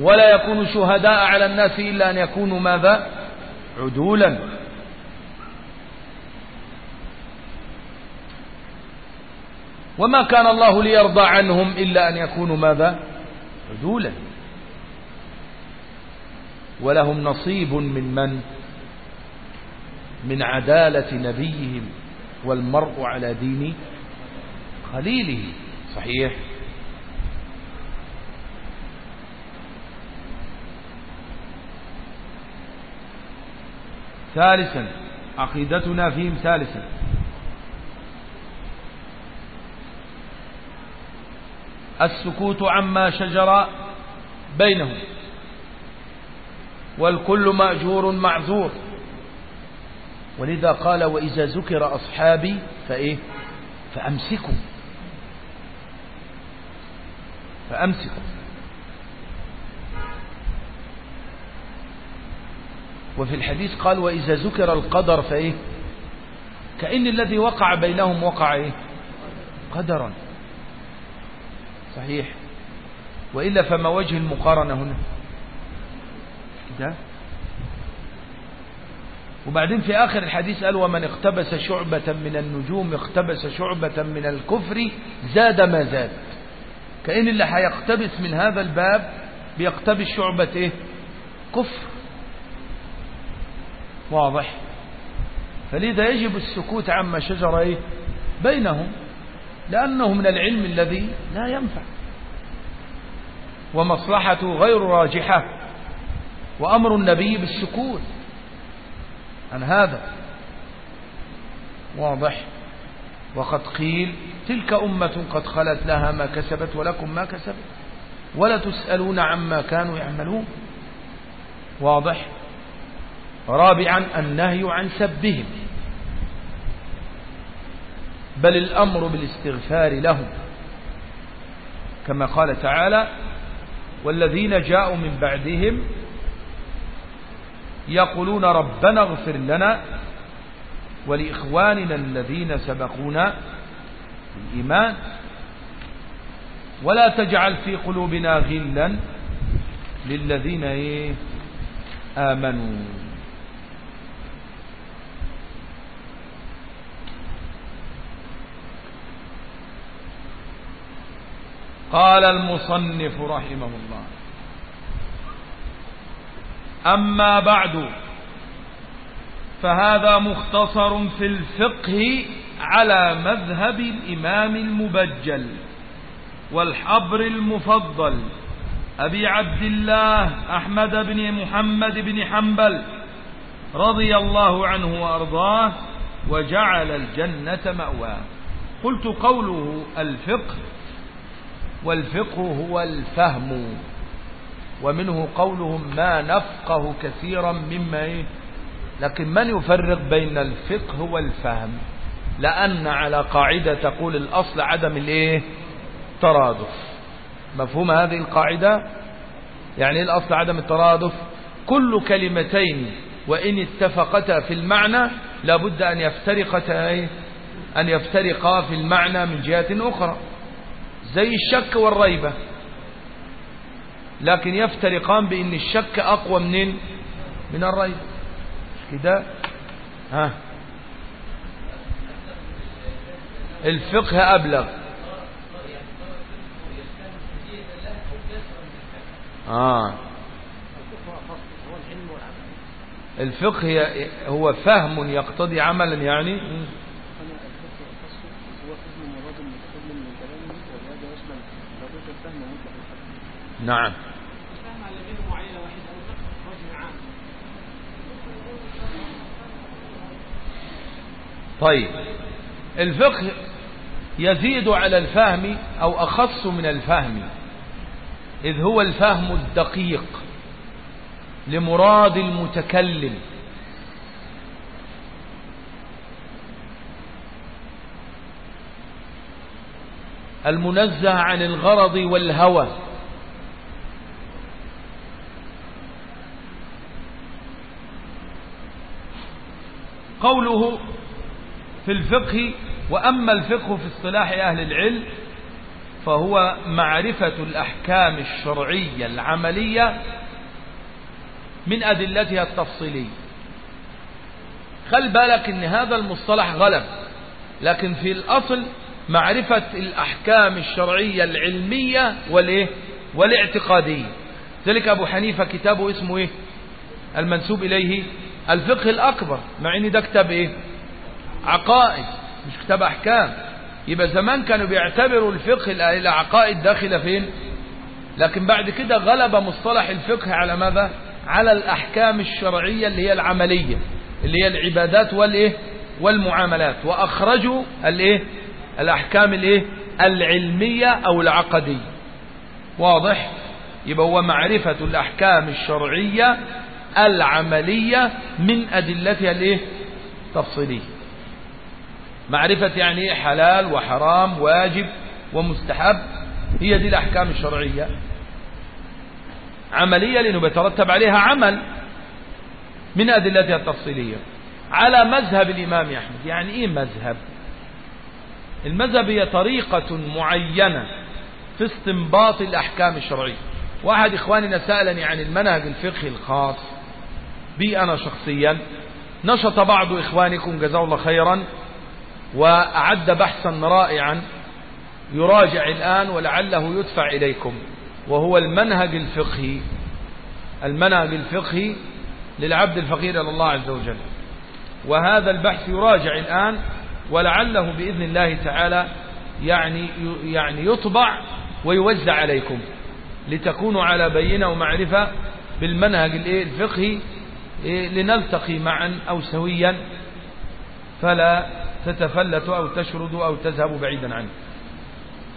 ولا يكون شهداء على الناس إلا أن يكونوا ماذا؟ عدولا. وما كان الله ليرضى عنهم إلا أن يكونوا ماذا؟ عدولا. ولهم نصيب من من؟ من عدالة نبيهم والمرء على دين خليله. صحيح. ثالثا عقيدتنا فيهم ثالثا. السكوت عما شجر بينهم والكل مأجور معذور. ولذا قال وإذا ذكر أصحابي فإيه؟ فأمسكوا. فأمسكوا. وفي الحديث قال وإذا ذكر القدر فإيه؟ كأن الذي وقع بينهم وقع إيه؟ قدرا صحيح. وإلا فما وجه المقارنة هنا؟ ده. وبعدين في آخر الحديث قال ومن اقتبس شعبة من النجوم اقتبس شعبة من الكفر زاد ما زاد. كأن اللي هيقتبس من هذا الباب بيقتبس شعبة إيه؟ كفر. واضح. فلذا يجب السكوت عما شجر إيه؟ بينهم. لأنه من العلم الذي لا ينفع. ومصلحته غير راجحة. وأمر النبي بالسكوت عن هذا. واضح. وقد قيل تلك أمة قد خلت لها ما كسبت ولكم ما كسبت. ولا تسألون عما كانوا يعملون. واضح. رابعا النهي عن سبهم. بل الأمر بالاستغفار لهم. كما قال تعالى والذين جاءوا من بعدهم يقولون ربنا اغفر لنا ولإخواننا الذين سبقونا بالإيمان. ولا تجعل في قلوبنا غلا للذين آمنوا. قال المصنف رحمه الله. أما بعد فهذا مختصر في الفقه على مذهب الإمام المبجل والحبر المفضل أبي عبد الله أحمد بن محمد بن حنبل رضي الله عنه وأرضاه وجعل الجنة مأواه. قلت قوله الفقه والفقه هو الفهم. ومنه قولهم ما نفقه كثيرا مما إيه؟ لكن من يفرق بين الفقه والفهم؟ لأن على قاعدة تقول الأصل عدم الإيه؟ ترادف مفهوم هذه القاعدة؟ يعني الأصل عدم الترادف؟ كل كلمتين وإن اتفقتا في المعنى لابد أن يفترقتا إيه؟ أن يفترقا في المعنى من جهة أخرى. زي الشك والريبة. لكن يفترقان بأن الشك أقوى من من الريبة. كده؟ ها. الفقه أبلغ. آه. الفقه هو فهم يقتضي عملا يعني. نعم. طيب. الفقه يزيد على الفهم أو أخص من الفهم إذ هو الفهم الدقيق لمراد المتكلم. المنزه عن الغرض والهوى. قوله في الفقه وأما الفقه في اصطلاح أهل العلم فهو معرفة الأحكام الشرعية العملية من أدلتها التفصيلية. خل بالك إن هذا المصطلح غلب لكن في الأصل معرفة الأحكام الشرعية العلمية والإيه والاعتقادية. ذلك أبو حنيفة كتابه اسمه إيه؟ المنسوب إليه الفقه الأكبر مع ان ده كتاب إيه؟ عقائد مش كتاب أحكام. يبقى زمان كانوا بيعتبروا الفقه العقائد داخلة فين؟ لكن بعد كده غلب مصطلح الفقه على ماذا؟ على الأحكام الشرعية اللي هي العملية اللي هي العبادات والإيه؟ والمعاملات. وأخرجوا الإيه؟ الأحكام الإيه؟ العلمية أو العقدية. واضح؟ يبقى هو معرفة الأحكام الشرعية العملية من أدلتها الإيه؟ تفصيلية. معرفة يعني إيه حلال وحرام واجب ومستحب؟ هي دي الأحكام الشرعية. عملية لأنه بيترتب عليها عمل من أدلتها التفصيلية. على مذهب الإمام أحمد. يعني إيه مذهب؟ المذهب هي طريقة معينة في استنباط الأحكام الشرعية. واحد إخواننا سألني عن المنهج الفقهي الخاص. بي أنا شخصيا. نشط بعض إخوانكم جزاه الله خيرا وأعد بحثا رائعا يراجع الآن ولعله يدفع إليكم. وهو المنهج الفقهي المنهج الفقهي للعبد الفقير إلى الله عز وجل. وهذا البحث يراجع الآن ولعله بإذن الله تعالى يعني يعني يطبع ويوزع عليكم لتكونوا على بينة ومعرفة بالمنهج الفقهي لنلتقي معا أو سويا فلا تتفلت أو تشرد أو تذهب بعيدا عنه.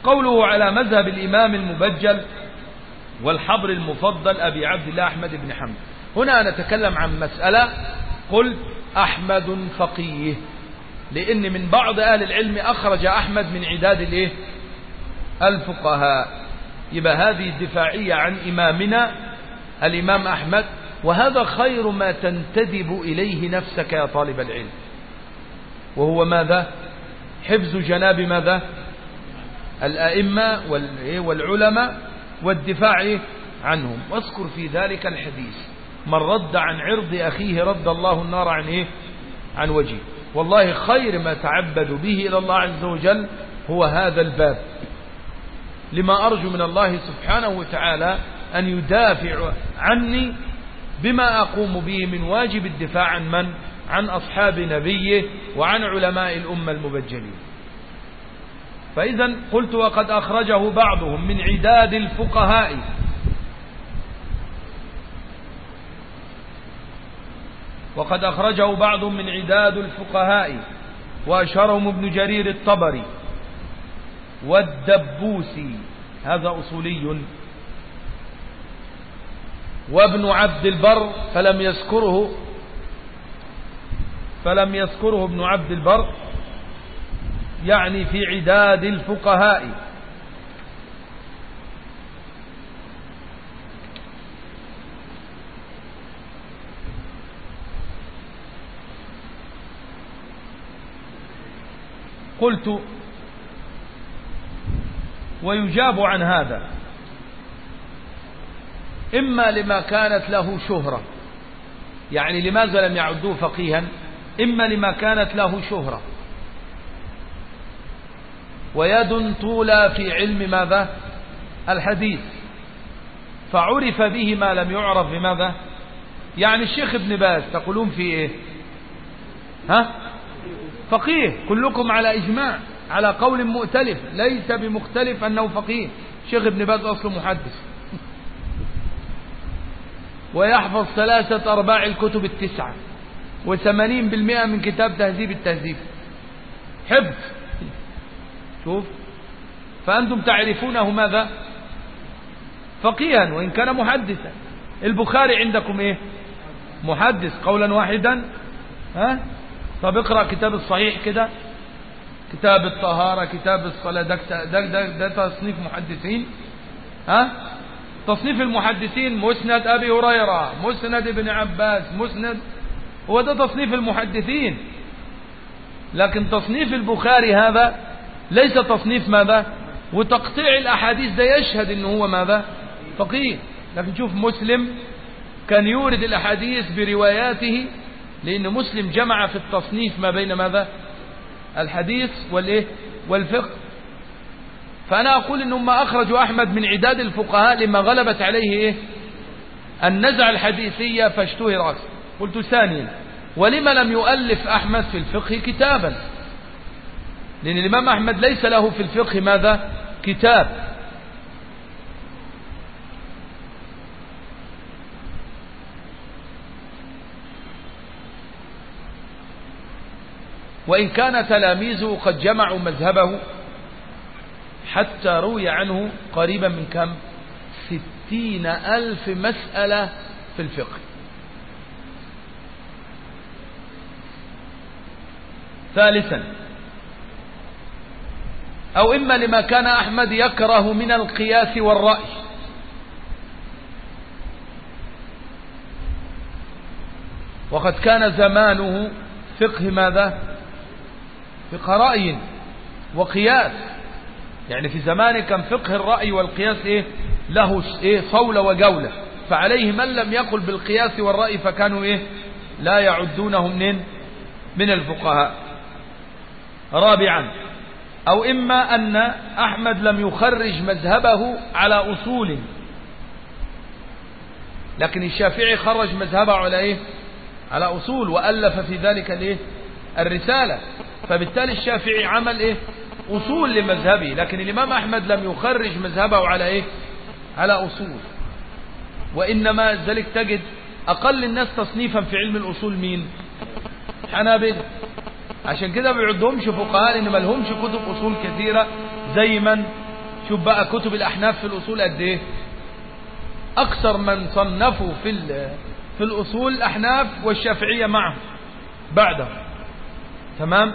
قوله على مذهب الإمام المبجل والحبر المفضل أبي عبد الله أحمد بن حمد هنا نتكلم عن مسألة قلت أحمد فقيه لأن من بعض أهل العلم أخرج أحمد من عداد الإيه؟ الفقهاء. يبقى هذه الدفاعية عن إمامنا الإمام أحمد وهذا خير ما تنتدب إليه نفسك يا طالب العلم. وهو ماذا؟ حفظ جناب ماذا؟ الأئمة والعلماء والدفاع عنهم. واذكر في ذلك الحديث من رد عن عرض أخيه رد الله النار عن إيه؟ عن وجهه. والله خير ما تعبد به إلى الله عز وجل هو هذا الباب. لما أرجو من الله سبحانه وتعالى أن يدافع عني بما أقوم به من واجب الدفاع عن من؟ عن أصحاب نبيه وعن علماء الأمة المبجلين. فإذا قلت وقد أخرجه بعضهم من عداد الفقهاء. وقد أخرجه بعض من عداد الفقهاء. وأشهرهم ابن جرير الطبري. والدبوسي. هذا أصولي. وابن عبد البر فلم يذكره فلم يذكره ابن عبد البر يعني في عداد الفقهاء. قلت ويجاب عن هذا. إما لما كانت له شهرة يعني لماذا لم يعدوه فقيها؟ إما لما كانت له شهرة. ويد طولى في علم ماذا؟ الحديث. فعرف به ما لم يعرف بماذا؟ يعني الشيخ ابن باز تقولون في إيه؟ ها؟ فقيه. كلكم على إجماع على قول مؤتلف ليس بمختلف أنه فقيه. الشيخ ابن باز أصله محدث. ويحفظ ثلاثة أرباع الكتب التسعة وثمانين بالمئة من كتاب تهذيب التهذيب. حفظ. شوف. فأنتم تعرفونه ماذا؟ فقيها وإن كان محدثا. البخاري عندكم إيه؟ محدث. قولا واحدا. ها؟ طب اقرأ كتاب الصحيح كده. كتاب الطهارة كتاب الصلاة. ده, ده, ده, ده تصنيف محدثين. ها؟ تصنيف المحدثين مسند أبي هريرة مسند ابن عباس مسند هو ده تصنيف المحدثين. لكن تصنيف البخاري هذا ليس تصنيف ماذا؟ وتقطيع الأحاديث ده يشهد إنه هو ماذا؟ فقيه. لكن شوف مسلم كان يورد الأحاديث برواياته لأن مسلم جمع في التصنيف ما بين ماذا؟ الحديث والإيه؟ والفقه. فأنا أقول إنهم ما أخرجوا أحمد من عداد الفقهاء لما غلبت عليه إيه؟ النزع الحديثية فاشتهر أكثر قلت ثانيا ولما لم يؤلف أحمد في الفقه كتابا؟ لأن الإمام أحمد ليس له في الفقه ماذا؟ كتاب. وإن كان تلاميذه قد جمعوا مذهبه حتى روي عنه قريبا من كم؟ ستين ألف مسألة في الفقه. ثالثا أو إما لما كان أحمد يكره من القياس والرأي. وقد كان زمانه فقه ماذا؟ فقه رأي وقياس. يعني في زمانه كان فقه الرأي والقياس إيه؟ له إيه؟ صولة وجولة. فعليه من لم يقل بالقياس والرأي فكانوا إيه؟ لا يعدونه منين من الفقهاء. رابعا أو إما أن أحمد لم يخرج مذهبه على أصول. لكن الشافعي خرج مذهبه على إيه؟ على أصول وألف في ذلك الإيه؟ الرسالة. فبالتالي الشافعي عمل إيه؟ أصول لمذهبه لكن الإمام أحمد لم يخرج مذهبه على إيه؟ على أصول. وإنما ذلك تجد أقل الناس تصنيفا في علم الأصول مين؟ حنابلة. عشان كده ما بيعدهمش فقهاء لأن ما لهمش كتب أصول كثيرة زي من؟ شوف بقى كتب الأحناف في الأصول قد إيه؟ أكثر من صنفوا في في الأصول الاحناف والشافعية معهم بعدهم. تمام؟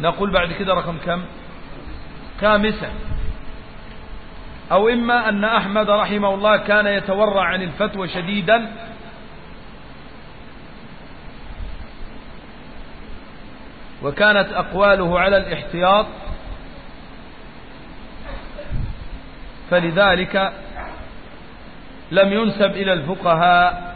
نقول بعد كده رقم كم؟ خامسا أو إما أن أحمد رحمه الله كان يتورع عن الفتوى شديدا. وكانت أقواله على الاحتياط. فلذلك لم ينسب إلى الفقهاء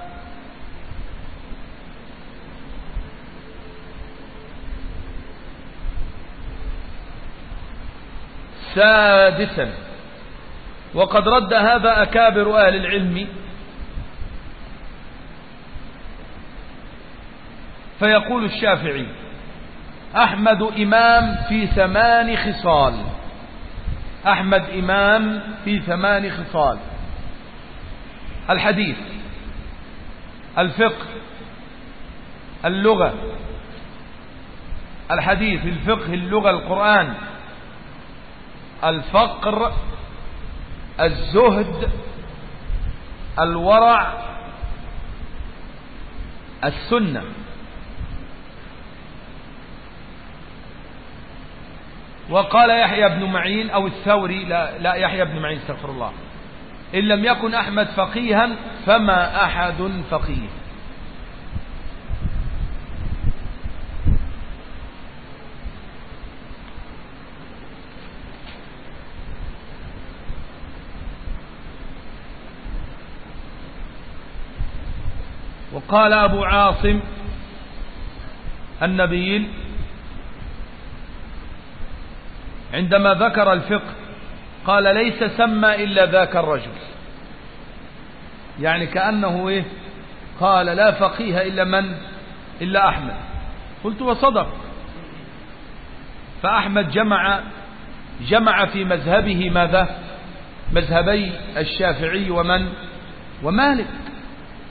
سادسا. وقد رد هذا أكابر أهل العلم فيقول الشافعي أحمد إمام في ثمان خصال. أحمد إمام في ثمان خصال. الحديث الفقه اللغة. الحديث الفقه اللغة القرآن. الفقر الزهد الورع السنة. وقال يحيى بن معين أو الثوري لا, لا يحيى بن معين استغفر الله. إن لم يكن أحمد فقيها فما أحد فقيه. وقال أبو عاصم النبيل عندما ذكر الفقه قال ليس سمى إلا ذاك الرجل. يعني كأنه إيه؟ قال لا فقيه إلا من؟ إلا أحمد. قلت وصدق. فأحمد جمع جمع في مذهبه ماذا؟ مذهبي الشافعي ومن؟ ومالك.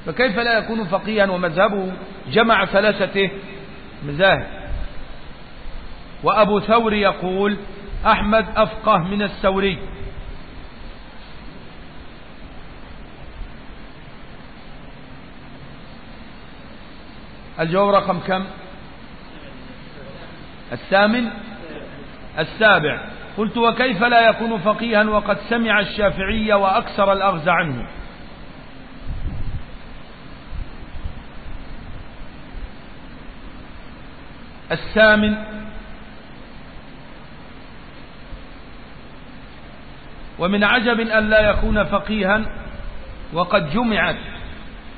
فكيف لا يكون فقيها ومذهبه جمع ثلاثة مذاهب. وأبو ثور يقول أحمد أفقه من الثوري. الجواب رقم كم؟ الثامن؟ السابع. قلت وكيف لا يكون فقيها وقد سمع الشافعي وأكثر الأغز عنه؟ الثامن ومن عجب أن لا يكون فقيها وقد جمعت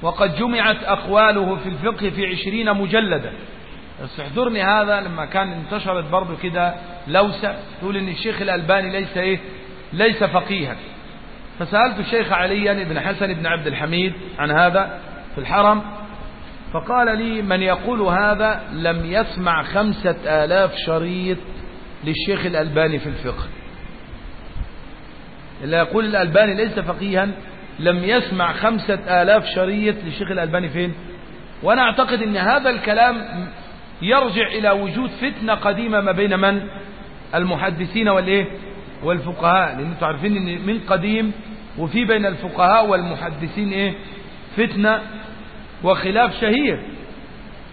وقد جمعت أقواله في الفقه في عشرين مجلدا. استحضرني هذا لما كان انتشرت برضو كده لوسة تقول إن الشيخ الألباني ليس إيه؟ ليس فقيها. فسألت الشيخ عليا بن حسن بن عبد الحميد عن هذا في الحرم فقال لي من يقول هذا لم يسمع خمسة آلاف شريط للشيخ الألباني في الفقه. اللي يقول الألباني ليس فقيها لم يسمع خمسة آلاف شريط للشيخ الألباني فين؟ وأنا أعتقد أن هذا الكلام يرجع إلى وجود فتنة قديمة ما بين من؟ المحدثين والإيه؟ والفقهاء. لأن أنتم عارفين أن من قديم وفي بين الفقهاء والمحدثين إيه؟ فتنة وخلاف شهير.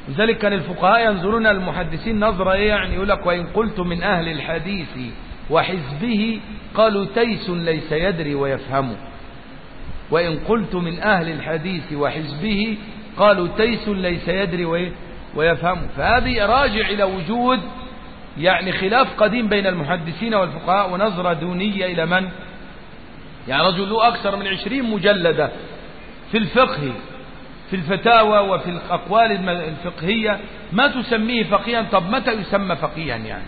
لذلك كان الفقهاء ينظرون المحدثين نظرة إيه يعني؟ يقول لك وإن قلت من أهل الحديث وحزبه قالوا تيس ليس يدري ويفهم وإن قلت من أهل الحديث وحزبه قالوا تيس ليس يدري ويفهم فهذه راجع إلى وجود يعني خلاف قديم بين المحدثين والفقهاء ونظرة دونية إلى من؟ يعني رجل له أكثر من عشرين مجلدة في الفقه في الفتاوى وفي الأقوال الفقهية ما تسميه فقيها؟ طب متى يسمى فقيها يعني؟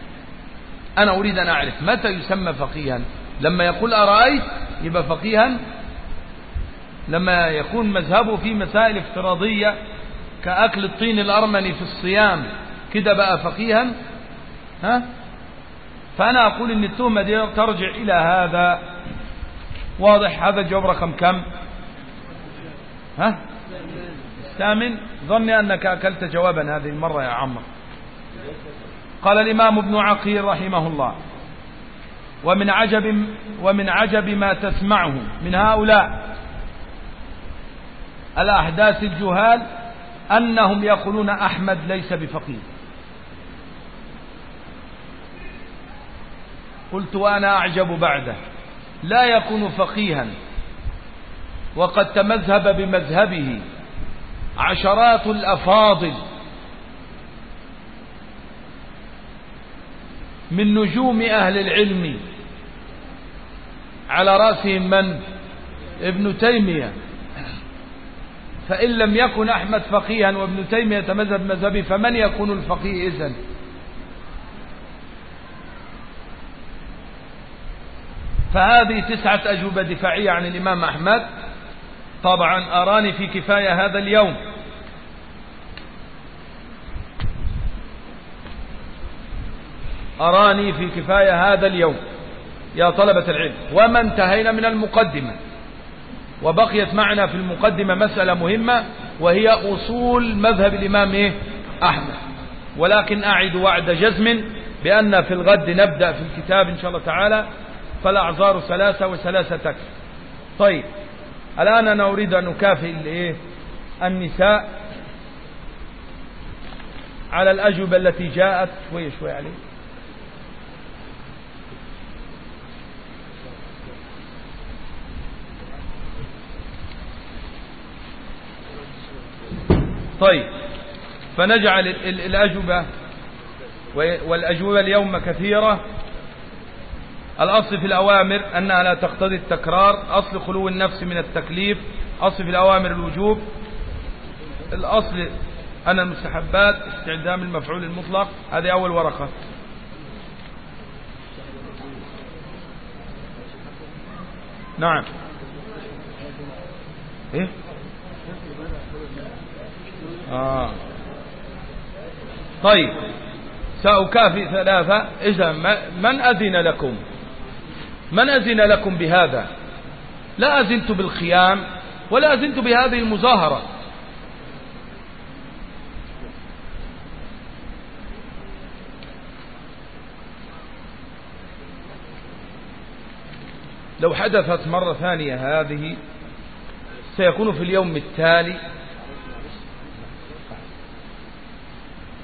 أنا أريد أن أعرف متى يسمى فقيها؟ لما يقول أرأيت يبقى فقيها؟ لما يكون مذهبه في مسائل افتراضية كأكل الطين الأرمني في الصيام كده بقى فقيها؟ ها؟ فأنا أقول إن التهمة دي ترجع إلى هذا. واضح؟ هذا الجواب رقم كم؟ ها؟ الثامن ظني أنك أكلت جوابا هذه المرة يا عمر قال الإمام ابن عقيل رحمه الله ومن عجب ومن عجب ما تسمعه من هؤلاء الأحداث الجهال أنهم يقولون أحمد ليس بفقيه. قلت وأنا أعجب بعده لا يكون فقيها وقد تمذهب بمذهبه عشرات الأفاضل من نجوم أهل العلم على رأسهم من؟ ابن تيمية. فإن لم يكن أحمد فقيها وابن تيمية مذهب مذهبي فمن يكون الفقيه إذن؟ فهذه تسعة أجوبة دفاعية عن الإمام أحمد. طبعا أراني في كفاية هذا اليوم. أراني في كفاية هذا اليوم. يا طلبة العلم وما انتهينا من المقدمة؟ وبقيت معنا في المقدمة مسألة مهمة وهي أصول مذهب الإمام إيه؟ أحمد. ولكن أعد وعد جزم بأن في الغد نبدأ في الكتاب إن شاء الله تعالى. فالأعذار ثلاثة وثلاثة تكفي طيب الآن أنا أريد أن أكافئ؟ النساء على الأجوبة التي جاءت. شوية شوية عليه طيب فنجعل الأجوبة والأجوبة اليوم كثيرة. الأصل في الأوامر أنها لا تقتضي التكرار. أصل خلو النفس من التكليف. أصل في الأوامر الوجوب. الأصل أن المستحبات استعدام المفعول المطلق. هذه أول ورقة. نعم. إيه؟ آه. طيب. سأكافئ ثلاثة. إذا من أذن لكم؟ من أذن لكم بهذا؟ لا أذنت بالخيام ولا أذنت بهذه المظاهرة. لو حدثت مرة ثانية هذه سيكون في اليوم التالي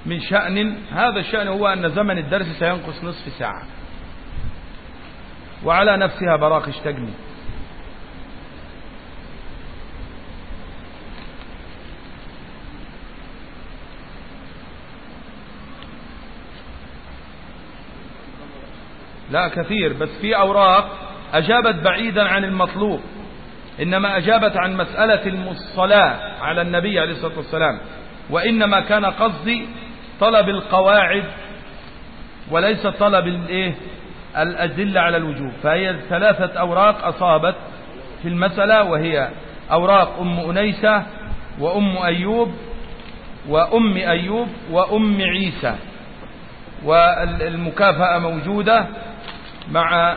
من شأن هذا الشأن هو أن زمن الدرس سينقص نصف ساعة. وعلى نفسها براقش تجني لا كثير بس في أوراق أجابت بعيدا عن المطلوب إنما أجابت عن مسألة الصلاة على النبي عليه الصلاة والسلام وإنما كان قصدي طلب القواعد وليس طلب الايه الأدلة على الوجوب فهي ثلاثة أوراق أصابت في المسألة وهي أوراق أم أنيسة وأم أيوب وأم أيوب وأم عيسى. والمكافأة موجودة مع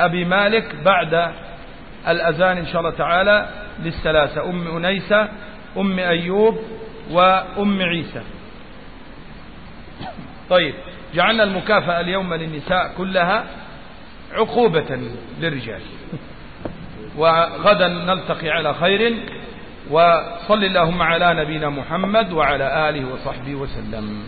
أبي مالك بعد الأذان إن شاء الله تعالى للثلاثة أم أنيسة أم أيوب وأم عيسى. طيب. جعلنا المكافأة اليوم للنساء كلها عقوبة للرجال. وغدا نلتقي على خير. وصل اللهم على نبينا محمد وعلى آله وصحبه وسلم.